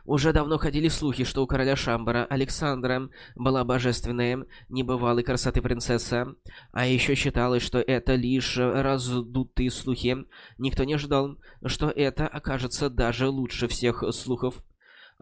Уже давно ходили слухи, что у короля Шамбара Александра была божественная, небывалой красоты принцесса. А еще считалось, что это лишь раздутые слухи. Никто не ждал, что это окажется даже лучше всех слухов.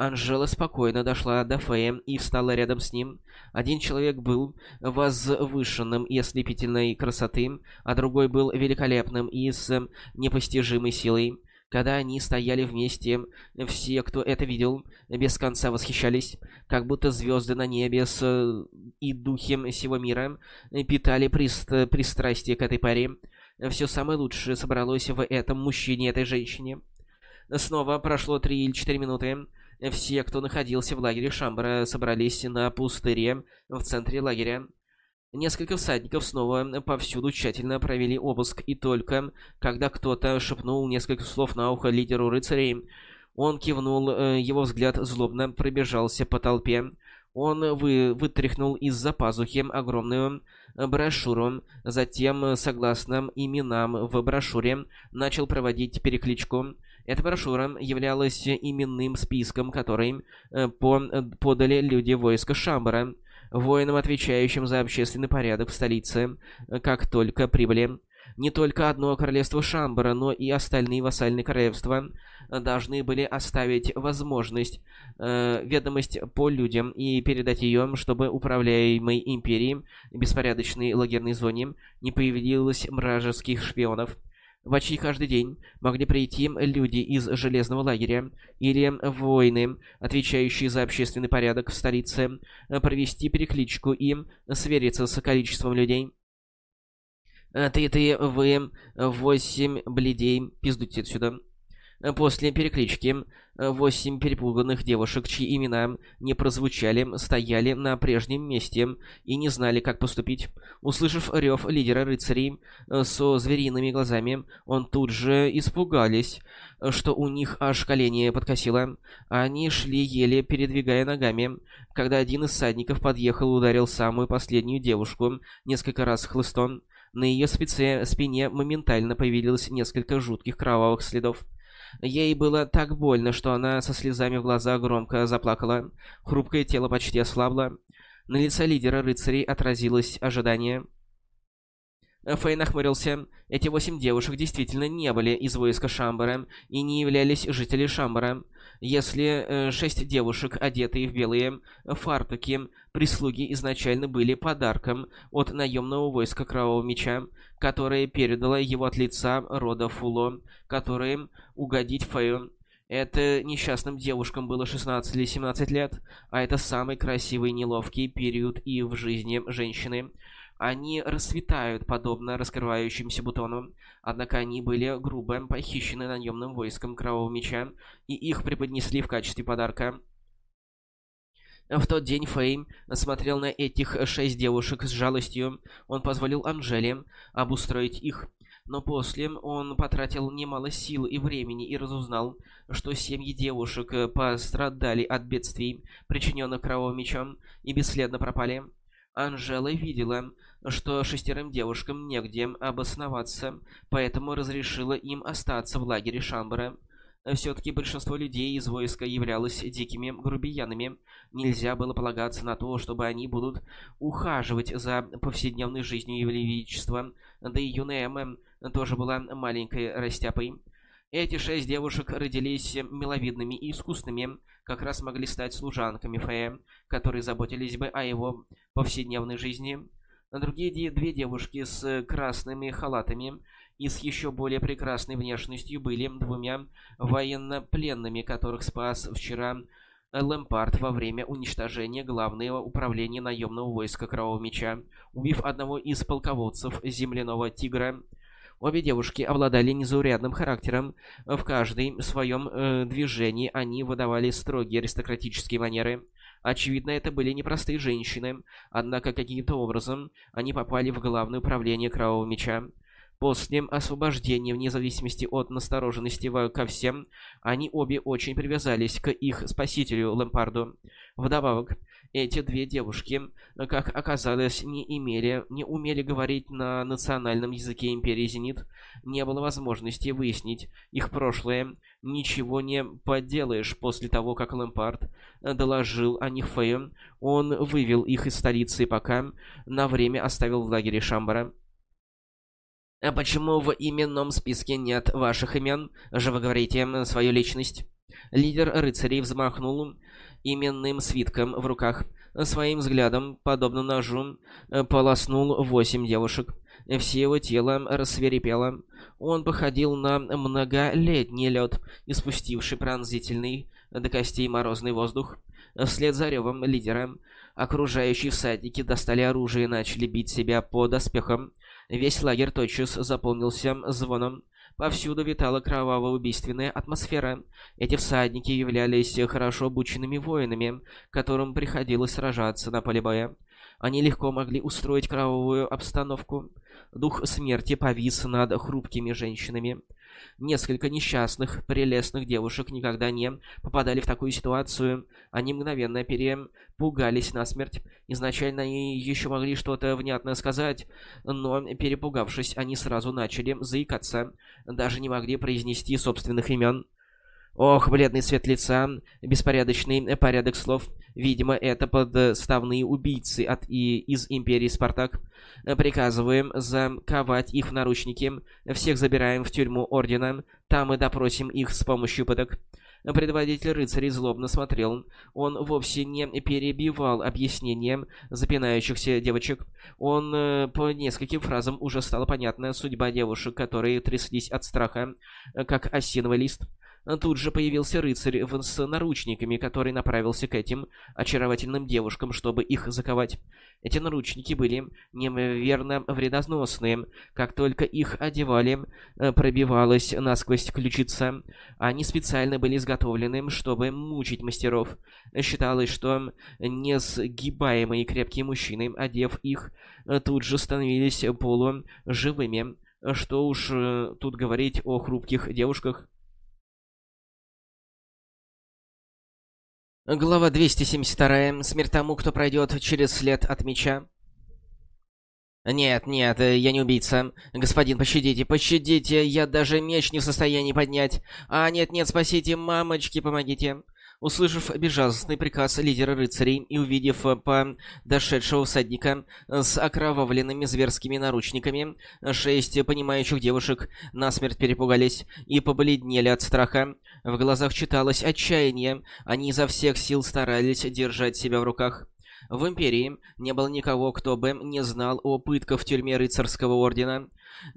Анжела спокойно дошла до Фея и встала рядом с ним. Один человек был возвышенным и ослепительной красоты, а другой был великолепным и с непостижимой силой. Когда они стояли вместе, все, кто это видел, без конца восхищались, как будто звезды на небе с... и духи всего мира питали прист... пристрастие к этой паре. Все самое лучшее собралось в этом мужчине и этой женщине. Снова прошло три или четыре минуты. Все, кто находился в лагере Шамбара, собрались на пустыре в центре лагеря. Несколько всадников снова повсюду тщательно провели обыск, и только когда кто-то шепнул несколько слов на ухо лидеру рыцарей, он кивнул, э, его взгляд злобно пробежался по толпе. Он вы вытряхнул из-за пазухи огромную брошюру, затем, согласно именам в брошюре, начал проводить перекличку. Эта брошюра являлась именным списком, который э, подали люди войска Шамбара воинам, отвечающим за общественный порядок в столице, э, как только прибыли. Не только одно королевство Шамбара, но и остальные вассальные королевства э, должны были оставить возможность, э, ведомость по людям и передать ее, чтобы управляемой империей беспорядочной лагерной зоне не появилось вражеских шпионов. Почти каждый день могли прийти люди из Железного лагеря или воины, отвечающие за общественный порядок в столице, провести перекличку и свериться с количеством людей. Ты, ты, вы, восемь бледей, пиздуйте отсюда. После переклички восемь перепуганных девушек, чьи имена не прозвучали, стояли на прежнем месте и не знали, как поступить. Услышав рев лидера рыцарей со звериными глазами, он тут же испугались, что у них аж колени подкосило. Они шли еле передвигая ногами, когда один из всадников подъехал и ударил самую последнюю девушку несколько раз хлыстом. На ее спице, спине моментально появилось несколько жутких кровавых следов. Ей было так больно, что она со слезами в глазах громко заплакала. Хрупкое тело почти ослабло. На лице лидера рыцарей отразилось ожидание. Фэй нахмурился. Эти восемь девушек действительно не были из войска Шамбара и не являлись жителями Шамбара. Если э, шесть девушек, одетые в белые фартуки, прислуги изначально были подарком от наемного войска Кровавого Меча, которое передало его от лица рода Фуло, которые угодить Фэю. Это несчастным девушкам было 16 или 17 лет, а это самый красивый неловкий период и в жизни женщины. Они расцветают, подобно раскрывающимся бутонам, однако они были грубо похищены наемным войском Кровавого Меча, и их преподнесли в качестве подарка. В тот день Фейм смотрел на этих шесть девушек с жалостью. Он позволил Анжеле обустроить их. Но после он потратил немало сил и времени и разузнал, что семьи девушек пострадали от бедствий, причиненных кровавым мечом, и бесследно пропали. Анжела видела, что шестерым девушкам негде обосноваться, поэтому разрешила им остаться в лагере Шамбара. Все-таки большинство людей из войска являлось дикими грубиянами. Нельзя было полагаться на то, чтобы они будут ухаживать за повседневной жизнью Его. Да и юная Эм тоже была маленькой растяпой. Эти шесть девушек родились миловидными и искусными, как раз могли стать служанками Фея, которые заботились бы о его повседневной жизни. Другие две девушки с красными халатами и с еще более прекрасной внешностью были двумя военнопленными, которых спас вчера Лэмпард во время уничтожения главного управления наемного войска Кровавого Меча, убив одного из полководцев Земляного Тигра. Обе девушки обладали незаурядным характером. В каждой своем э, движении они выдавали строгие аристократические манеры. Очевидно, это были непростые женщины, однако каким-то образом они попали в главное управление Кровавого Меча. После освобождения, вне зависимости от настороженности ко всем, они обе очень привязались к их спасителю Лэмпарду. Вдобавок, эти две девушки, как оказалось, не имели, не умели говорить на национальном языке Империи Зенит. Не было возможности выяснить их прошлое. Ничего не поделаешь после того, как Лэмпард доложил о них Фею. Он вывел их из столицы и пока на время оставил в лагере Шамбара. «А почему в именном списке нет ваших имен? Же вы говорите свою личность?» Лидер рыцарей взмахнул именным свитком в руках. Своим взглядом, подобно ножу, полоснул восемь девушек. Все его тело рассверепело. Он походил на многолетний лед, испустивший пронзительный до костей морозный воздух. Вслед за ревом лидера окружающие всадники достали оружие и начали бить себя по доспехам. Весь лагерь тотчас заполнился звоном. Повсюду витала кроваво-убийственная атмосфера. Эти всадники являлись хорошо обученными воинами, которым приходилось сражаться на поле боя. Они легко могли устроить кровавую обстановку. Дух смерти повис над хрупкими женщинами. Несколько несчастных, прелестных девушек никогда не попадали в такую ситуацию. Они мгновенно перепугались насмерть. Изначально они еще могли что-то внятное сказать, но, перепугавшись, они сразу начали заикаться. Даже не могли произнести собственных имен. Ох, бледный цвет лица, беспорядочный порядок слов. Видимо, это подставные убийцы от и из Империи Спартак. Приказываем заковать их в наручники. Всех забираем в тюрьму Ордена. Там мы допросим их с помощью пыток. Предводитель рыцарей злобно смотрел. Он вовсе не перебивал объяснением запинающихся девочек. Он э, по нескольким фразам уже стала понятна судьба девушек, которые тряслись от страха, как осиновый лист. Тут же появился рыцарь с наручниками, который направился к этим очаровательным девушкам, чтобы их заковать. Эти наручники были неверно вредоносные. Как только их одевали, э, пробивалась насквозь ключица. Они специально были изготовлены, чтобы мучить мастеров. Считалось, что несгибаемые крепкие мужчины, одев их, э, тут же становились полуживыми. Что уж э, тут говорить о хрупких девушках. Глава 272. Смерть тому, кто пройдет через след от меча. «Нет, нет, я не убийца. Господин, пощадите, пощадите, я даже меч не в состоянии поднять. А, нет-нет, спасите, мамочки, помогите». Услышав безжалостный приказ лидера рыцарей и увидев подошедшего всадника с окровавленными зверскими наручниками, шесть понимающих девушек насмерть перепугались и побледнели от страха. В глазах читалось отчаяние, они изо всех сил старались держать себя в руках. В Империи не было никого, кто бы не знал о пытках в тюрьме рыцарского ордена.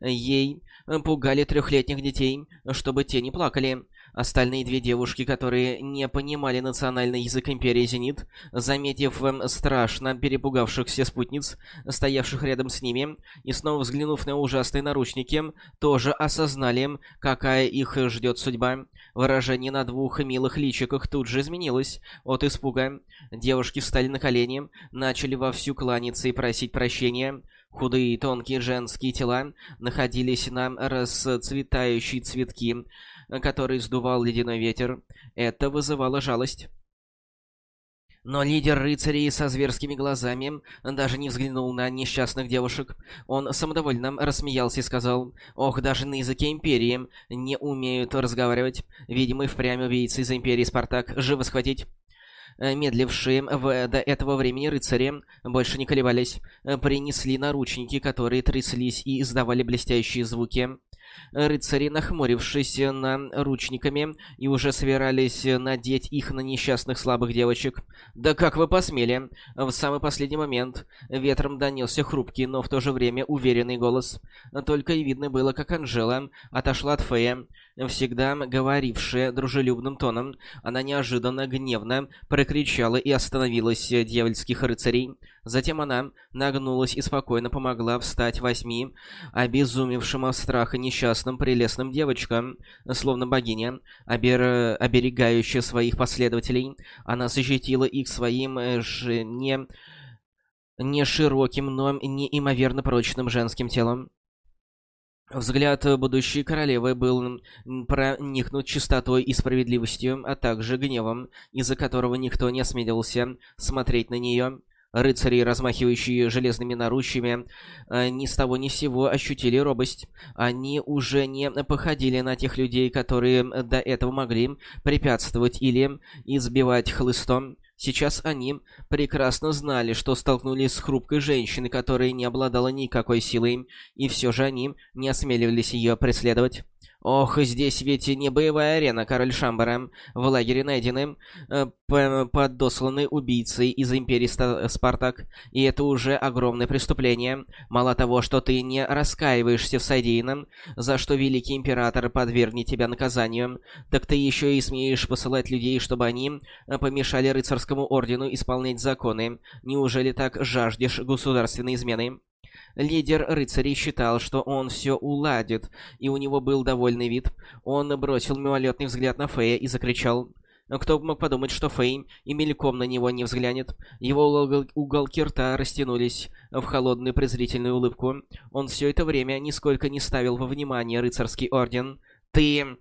Ей пугали трехлетних детей, чтобы те не плакали. Остальные две девушки, которые не понимали национальный язык Империи Зенит, заметив эм, страшно перепугавшихся спутниц, стоявших рядом с ними, и снова взглянув на ужасные наручники, тоже осознали, какая их ждет судьба. Выражение на двух милых личиках тут же изменилось от испуга. Девушки встали на колени, начали вовсю кланяться и просить прощения. Худые тонкие женские тела находились на расцветающие цветки, который сдувал ледяной ветер. Это вызывало жалость. Но лидер рыцарей со зверскими глазами даже не взглянул на несчастных девушек. Он самодовольно рассмеялся и сказал, «Ох, даже на языке Империи не умеют разговаривать. Видимо, и впрямь убийцы из Империи Спартак. Живо схватить!» Медлившие в до этого времени рыцари больше не колебались. Принесли наручники, которые тряслись и издавали блестящие звуки. Рыцари, нахмурившись на ручниками, и уже собирались надеть их на несчастных слабых девочек. «Да как вы посмели?» В самый последний момент ветром донесся хрупкий, но в то же время уверенный голос. Только и видно было, как Анжела отошла от Фея, всегда говорившая дружелюбным тоном. Она неожиданно гневно прокричала и остановилась дьявольских рыцарей. Затем она нагнулась и спокойно помогла встать восьми обезумевшим от страха несчастным прелестным девочкам, словно богиня, обер... оберегающая своих последователей. Она защитила их своим э, ж... не... не широким, но неимоверно прочным женским телом. Взгляд будущей королевы был проникнут чистотой и справедливостью, а также гневом, из-за которого никто не осмелился смотреть на нее. Рыцари, размахивающие железными наручами, э, ни с того ни с сего ощутили робость. Они уже не походили на тех людей, которые до этого могли препятствовать или избивать хлыстом. Сейчас они прекрасно знали, что столкнулись с хрупкой женщиной, которая не обладала никакой силой, и все же они не осмеливались ее преследовать. Ох, здесь ведь не боевая арена, король Шамбара. В лагере найдены э, подосланы убийцей из Империи Спартак. И это уже огромное преступление. Мало того, что ты не раскаиваешься в содеянном, за что Великий Император подвергнет тебя наказанию, так ты еще и смеешь посылать людей, чтобы они э, помешали рыцарскому ордену исполнять законы. Неужели так жаждешь государственной измены? Лидер рыцарей считал, что он все уладит, и у него был довольный вид. Он бросил мимолетный взгляд на Фея и закричал. Кто мог подумать, что Фейм и мельком на него не взглянет? Его угол уголки рта растянулись в холодную презрительную улыбку. Он все это время нисколько не ставил во внимание рыцарский орден. «Ты...»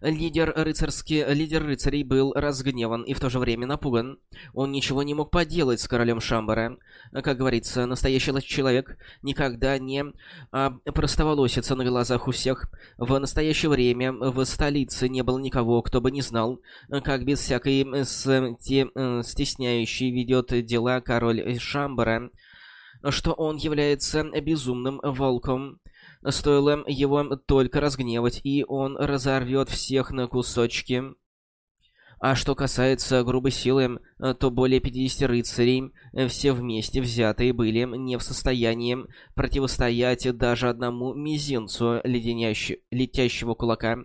Лидер, рыцарский, лидер рыцарей был разгневан и в то же время напуган. Он ничего не мог поделать с королем Шамбара. Как говорится, настоящий человек никогда не а, простоволосится на глазах у всех. В настоящее время в столице не было никого, кто бы не знал, как без всякой сте, стесняющей ведет дела король Шамбара, что он является безумным волком, Стоило его только разгневать, и он разорвет всех на кусочки. А что касается грубой силы, то более 50 рыцарей, все вместе взятые, были не в состоянии противостоять даже одному мизинцу леденящ... летящего кулака.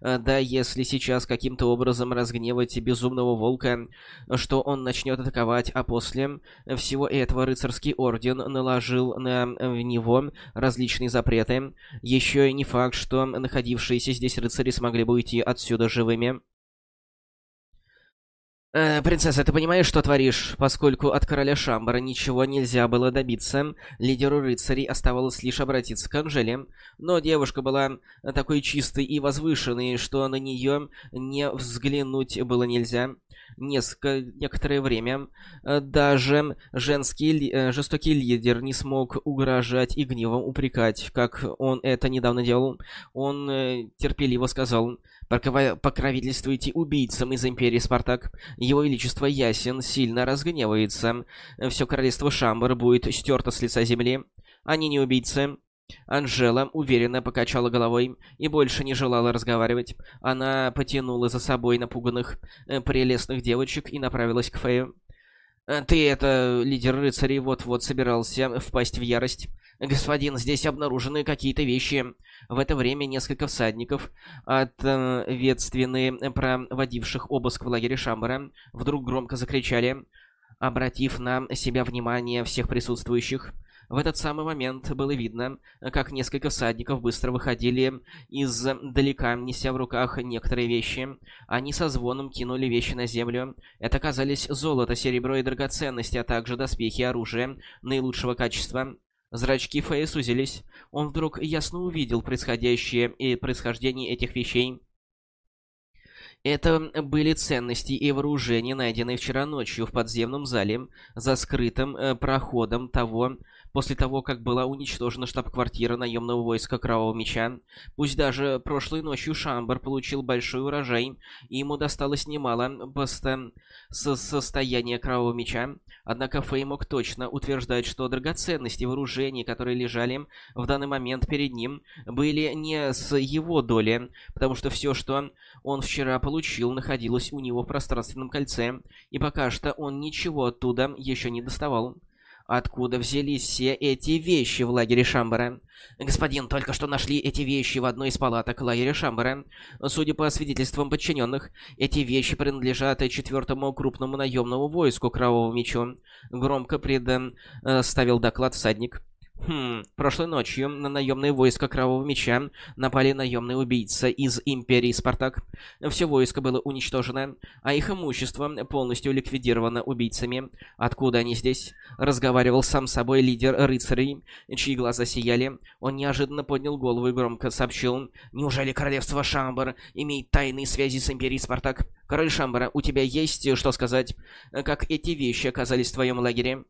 Э, да, если сейчас каким-то образом разгневать безумного волка, что он начнет атаковать, а после всего этого рыцарский орден наложил на него различные запреты, еще и не факт, что находившиеся здесь рыцари смогли бы уйти отсюда живыми. Э, «Принцесса, ты понимаешь, что творишь? Поскольку от короля Шамбара ничего нельзя было добиться, лидеру рыцарей оставалось лишь обратиться к Анжеле. Но девушка была такой чистой и возвышенной, что на нее не взглянуть было нельзя. Несколько, некоторое время э, даже женский э, жестокий лидер не смог угрожать и гневом упрекать, как он это недавно делал. Он э, терпеливо сказал покровительствуете убийцам из Империи Спартак. Его Величество Ясен сильно разгневается. Все королевство Шамбар будет стерто с лица земли. Они не убийцы. Анжела уверенно покачала головой и больше не желала разговаривать. Она потянула за собой напуганных, э, прелестных девочек и направилась к Фею. Э, «Ты это, лидер рыцарей, вот-вот собирался впасть в ярость. Господин, здесь обнаружены какие-то вещи». В это время несколько всадников, ответственные проводивших обыск в лагере Шамбара, вдруг громко закричали, обратив на себя внимание всех присутствующих. В этот самый момент было видно, как несколько всадников быстро выходили издалека, неся в руках некоторые вещи. Они со звоном кинули вещи на землю. Это оказались золото, серебро и драгоценности, а также доспехи и оружие наилучшего качества. Зрачки Фея сузились. Он вдруг ясно увидел происходящее и происхождение этих вещей. Это были ценности и вооружения, найденные вчера ночью в подземном зале, за скрытым э, проходом того, после того, как была уничтожена штаб-квартира наемного войска Кровавого Меча. Пусть даже прошлой ночью Шамбар получил большой урожай, и ему досталось немало просто с состояния Кровавого Меча, однако Фэй мог точно утверждать, что драгоценности вооружений, которые лежали в данный момент перед ним, были не с его доли, потому что все, что он вчера получил, находилось у него в пространственном кольце, и пока что он ничего оттуда еще не доставал. Откуда взялись все эти вещи в лагере Шамбара? Господин, только что нашли эти вещи в одной из палаток лагеря Шамбара. Судя по свидетельствам подчиненных, эти вещи принадлежат четвертому крупному наемному войску Кровавого Мечу. Громко предоставил доклад всадник. Хм, прошлой ночью на наемные войска Кровавого Меча напали наемные убийцы из Империи Спартак. Все войско было уничтожено, а их имущество полностью ликвидировано убийцами. Откуда они здесь? Разговаривал сам собой лидер рыцарей, чьи глаза сияли. Он неожиданно поднял голову и громко сообщил. «Неужели королевство Шамбар имеет тайные связи с Империей Спартак? Король Шамбара, у тебя есть что сказать? Как эти вещи оказались в твоем лагере?»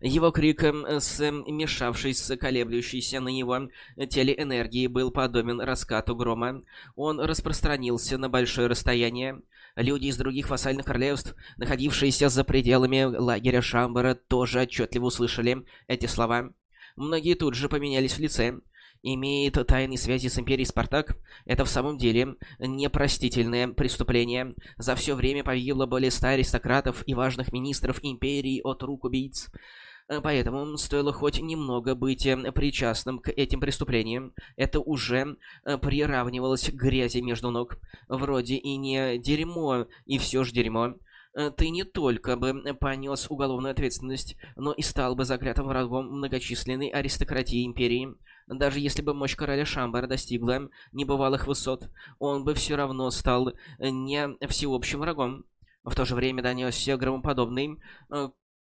Его крик, эм, смешавшись с колеблющейся на его теле энергией, был подобен раскату грома. Он распространился на большое расстояние. Люди из других вассальных королевств, находившиеся за пределами лагеря Шамбара, тоже отчетливо услышали эти слова. Многие тут же поменялись в лице. Имеет тайные связи с Империей Спартак? Это в самом деле непростительное преступление. За все время погибло более ста аристократов и важных министров Империи от рук убийц. Э, поэтому стоило хоть немного быть э, причастным к этим преступлениям. Это уже э, приравнивалось к грязи между ног. Вроде и не дерьмо, и все же дерьмо. Ты не только бы понес уголовную ответственность, но и стал бы заклятым врагом многочисленной аристократии Империи. Даже если бы мощь короля Шамбара достигла небывалых высот, он бы все равно стал не всеобщим врагом. В то же время донесся громоподобный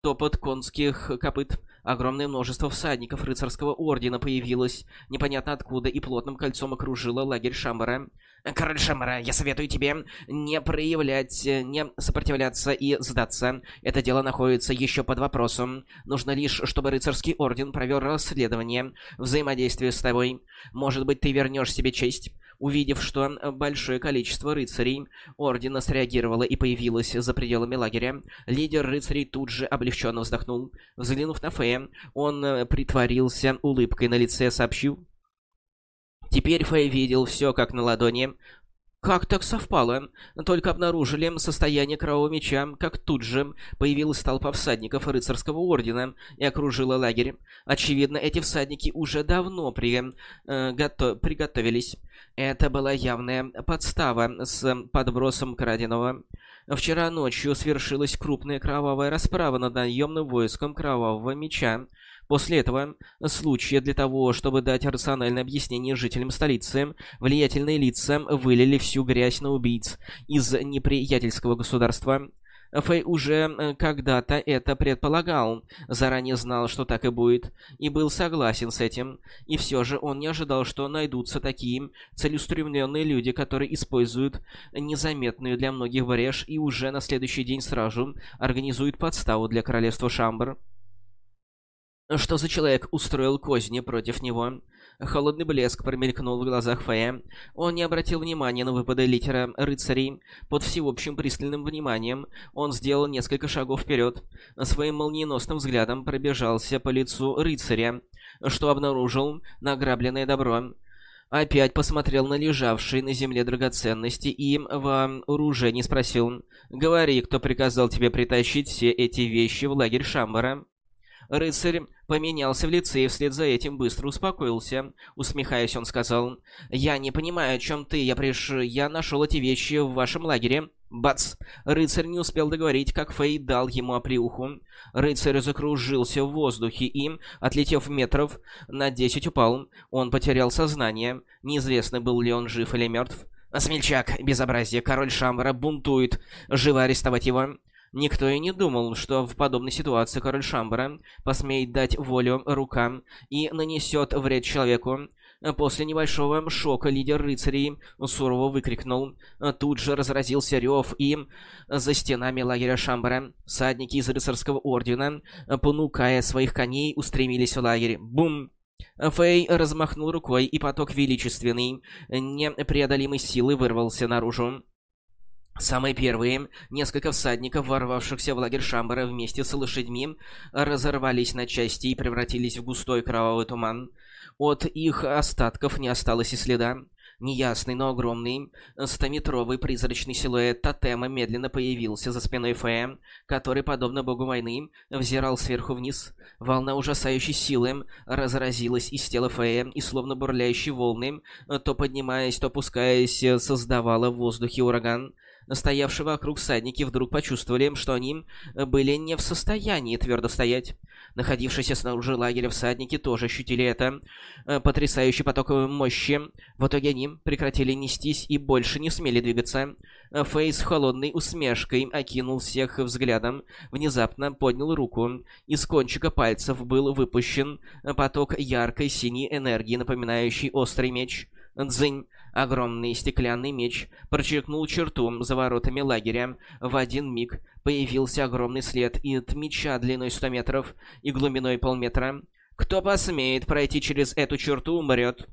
топот конских копыт. Огромное множество всадников рыцарского ордена появилось непонятно откуда и плотным кольцом окружило лагерь Шамбара. «Король Шамбара, я советую тебе не проявлять, не сопротивляться и сдаться. Это дело находится еще под вопросом. Нужно лишь, чтобы рыцарский орден провел расследование взаимодействия с тобой. Может быть, ты вернешь себе честь. Увидев, что большое количество рыцарей Ордена среагировало и появилось за пределами лагеря, лидер рыцарей тут же облегченно вздохнул. Взглянув на Фея, он э, притворился улыбкой на лице, сообщил... Теперь Фэй видел все как на ладони. Как так совпало? Только обнаружили состояние Кровавого Меча, как тут же появилась толпа всадников рыцарского ордена и окружила лагерь. Очевидно, эти всадники уже давно при, э, гото, приготовились. Это была явная подстава с подбросом краденого. Вчера ночью свершилась крупная кровавая расправа над наемным войском Кровавого Меча. После этого случая для того, чтобы дать рациональное объяснение жителям столицы, влиятельные лица вылили всю грязь на убийц из неприятельского государства. Фэй уже э, когда-то это предполагал, заранее знал, что так и будет, и был согласен с этим. И все же он не ожидал, что найдутся такие целеустремленные люди, которые используют незаметную для многих брешь и уже на следующий день сразу организуют подставу для королевства Шамбар. Что за человек устроил козни против него? Холодный блеск промелькнул в глазах Фея. Он не обратил внимания на выпады литера рыцарей. Под всеобщим пристальным вниманием он сделал несколько шагов вперед. Своим молниеносным взглядом пробежался по лицу рыцаря, что обнаружил награбленное добро. Опять посмотрел на лежавшие на земле драгоценности и в оружие спросил «Говори, кто приказал тебе притащить все эти вещи в лагерь Шамбара?» Рыцарь поменялся в лице и вслед за этим быстро успокоился. Усмехаясь, он сказал, «Я не понимаю, о чем ты. Я приш... Я нашел эти вещи в вашем лагере». Бац! Рыцарь не успел договорить, как Фэй дал ему оплеуху. Рыцарь закружился в воздухе и, отлетев метров на десять, упал. Он потерял сознание. Неизвестно, был ли он жив или мертв. «Смельчак, безобразие, король Шамбара бунтует. Живо арестовать его!» Никто и не думал, что в подобной ситуации король Шамбара посмеет дать волю рукам и нанесет вред человеку. После небольшого шока лидер рыцарей сурово выкрикнул. Тут же разразился рев, и за стенами лагеря Шамбара всадники из рыцарского ордена, понукая своих коней, устремились в лагерь. Бум! Фэй размахнул рукой, и поток величественной, непреодолимой силы вырвался наружу. Самые первые несколько всадников, ворвавшихся в лагерь Шамбара вместе с лошадьми, разорвались на части и превратились в густой кровавый туман. От их остатков не осталось и следа. Неясный, но огромный, стометровый призрачный силуэт тотема медленно появился за спиной Фея, который, подобно богу войны, взирал сверху вниз. Волна ужасающей силы разразилась из тела Фея, и словно бурлящие волны, то поднимаясь, то опускаясь, создавала в воздухе ураган. Стоявшие вокруг всадники вдруг почувствовали, что они были не в состоянии твердо стоять. Находившиеся снаружи лагеря всадники тоже ощутили это э, потрясающий поток мощи. В итоге они прекратили нестись и больше не смели двигаться. Фейс холодной усмешкой окинул всех взглядом, внезапно поднял руку. Из кончика пальцев был выпущен поток яркой синей энергии, напоминающий острый меч. Дзынь. Огромный стеклянный меч прочеркнул черту за воротами лагеря. В один миг появился огромный след от меча длиной 100 метров и глубиной полметра. «Кто посмеет пройти через эту черту, умрет».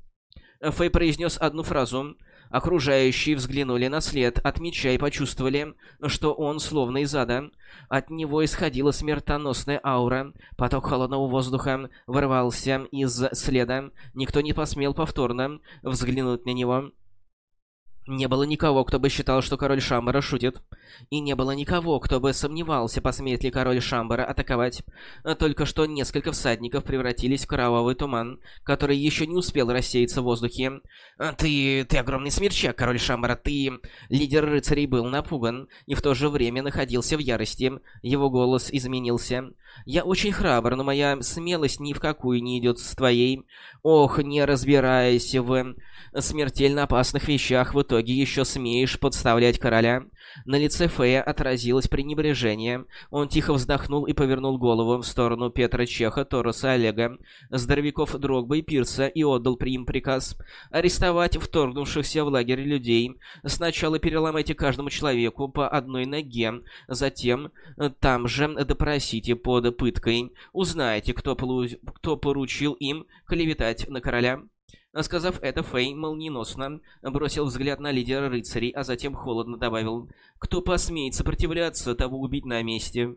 Фэй произнес одну фразу. Окружающие взглянули на след от меча и почувствовали, что он словно из ада. От него исходила смертоносная аура. Поток холодного воздуха вырвался из следа. Никто не посмел повторно взглянуть на него. Не было никого, кто бы считал, что король Шамбара шутит. И не было никого, кто бы сомневался, посмеет ли король Шамбара атаковать. Только что несколько всадников превратились в кровавый туман, который еще не успел рассеяться в воздухе. «Ты... ты огромный смерчак, король Шамбара, ты...» Лидер рыцарей был напуган и в то же время находился в ярости. Его голос изменился. «Я очень храбр, но моя смелость ни в какую не идет с твоей. Ох, не разбираясь в смертельно опасных вещах, в итоге еще смеешь подставлять короля. На лице Фея отразилось пренебрежение. Он тихо вздохнул и повернул голову в сторону Петра Чеха, Тороса Олега, здоровяков Дрогба и Пирса и отдал при им приказ арестовать вторгнувшихся в лагерь людей. Сначала переломайте каждому человеку по одной ноге, затем там же допросите под пыткой. Узнайте, кто, кто поручил им клеветать на короля. Сказав это, Фэй молниеносно бросил взгляд на лидера рыцарей, а затем холодно добавил «Кто посмеет сопротивляться, того убить на месте».